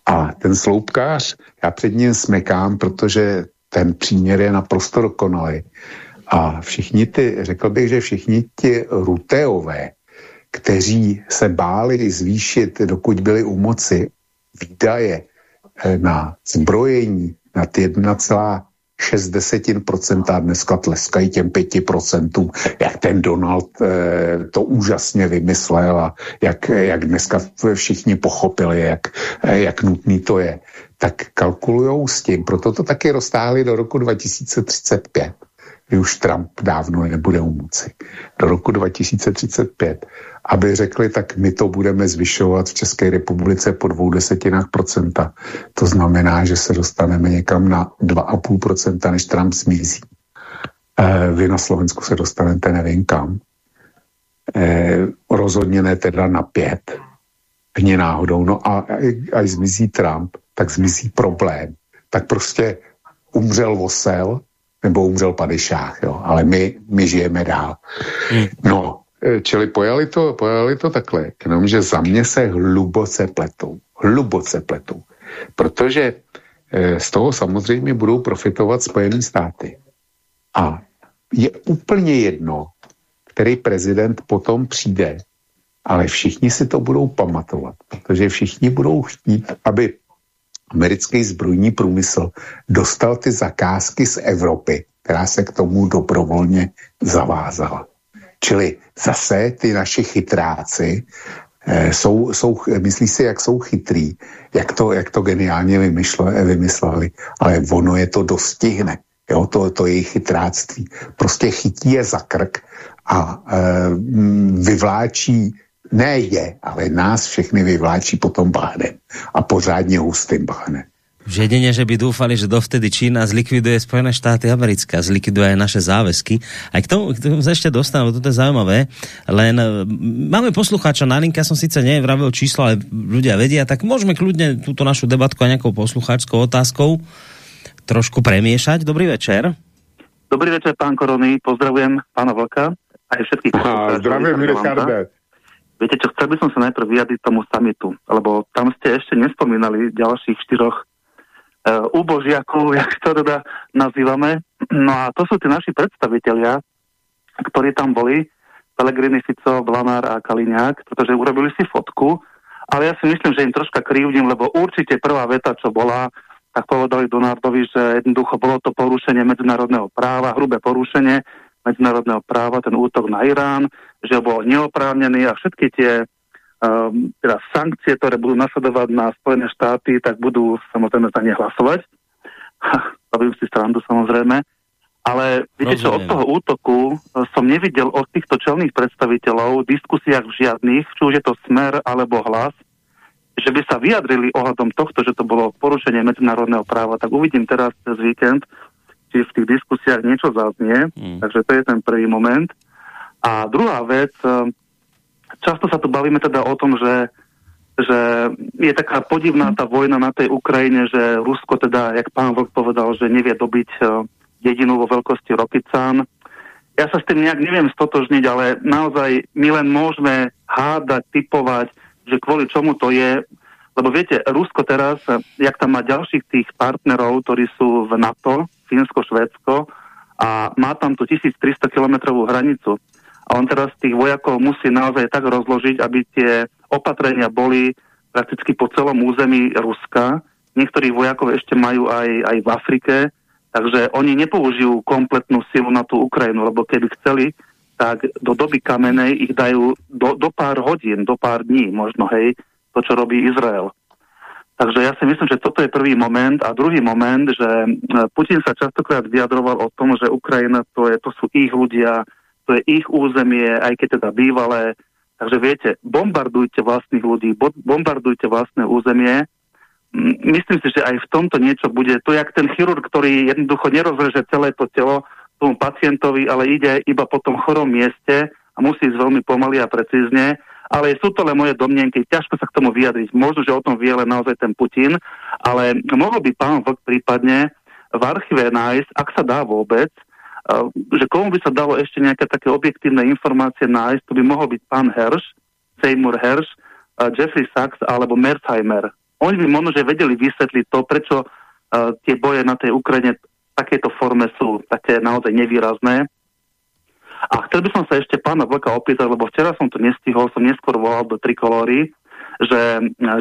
A ten sloupkář, já před ním smekám, protože ten příměr je naprosto dokonalý. A všichni ty, řekl bych, že všichni ti ruteové, kteří se báli zvýšit, dokud byli u moci, výdaje na zbrojení nad 1,6 desetin a dneska tleskají těm 5%, jak ten Donald eh, to úžasně vymyslel a jak, jak dneska všichni pochopili, jak, eh, jak nutný to je, tak kalkulujou s tím. Proto to taky roztáhli do roku 2035 kdy už Trump dávno nebude u moci. Do roku 2035 aby řekli, tak my to budeme zvyšovat v České republice po dvou desetinách procenta. To znamená, že se dostaneme někam na 2,5 procenta, než Trump zmizí. E, vy na Slovensku se dostanete nevím kam. E, rozhodně ne teda na pět. Ani náhodou. No a až zmizí Trump, tak zmizí problém. Tak prostě umřel Vosel, nebo umřel Padyšách, jo. Ale my, my žijeme dál. Hmm. No, Eh, čili pojali to, pojali to takhle, jenomže za mě se hluboce pletou. Hluboce pletou. Protože e, z toho samozřejmě budou profitovat Spojené státy. A je úplně jedno, který prezident potom přijde, ale všichni si to budou pamatovat, protože všichni budou chtít, aby americký zbrojní průmysl dostal ty zakázky z Evropy, která se k tomu dobrovolně zavázala. Čili zase ty naši chytráci eh, jsou, jsou, myslí si, jak jsou chytrý, jak to, jak to geniálně vymyšle, vymysleli, ale ono je to dostihne. Jo, to, to jejich chytráctví. Prostě chytí je za krk a e, vyvláčí, ne je, ale nás všechny vyvláčí potom bahnem a pořádně hustým bahnem že jedine, že by dúfali, že dovtedy Čína zlikviduje Spojené štáty americké a zlikviduje aj naše záväzky. Aj k tomu, k tomu sa ešte dostaneme, toto je zaujímavé, len e, máme poslucháča na linke, ja som síce nevravil číslo, ale ľudia vedia, tak môžeme kľudne túto našu debatku aj nejakou poslucháčskou otázkou trošku premiešať. Dobrý večer. Dobrý večer, pán Korony, pozdravujem pána Vlka aj všetkých Zdravím, Richarde. Viete čo, chcel by som sa najprv vyjadriť tomu samitu, lebo tam ste ešte nespomínali ďalších štyroch úbožiakov, jak to teda nazývame. No a to sú tí naši predstavitelia, ktorí tam boli, Pelegrini, Fico, Blanár a Kaliňák, pretože urobili si fotku, ale ja si myslím, že im troška krivdím, lebo určite prvá veta, čo bola, tak povedali Donardovi, že jednoducho bolo to porušenie medzinárodného práva, hrubé porušenie medzinárodného práva, ten útok na Irán, že bol neoprávnený a všetky tie um, teda sankcie, ktoré budú nasledovať na Spojené štáty, tak budú samozrejme za ne hlasovať. Robím si strandu samozrejme. Ale viete čo, od toho útoku e, som nevidel od týchto čelných predstaviteľov v diskusiách žiadnych, či už je to smer alebo hlas, že by sa vyjadrili ohľadom tohto, že to bolo porušenie medzinárodného práva, tak uvidím teraz cez víkend, či v tých diskusiách niečo zaznie. Mm. Takže to je ten prvý moment. A druhá vec, e, často sa tu bavíme teda o tom, že, že je taká podivná tá vojna na tej Ukrajine, že Rusko teda, jak pán Vlk povedal, že nevie dobiť e, jedinu vo veľkosti Rokicán. Ja sa s tým nejak neviem stotožniť, ale naozaj my len môžeme hádať, typovať, že kvôli čomu to je. Lebo viete, Rusko teraz, jak tam má ďalších tých partnerov, ktorí sú v NATO, Fínsko, Švédsko, a má tam tú 1300 kilometrovú hranicu. A on teraz tých vojakov musí naozaj tak rozložiť, aby tie opatrenia boli prakticky po celom území Ruska. Niektorí vojakov ešte majú aj, aj v Afrike, takže oni nepoužijú kompletnú silu na tú Ukrajinu, lebo keby chceli, tak do doby kamenej ich dajú do, do pár hodín, do pár dní možno, hej, to, čo robí Izrael. Takže ja si myslím, že toto je prvý moment. A druhý moment, že e, Putin sa častokrát vyjadroval o tom, že Ukrajina to, je, to sú ich ľudia, to je ich územie, aj keď teda bývalé. Takže viete, bombardujte vlastných ľudí, bombardujte vlastné územie. Myslím si, že aj v tomto niečo bude. To je jak ten chirurg, ktorý jednoducho nerozreže celé to telo tomu pacientovi, ale ide iba po tom chorom mieste a musí ísť veľmi pomaly a precízne. Ale sú to len moje domnenky, ťažko sa k tomu vyjadriť. Možno, že o tom vie len naozaj ten Putin, ale mohol by pán Vlk prípadne v archíve nájsť, ak sa dá vôbec, že komu by sa dalo ešte nejaké také objektívne informácie nájsť, to by mohol byť pán Herš, Seymour Hersh, Jeffrey Sachs alebo Merzheimer. oni by možno, že vedeli vysvetliť to, prečo uh, tie boje na tej Ukrajine v takéto forme sú také naozaj nevýrazné. A chcel by som sa ešte pána Vlka opýtať, lebo včera som to nestihol, som neskôr volal do Trikolóry, že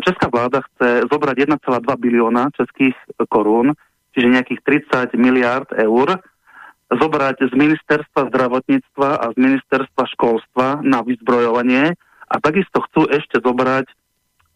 česká vláda chce zobrať 1,2 bilióna českých korún, čiže nejakých 30 miliard eur, zobrať z ministerstva zdravotníctva a z ministerstva školstva na vyzbrojovanie a takisto chcú ešte zobrať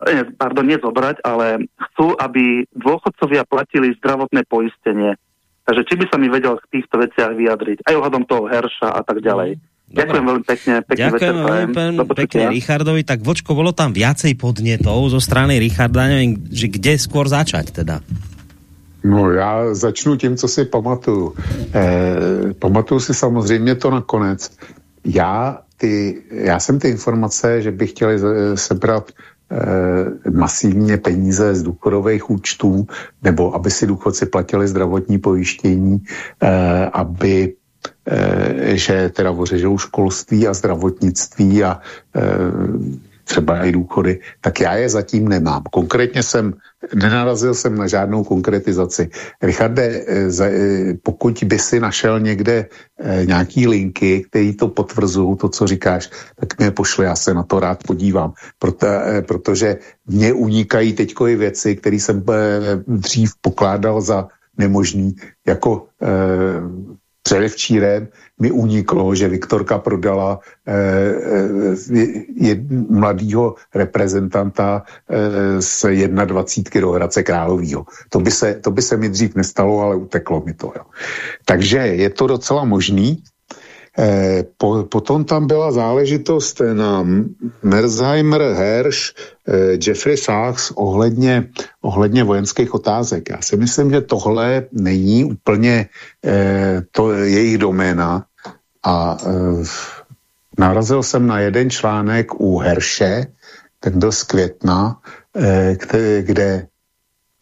eh, pardon, nezobrať, ale chcú, aby dôchodcovia platili zdravotné poistenie. Takže či by sa mi vedel v týchto veciach vyjadriť, aj ohľadom toho herša a tak ďalej. Dobre. Ďakujem veľmi pekne. Pekný Ďakujem veľmi pekne Richardovi. Tak Vočko, bolo tam viacej podnetov zo strany Richarda, neviem, že kde skôr začať teda? No já začnu tím, co si pamatuju. Eh, pamatuju si samozřejmě to nakonec. Já, ty, já jsem ty informace, že by chtěli sebrat eh, masivně peníze z důchodových účtů, nebo aby si důchodci platili zdravotní pojištění, eh, aby eh, že teda ořežou školství a zdravotnictví a eh, třeba i důchody, tak já je zatím nemám. Konkrétně jsem, nenarazil jsem na žádnou konkretizaci. Richarde, eh, eh, pokud by si našel někde eh, nějaký linky, které to potvrzují, to, co říkáš, tak mě pošli, já se na to rád podívám, proto, protože mně unikají teďko i věci, které jsem dřív pokládal za nemožný, jako předevčírem mi uniklo, že Viktorka prodala eh, eh, mladého reprezentanta eh, z 21 do Hradce Královýho. To by, se, to by se mi dřív nestalo, ale uteklo mi to. Jo. Takže je to docela možný. Eh, po, potom tam byla záležitost na Merzheimer, Hersch, eh, Jeffrey Sachs ohledně, ohledně vojenských otázek. Já si myslím, že tohle není úplně eh, to jejich doména a narazil jsem na jeden článek u Herše, ten byl z května, kde, kde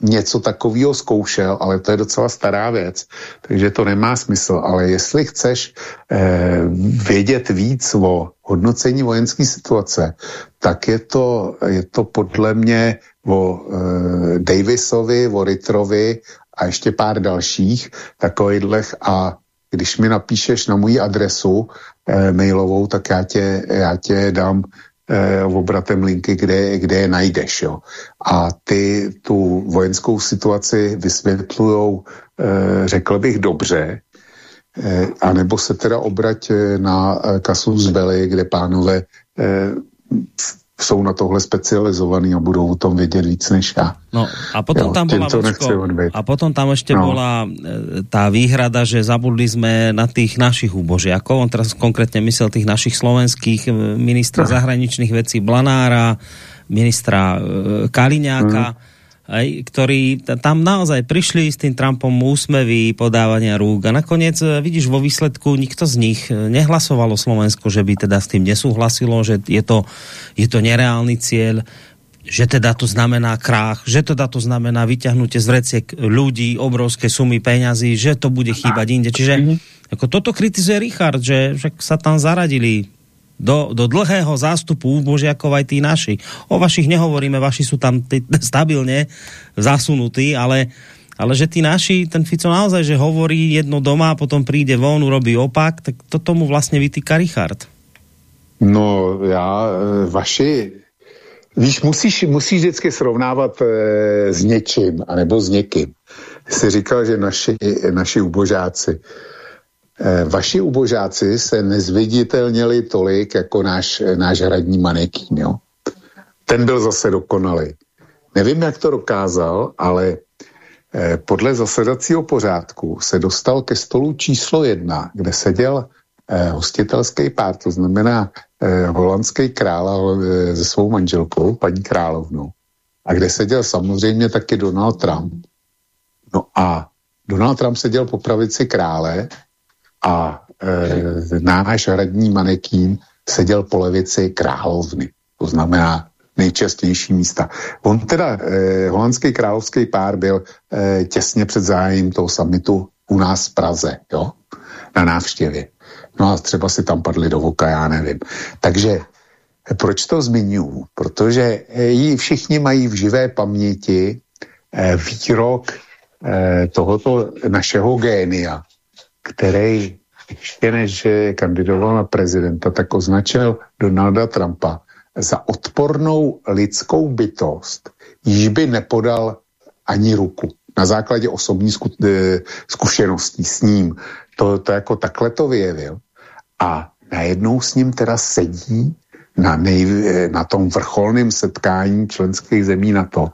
něco takového zkoušel, ale to je docela stará věc, takže to nemá smysl. Ale jestli chceš eh, vědět víc o hodnocení vojenské situace, tak je to, je to podle mě o eh, Davisovi, o Rittrovi a ještě pár dalších takových a když mi napíšeš na moji adresu eh, mailovou, tak já tě, já tě dám eh, obratem linky, kde, kde je najdeš. Jo. A ty tu vojenskou situaci vysvětlují, eh, řekl bych, dobře, eh, anebo se teda obrať na eh, kasu z Bely, kde pánové eh, jsou na tohle specializovaní a budou o tom vědět víc než já. No a potom jo, tam bola vočko, a potom tam ešte no. bola e, tá výhrada, že zabudli sme na tých našich úbožiakov, on teraz konkrétne myslel tých našich slovenských e, ministra no. zahraničných vecí Blanára, ministra e, Kaliňáka, mm aj, ktorí tam naozaj prišli s tým Trumpom úsmevy, podávania rúk a nakoniec e, vidíš vo výsledku nikto z nich e, nehlasovalo Slovensko, že by teda s tým nesúhlasilo, že je to, je to nereálny cieľ, že teda to znamená krách, že teda to znamená vyťahnutie z vreciek ľudí, obrovské sumy peňazí, že to bude chýbať inde. Čiže mhm. ako toto kritizuje Richard, že, že sa tam zaradili do, do dlhého zástupu úbožiakov aj tí naši. O vašich nehovoríme, vaši sú tam stabilne zasunutí, ale, ale že tí naši, ten Fico naozaj, že hovorí jedno doma potom príde von, urobí opak, tak to tomu vlastne vytýka Richard. No já, e, vaši, víš, musíš, musíš vždycky srovnávat e, s něčím, anebo s někým. Jsi říkal, že naši, naši ubožáci. Eh, vaši ubožáci se nezviditelnili tolik jako náš, náš hradní manekín. Jo? Ten byl zase dokonalý. Nevím, jak to dokázal, ale eh, podle zasedacího pořádku se dostal ke stolu číslo jedna, kde seděl eh, hostitelský pár, to znamená holandský král se svou manželkou, paní královnou, a kde seděl samozřejmě taky Donald Trump. No a Donald Trump seděl po pravici krále a e, náš hradní manekín seděl po levici královny. To znamená nejčastější místa. On teda, e, holandský královský pár byl e, těsně před zájem toho samitu u nás v Praze, jo, na návštěvě. No a třeba si tam padli do voka, já nevím. Takže Proč to zmiňuji? Protože ji všichni mají v živé paměti výrok tohoto našeho génia, který ještě než kandidoval na prezidenta, tak označil Donalda Trumpa za odpornou lidskou bytost, již by nepodal ani ruku na základě osobní zku, e, zkušeností s ním. To, to jako takhle to vyjevil. A najednou s ním teda sedí na, nej, e, na tom vrcholném setkání členských zemí na to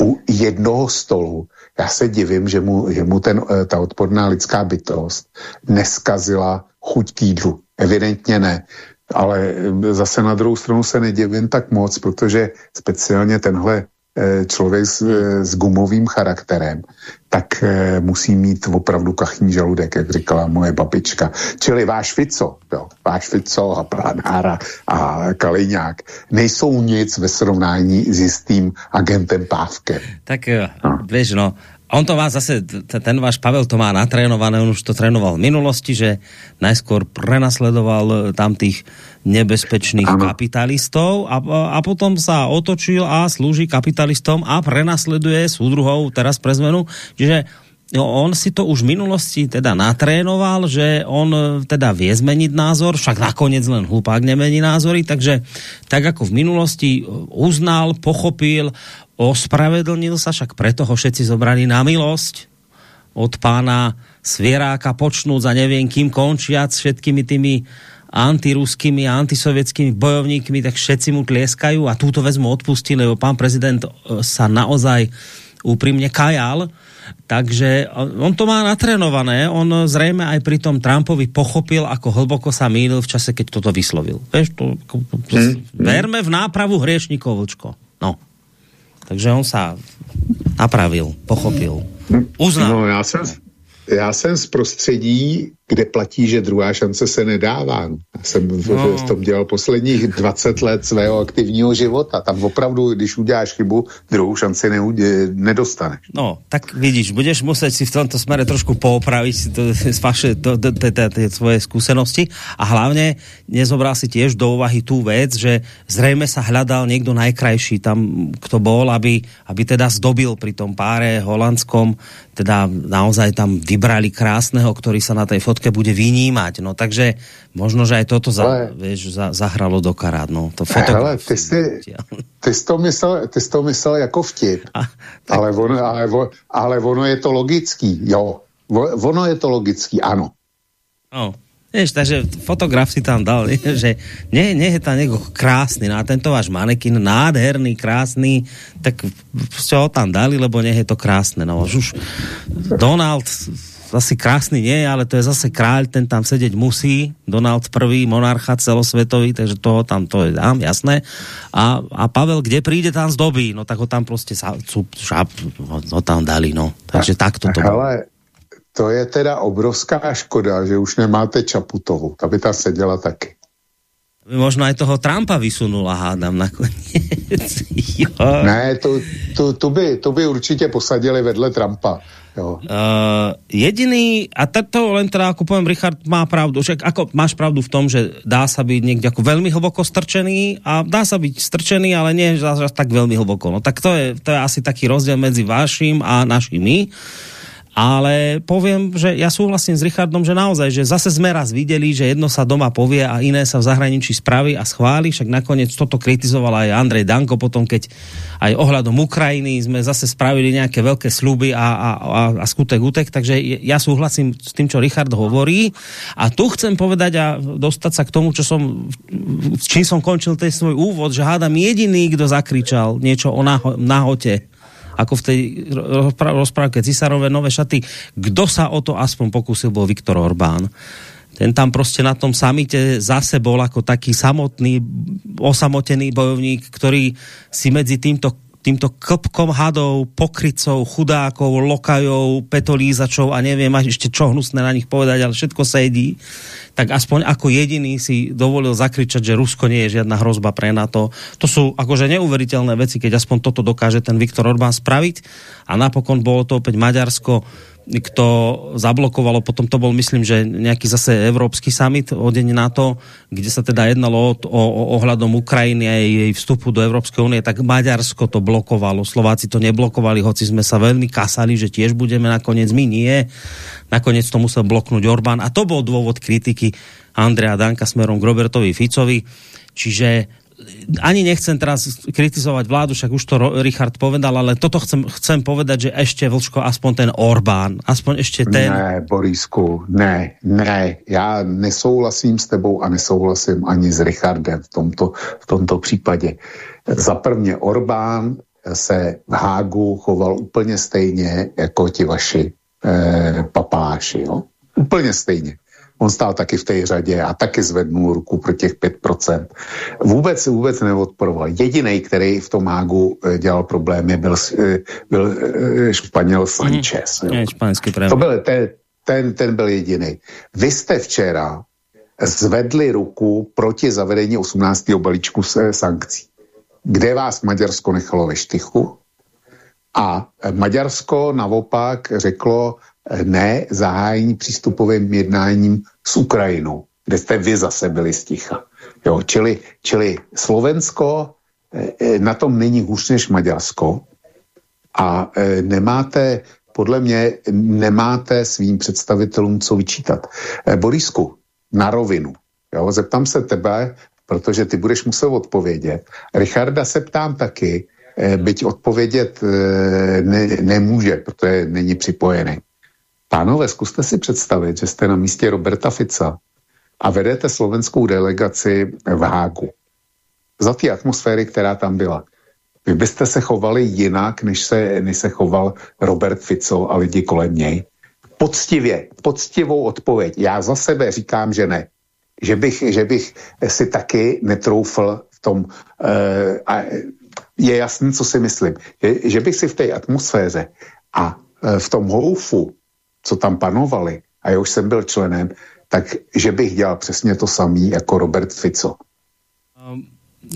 u jednoho stolu. Já se divím, že mu, že mu ten, e, ta odporná lidská bytost neskazila chuť k jídlu. Evidentně ne. Ale zase na druhou stranu se nedivím tak moc, protože speciálně tenhle Eh, člověk s, eh, s gumovým charakterem, tak eh, musí mít opravdu kachní žaludek, jak říkala moje babička. Čili váš Fico, jo, váš Fico a Pranára a Kaliňák nejsou nic ve srovnání s jistým agentem Pávkem. Tak no. vieš, no, on to má zase, ten váš Pavel to má natrénované, on už to trénoval v minulosti, že najskôr prenasledoval e, tam tých nebezpečných ano. kapitalistov a, a potom sa otočil a slúži kapitalistom a prenasleduje súdruhov teraz pre zmenu. Čiže no, on si to už v minulosti teda natrénoval, že on e, teda vie zmeniť názor, však nakoniec len hlupák nemení názory, takže tak ako v minulosti e, uznal, pochopil, ospravedlnil sa, však preto ho všetci zobrali na milosť od pána Svieráka počnúť za neviem kým končiac všetkými tými antiruskými a antisovietskými bojovníkmi, tak všetci mu tlieskajú a túto vec mu odpustili, lebo pán prezident e, sa naozaj úprimne kajal, takže on to má natrénované, on zrejme aj pri tom Trumpovi pochopil, ako hlboko sa mýlil v čase, keď toto vyslovil. Vieš, to, to, to, hmm. verme v nápravu hriešnikov, Vlčko. No. Takže on sa napravil, pochopil, uznal. No, já jsem, já jsem z prostředí, kde platí, že druhá šance se nedává. Já jsem v, no. v tom dělal posledních 20 let svého aktivního života. Tam opravdu, když uděláš chybu, druhou šanci ne, nedostaneš. No, tak vidíš, budeš muset si v tomto smere trošku poopraviť to, svoje skúsenosti a hlavne nezobral si tiež do úvahy tú vec, že zrejme sa hľadal niekto najkrajší tam, kto bol, aby, aby teda zdobil pri tom páre holandskom, teda naozaj tam vybrali krásneho, ktorý sa na tej fotke fotke bude vynímať. No takže možno, že aj toto za, ale, vieš, za, zahralo do karát. No, to foto... Hele, ty, jsi, ty, jsi to myslel, ty jsi to myslel jako vtip, A, tak... ale, ono, ale, ale ono je to logický, jo. Ono je to logický, ano. No. Vieš, takže fotograf si tam dal, že nie, nie je tam niekto krásny, na no tento váš manekin, nádherný, krásny, tak ste ho tam dali, lebo nie je to krásne. No už Donald asi krásny nie, ale to je zase kráľ, ten tam sedieť musí, Donald I, monarcha celosvetový, takže toho tam to je dám, jasné. A, a Pavel, kde príde, tam zdobí, no tak ho tam proste sa, cup, šap, ho tam dali, no. Takže takto to Ale to je teda obrovská škoda, že už nemáte Čaputovu, ta by tam seděla taky. Možno aj toho Trumpa vysunula, hádam, nakoniec. ne, to, to, to, by, to by určitě posadili vedle Trumpa. Uh, jediný, a to len teda, ako poviem, Richard má pravdu, že ako máš pravdu v tom, že dá sa byť niekde ako veľmi hlboko strčený a dá sa byť strčený, ale nie tak veľmi hlboko. No tak to je, to je asi taký rozdiel medzi vašim a našimi. Ale poviem, že ja súhlasím s Richardom, že naozaj, že zase sme raz videli, že jedno sa doma povie a iné sa v zahraničí spraví a schváli, však nakoniec toto kritizoval aj Andrej Danko potom, keď aj ohľadom Ukrajiny sme zase spravili nejaké veľké sluby a, a, a, a skutek utek, takže ja súhlasím s tým, čo Richard hovorí. A tu chcem povedať a dostať sa k tomu, čo som, čím som končil ten svoj úvod, že hádam jediný, kto zakričal niečo o naho, nahote ako v tej rozprávke Cisárove nové šaty. Kto sa o to aspoň pokusil, bol Viktor Orbán. Ten tam prostě na tom samite zase bol ako taký samotný, osamotený bojovník, ktorý si medzi týmto týmto klpkom hadov, pokrycov, chudákov, lokajov, petolízačov a neviem ešte čo hnusné na nich povedať, ale všetko sedí, tak aspoň ako jediný si dovolil zakričať, že Rusko nie je žiadna hrozba pre NATO. To sú akože neuveriteľné veci, keď aspoň toto dokáže ten Viktor Orbán spraviť. A napokon bolo to opäť Maďarsko, kto zablokovalo, potom to bol, myslím, že nejaký zase Európsky summit o deň na to, kde sa teda jednalo o, o, o ohľadom Ukrajiny a jej vstupu do Európskej únie, tak Maďarsko to blokovalo, Slováci to neblokovali, hoci sme sa veľmi kasali, že tiež budeme nakoniec, my nie. Nakoniec to musel bloknúť Orbán a to bol dôvod kritiky Andrea Danka smerom k Robertovi Ficovi. Čiže ani nechcem teraz kritizovať vládu, však už to Richard povedal, ale toto chcem, chcem povedať, že ešte Vlčko, aspoň ten Orbán, aspoň ešte ten... Ne, Borisku, ne, ne, já nesouhlasím s tebou a nesouhlasím ani s Richardem v tomto, v tomto případě. Za prvně Orbán se v Hágu choval úplně stejně jako ti vaši eh, papáši, jo? Úplně stejně. On stál taky v té řadě a taky zvednul ruku pro těch 5%. Vůbec, vůbec neodporoval. Jediný, který v tom mágu eh, dělal problémy, byl, eh, byl eh, Španěl Sanchez. Mm, to byl, ten, ten, ten byl jediný. Vy jste včera zvedli ruku proti zavedení 18. balíčku sankcí, kde vás Maďarsko nechalo ve štychu a Maďarsko naopak řeklo, ne zahájení přístupovým jednáním s Ukrajinou, kde jste vy zase byli sticha. Jo, čili, čili Slovensko eh, eh, na tom není hůř než Maďarsko a eh, nemáte, podle mě, nemáte svým představitelům co vyčítat. Borisku, na rovinu. Jo, zeptám se tebe, protože ty budeš muset odpovědět. Richarda se ptám taky, byť odpovědět ne, nemůže, protože není připojený. Pánové, zkuste si představit, že jste na místě Roberta Fica a vedete slovenskou delegaci v Hágu. Za ty atmosféry, která tam byla. Vy byste se chovali jinak, než se, než se choval Robert Fico a lidi kolem něj. Poctivě, poctivou odpověď. Já za sebe říkám, že ne. Že bych, že bych si taky netroufl v tom, uh, a je jasný, co si myslím, že, že bych si v té atmosféře a uh, v tom houfu co tam panovali, a já už jsem byl členem, tak že bych dělal přesně to samý jako Robert Fico. Um,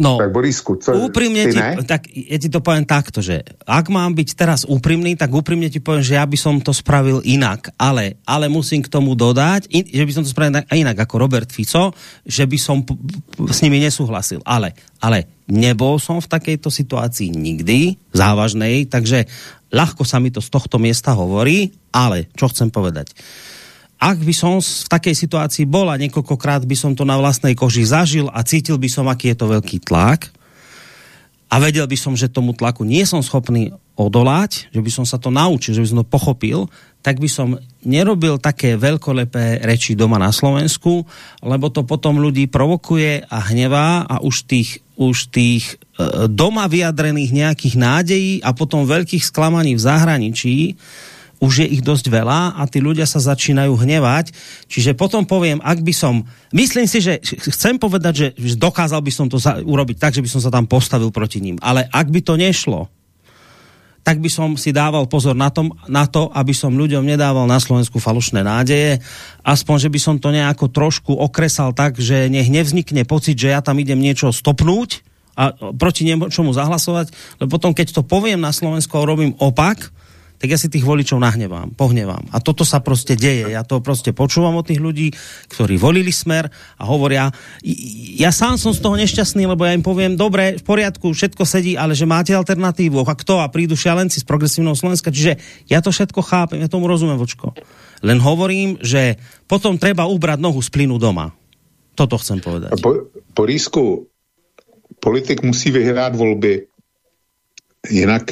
no, tak Borisku, co, úprimne ti, ne? tak ja ti to poviem takto, že ak mám byť teraz úprimný, tak úprimne ti poviem, že ja by som to spravil inak, ale, ale musím k tomu dodať, in, že by som to spravil inak ako Robert Fico, že by som s nimi nesúhlasil, ale, ale nebol som v takejto situácii nikdy závažnej, takže ľahko sa mi to z tohto miesta hovorí, ale čo chcem povedať? Ak by som v takej situácii bol a niekoľkokrát by som to na vlastnej koži zažil a cítil by som, aký je to veľký tlak a vedel by som, že tomu tlaku nie som schopný odolať, že by som sa to naučil, že by som to pochopil, tak by som nerobil také veľkolepé reči doma na Slovensku, lebo to potom ľudí provokuje a hnevá a už tých, už tých e, doma vyjadrených nejakých nádejí a potom veľkých sklamaní v zahraničí už je ich dosť veľa a tí ľudia sa začínajú hnevať. Čiže potom poviem, ak by som... Myslím si, že chcem povedať, že dokázal by som to urobiť tak, že by som sa tam postavil proti ním. Ale ak by to nešlo, tak by som si dával pozor na, tom, na to, aby som ľuďom nedával na Slovensku falošné nádeje. Aspoň, že by som to nejako trošku okresal tak, že nech nevznikne pocit, že ja tam idem niečo stopnúť a proti niečomu zahlasovať, lebo potom, keď to poviem na Slovensku a robím opak, tak ja si tých voličov nahnevám, pohnevám. A toto sa proste deje. Ja to proste počúvam od tých ľudí, ktorí volili smer a hovoria, ja sám som z toho nešťastný, lebo ja im poviem, dobre, v poriadku, všetko sedí, ale že máte alternatívu. A kto? A prídu šialenci z progresívneho Slovenska. Čiže ja to všetko chápem, ja tomu rozumiem, vočko. Len hovorím, že potom treba ubrať nohu z plynu doma. Toto chcem povedať. Po, po Rísku, politik musí vyhrát volby Jinak,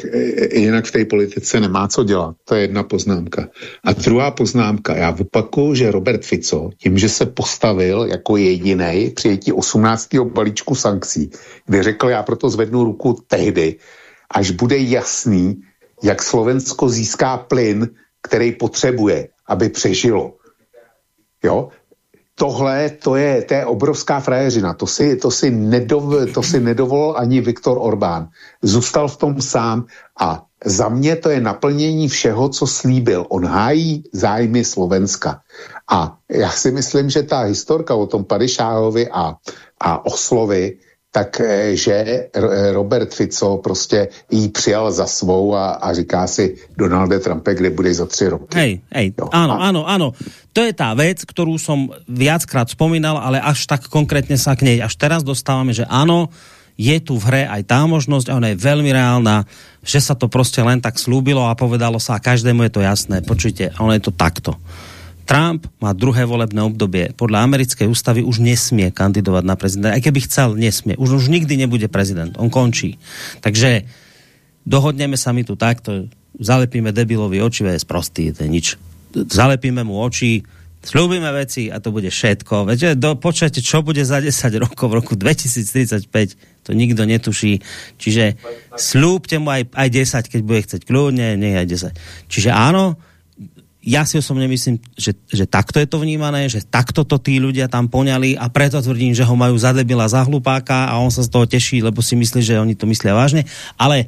jinak v té politice nemá co dělat. To je jedna poznámka. A druhá poznámka, já opakuju, že Robert Fico, tím, že se postavil jako jediný přijetí 18. balíčku sankcí, kde řekl, já proto zvednu ruku tehdy, až bude jasný, jak Slovensko získá plyn, který potřebuje, aby přežilo. Jo? Tohle, to je, to je obrovská frajeřina. To si, to, si nedov, to si nedovolil ani Viktor Orbán. Zůstal v tom sám a za mě to je naplnění všeho, co slíbil. On hájí zájmy Slovenska. A já si myslím, že ta historka o tom Padišáhovi a, a Oslovi tak eh, že Robert Fico prostě jí přijal za svou a, a říká si Donalde Trumpe, kde bude za tři roky. Hej, hej, jo. áno, áno, áno. To je tá vec, ktorú som viackrát spomínal, ale až tak konkrétne sa k nej až teraz dostávame, že áno, je tu v hre aj tá možnosť a ona je veľmi reálna, že sa to proste len tak slúbilo a povedalo sa a každému je to jasné. Počujte, ono je to takto. Trump má druhé volebné obdobie. Podľa americkej ústavy už nesmie kandidovať na prezidenta. Aj keby chcel, nesmie. Už, už nikdy nebude prezident. On končí. Takže dohodneme sa mi tu takto, zalepíme debilovi oči, je sprostý, to je nič. Zalepíme mu oči, slúbime veci a to bude všetko. Viete, do, počujete, čo bude za 10 rokov v roku 2035, to nikto netuší. Čiže slúbte mu aj, aj 10, keď bude chcieť kľudne, nie aj 10. Čiže áno, ja si osobne myslím, že, že takto je to vnímané, že takto to tí ľudia tam poňali a preto tvrdím, že ho majú za debila, za hlupáka a on sa z toho teší, lebo si myslí, že oni to myslia vážne. Ale,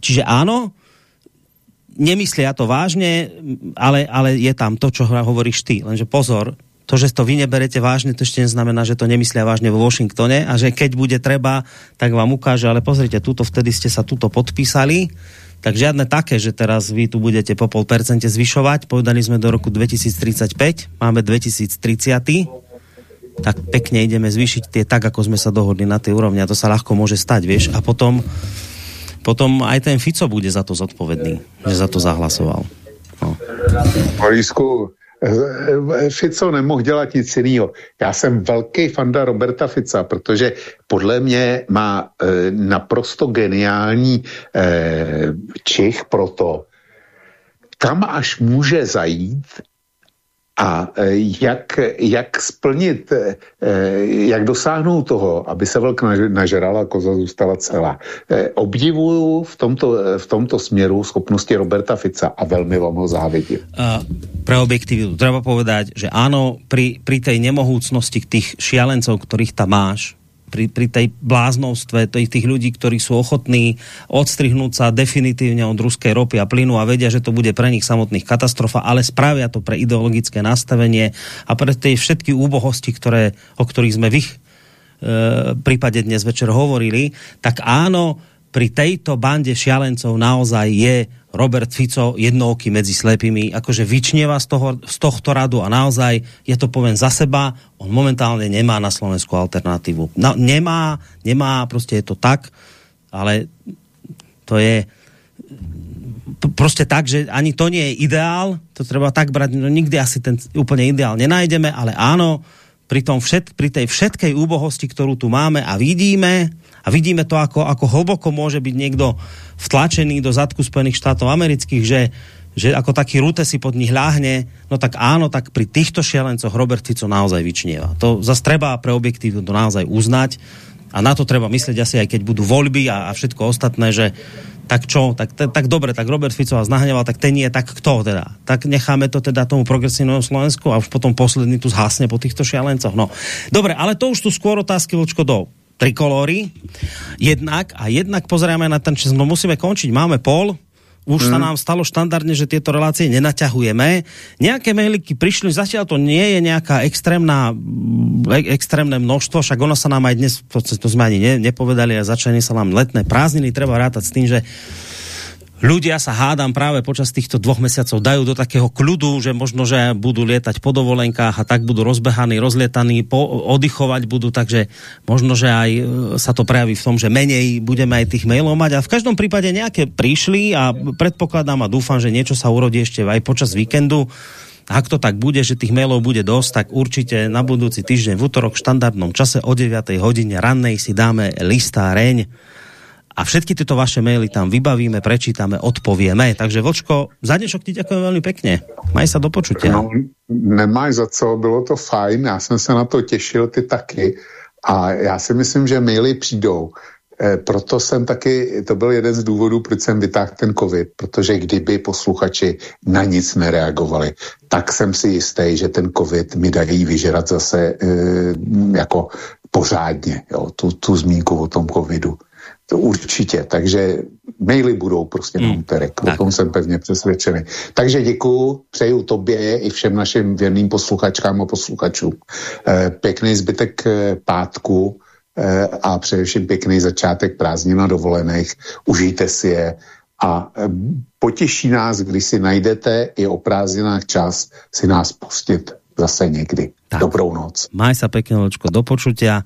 čiže áno, nemyslia to vážne, ale, ale je tam to, čo hovoríš ty. Lenže pozor, to, že to vy neberete vážne, to ešte neznamená, že to nemyslia vážne vo Washingtone a že keď bude treba, tak vám ukáže, ale pozrite, tuto vtedy ste sa tuto podpísali, tak žiadne také, že teraz vy tu budete po pol percente zvyšovať. Povedali sme do roku 2035, máme 2030 tak pekne ideme zvýšiť tie tak, ako sme sa dohodli na tej úrovni a to sa ľahko môže stať, vieš. A potom, potom aj ten Fico bude za to zodpovedný, že za to zahlasoval. No. Borisku, Fico nemohl dělat nic jiného. Já jsem velký fanda Roberta Fica, protože podle mě má e, naprosto geniální e, čich pro to, kam až může zajít a e, jak, jak splnit, e, jak dosáhnout toho, aby se vlk nažral a koza zůstala celá. E, obdivuju v tomto, v tomto směru schopnosti Roberta Fica a velmi vám ho závidím. Pre objektivitu treba povedať, že áno, pri, pri tej nemohúcnosti tých šialencov, ktorých tam máš, pri, pri tej bláznovstve tých, tých ľudí, ktorí sú ochotní odstrihnúť sa definitívne od ruskej ropy a plynu a vedia, že to bude pre nich samotných katastrofa, ale spravia to pre ideologické nastavenie a pre tie všetky úbohosti, ktoré, o ktorých sme v ich e, prípade dnes večer hovorili, tak áno, pri tejto bande šialencov naozaj je Robert Fico jednooký medzi slepými, akože vyčnieva z, toho, z tohto radu a naozaj, ja to poviem za seba, on momentálne nemá na Slovensku alternatívu. No, nemá, nemá, proste je to tak, ale to je proste tak, že ani to nie je ideál, to treba tak brať, no nikdy asi ten úplne ideál nenájdeme, ale áno, pri, tom všet, pri tej všetkej úbohosti, ktorú tu máme a vidíme, a vidíme to, ako, ako hlboko môže byť niekto vtlačený do zadku Spojených štátov amerických, že, že ako taký rúte si pod nich ľahne, no tak áno, tak pri týchto šialencoch Robert Fico naozaj vyčnieva. To zase treba pre objektívu to naozaj uznať a na to treba myslieť asi aj keď budú voľby a, a všetko ostatné, že tak čo, tak, tak, tak dobre, tak Robert Fico vás nahneval, tak ten nie, tak kto teda? Tak necháme to teda tomu progresívnemu Slovensku a už potom posledný tu zhasne po týchto šialencoch. No, dobre, ale to už tu skôr otázky, Vlčko, do trikolóry. Jednak a jednak pozeráme na ten čas, no musíme končiť, máme pol, už hmm. sa nám stalo štandardne, že tieto relácie nenaťahujeme. Nejaké mailiky prišli, zatiaľ to nie je nejaká extrémna, e, extrémne množstvo, však ono sa nám aj dnes, to sme ani ne, nepovedali a začali sa nám letné prázdniny, treba rátať s tým, že ľudia sa hádam práve počas týchto dvoch mesiacov dajú do takého kľudu, že možno, že budú lietať po dovolenkách a tak budú rozbehaní, rozlietaní, po, oddychovať budú, takže možno, že aj e, sa to prejaví v tom, že menej budeme aj tých mailov mať a v každom prípade nejaké prišli a predpokladám a dúfam, že niečo sa urodí ešte aj počas víkendu. Ak to tak bude, že tých mailov bude dosť, tak určite na budúci týždeň v útorok v štandardnom čase o 9. hodine rannej si dáme listáreň a všetky tieto vaše maily tam vybavíme, prečítame, odpovieme. Takže Vočko, za dnešok ti ďakujem veľmi pekne. Maj sa do počutia. No, nemáš za co, bylo to fajn, já jsem se na to těšil, ty taky. A já si myslím, že maily přijdou. E, proto jsem taky, to byl jeden z důvodů, proč jsem vytáhl ten covid, protože kdyby posluchači na nic nereagovali, tak jsem si jistý, že ten covid mi dají vyžerat zase e, jako pořádně, jo, tu, tu zmínku o tom covidu. To určitě, takže maily budou prostě hmm. na úterek, o tom jsem pevně přesvědčený. Takže děkuju, přeju tobě i všem našim věrným posluchačkám a posluchačům. Eh, pěkný zbytek eh, pátku, a především pěkný začátek prázdnin a dovolených. Užijte si je a potěší nás, když si najdete i o prázdninách čas si nás pustit zase někdy. Tak. Dobrou noc. Maj sa pekne, Ločko, do počutia.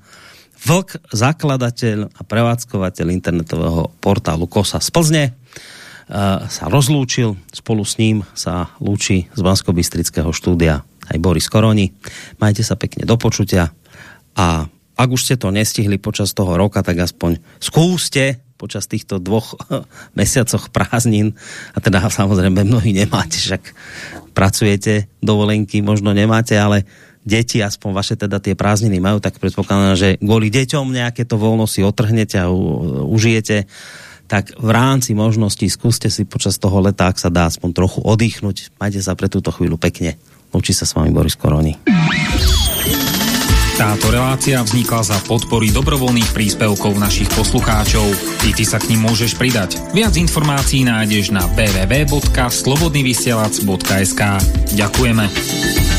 Vlk, zakladateľ a prevádzkovateľ internetového portálu Kosa z Plzne, uh, sa rozlúčil. Spolu s ním sa lúči z bansko štúdia aj Boris Koroni. Majte sa pekne do počutia a ak už ste to nestihli počas toho roka, tak aspoň skúste počas týchto dvoch mesiacoch prázdnin, a teda samozrejme mnohí nemáte, však pracujete, dovolenky možno nemáte, ale deti, aspoň vaše teda tie prázdniny majú, tak predpokladám, že kvôli deťom nejaké to voľno si otrhnete a užijete, tak v rámci možností skúste si počas toho leta, ak sa dá aspoň trochu oddychnúť. Majte sa pre túto chvíľu pekne. Učí sa s vami Boris Koroni. Táto relácia vznikla za podpory dobrovoľných príspevkov našich poslucháčov. I ty sa k ním môžeš pridať. Viac informácií nájdeš na www.slobodnyvysielac.sk Ďakujeme.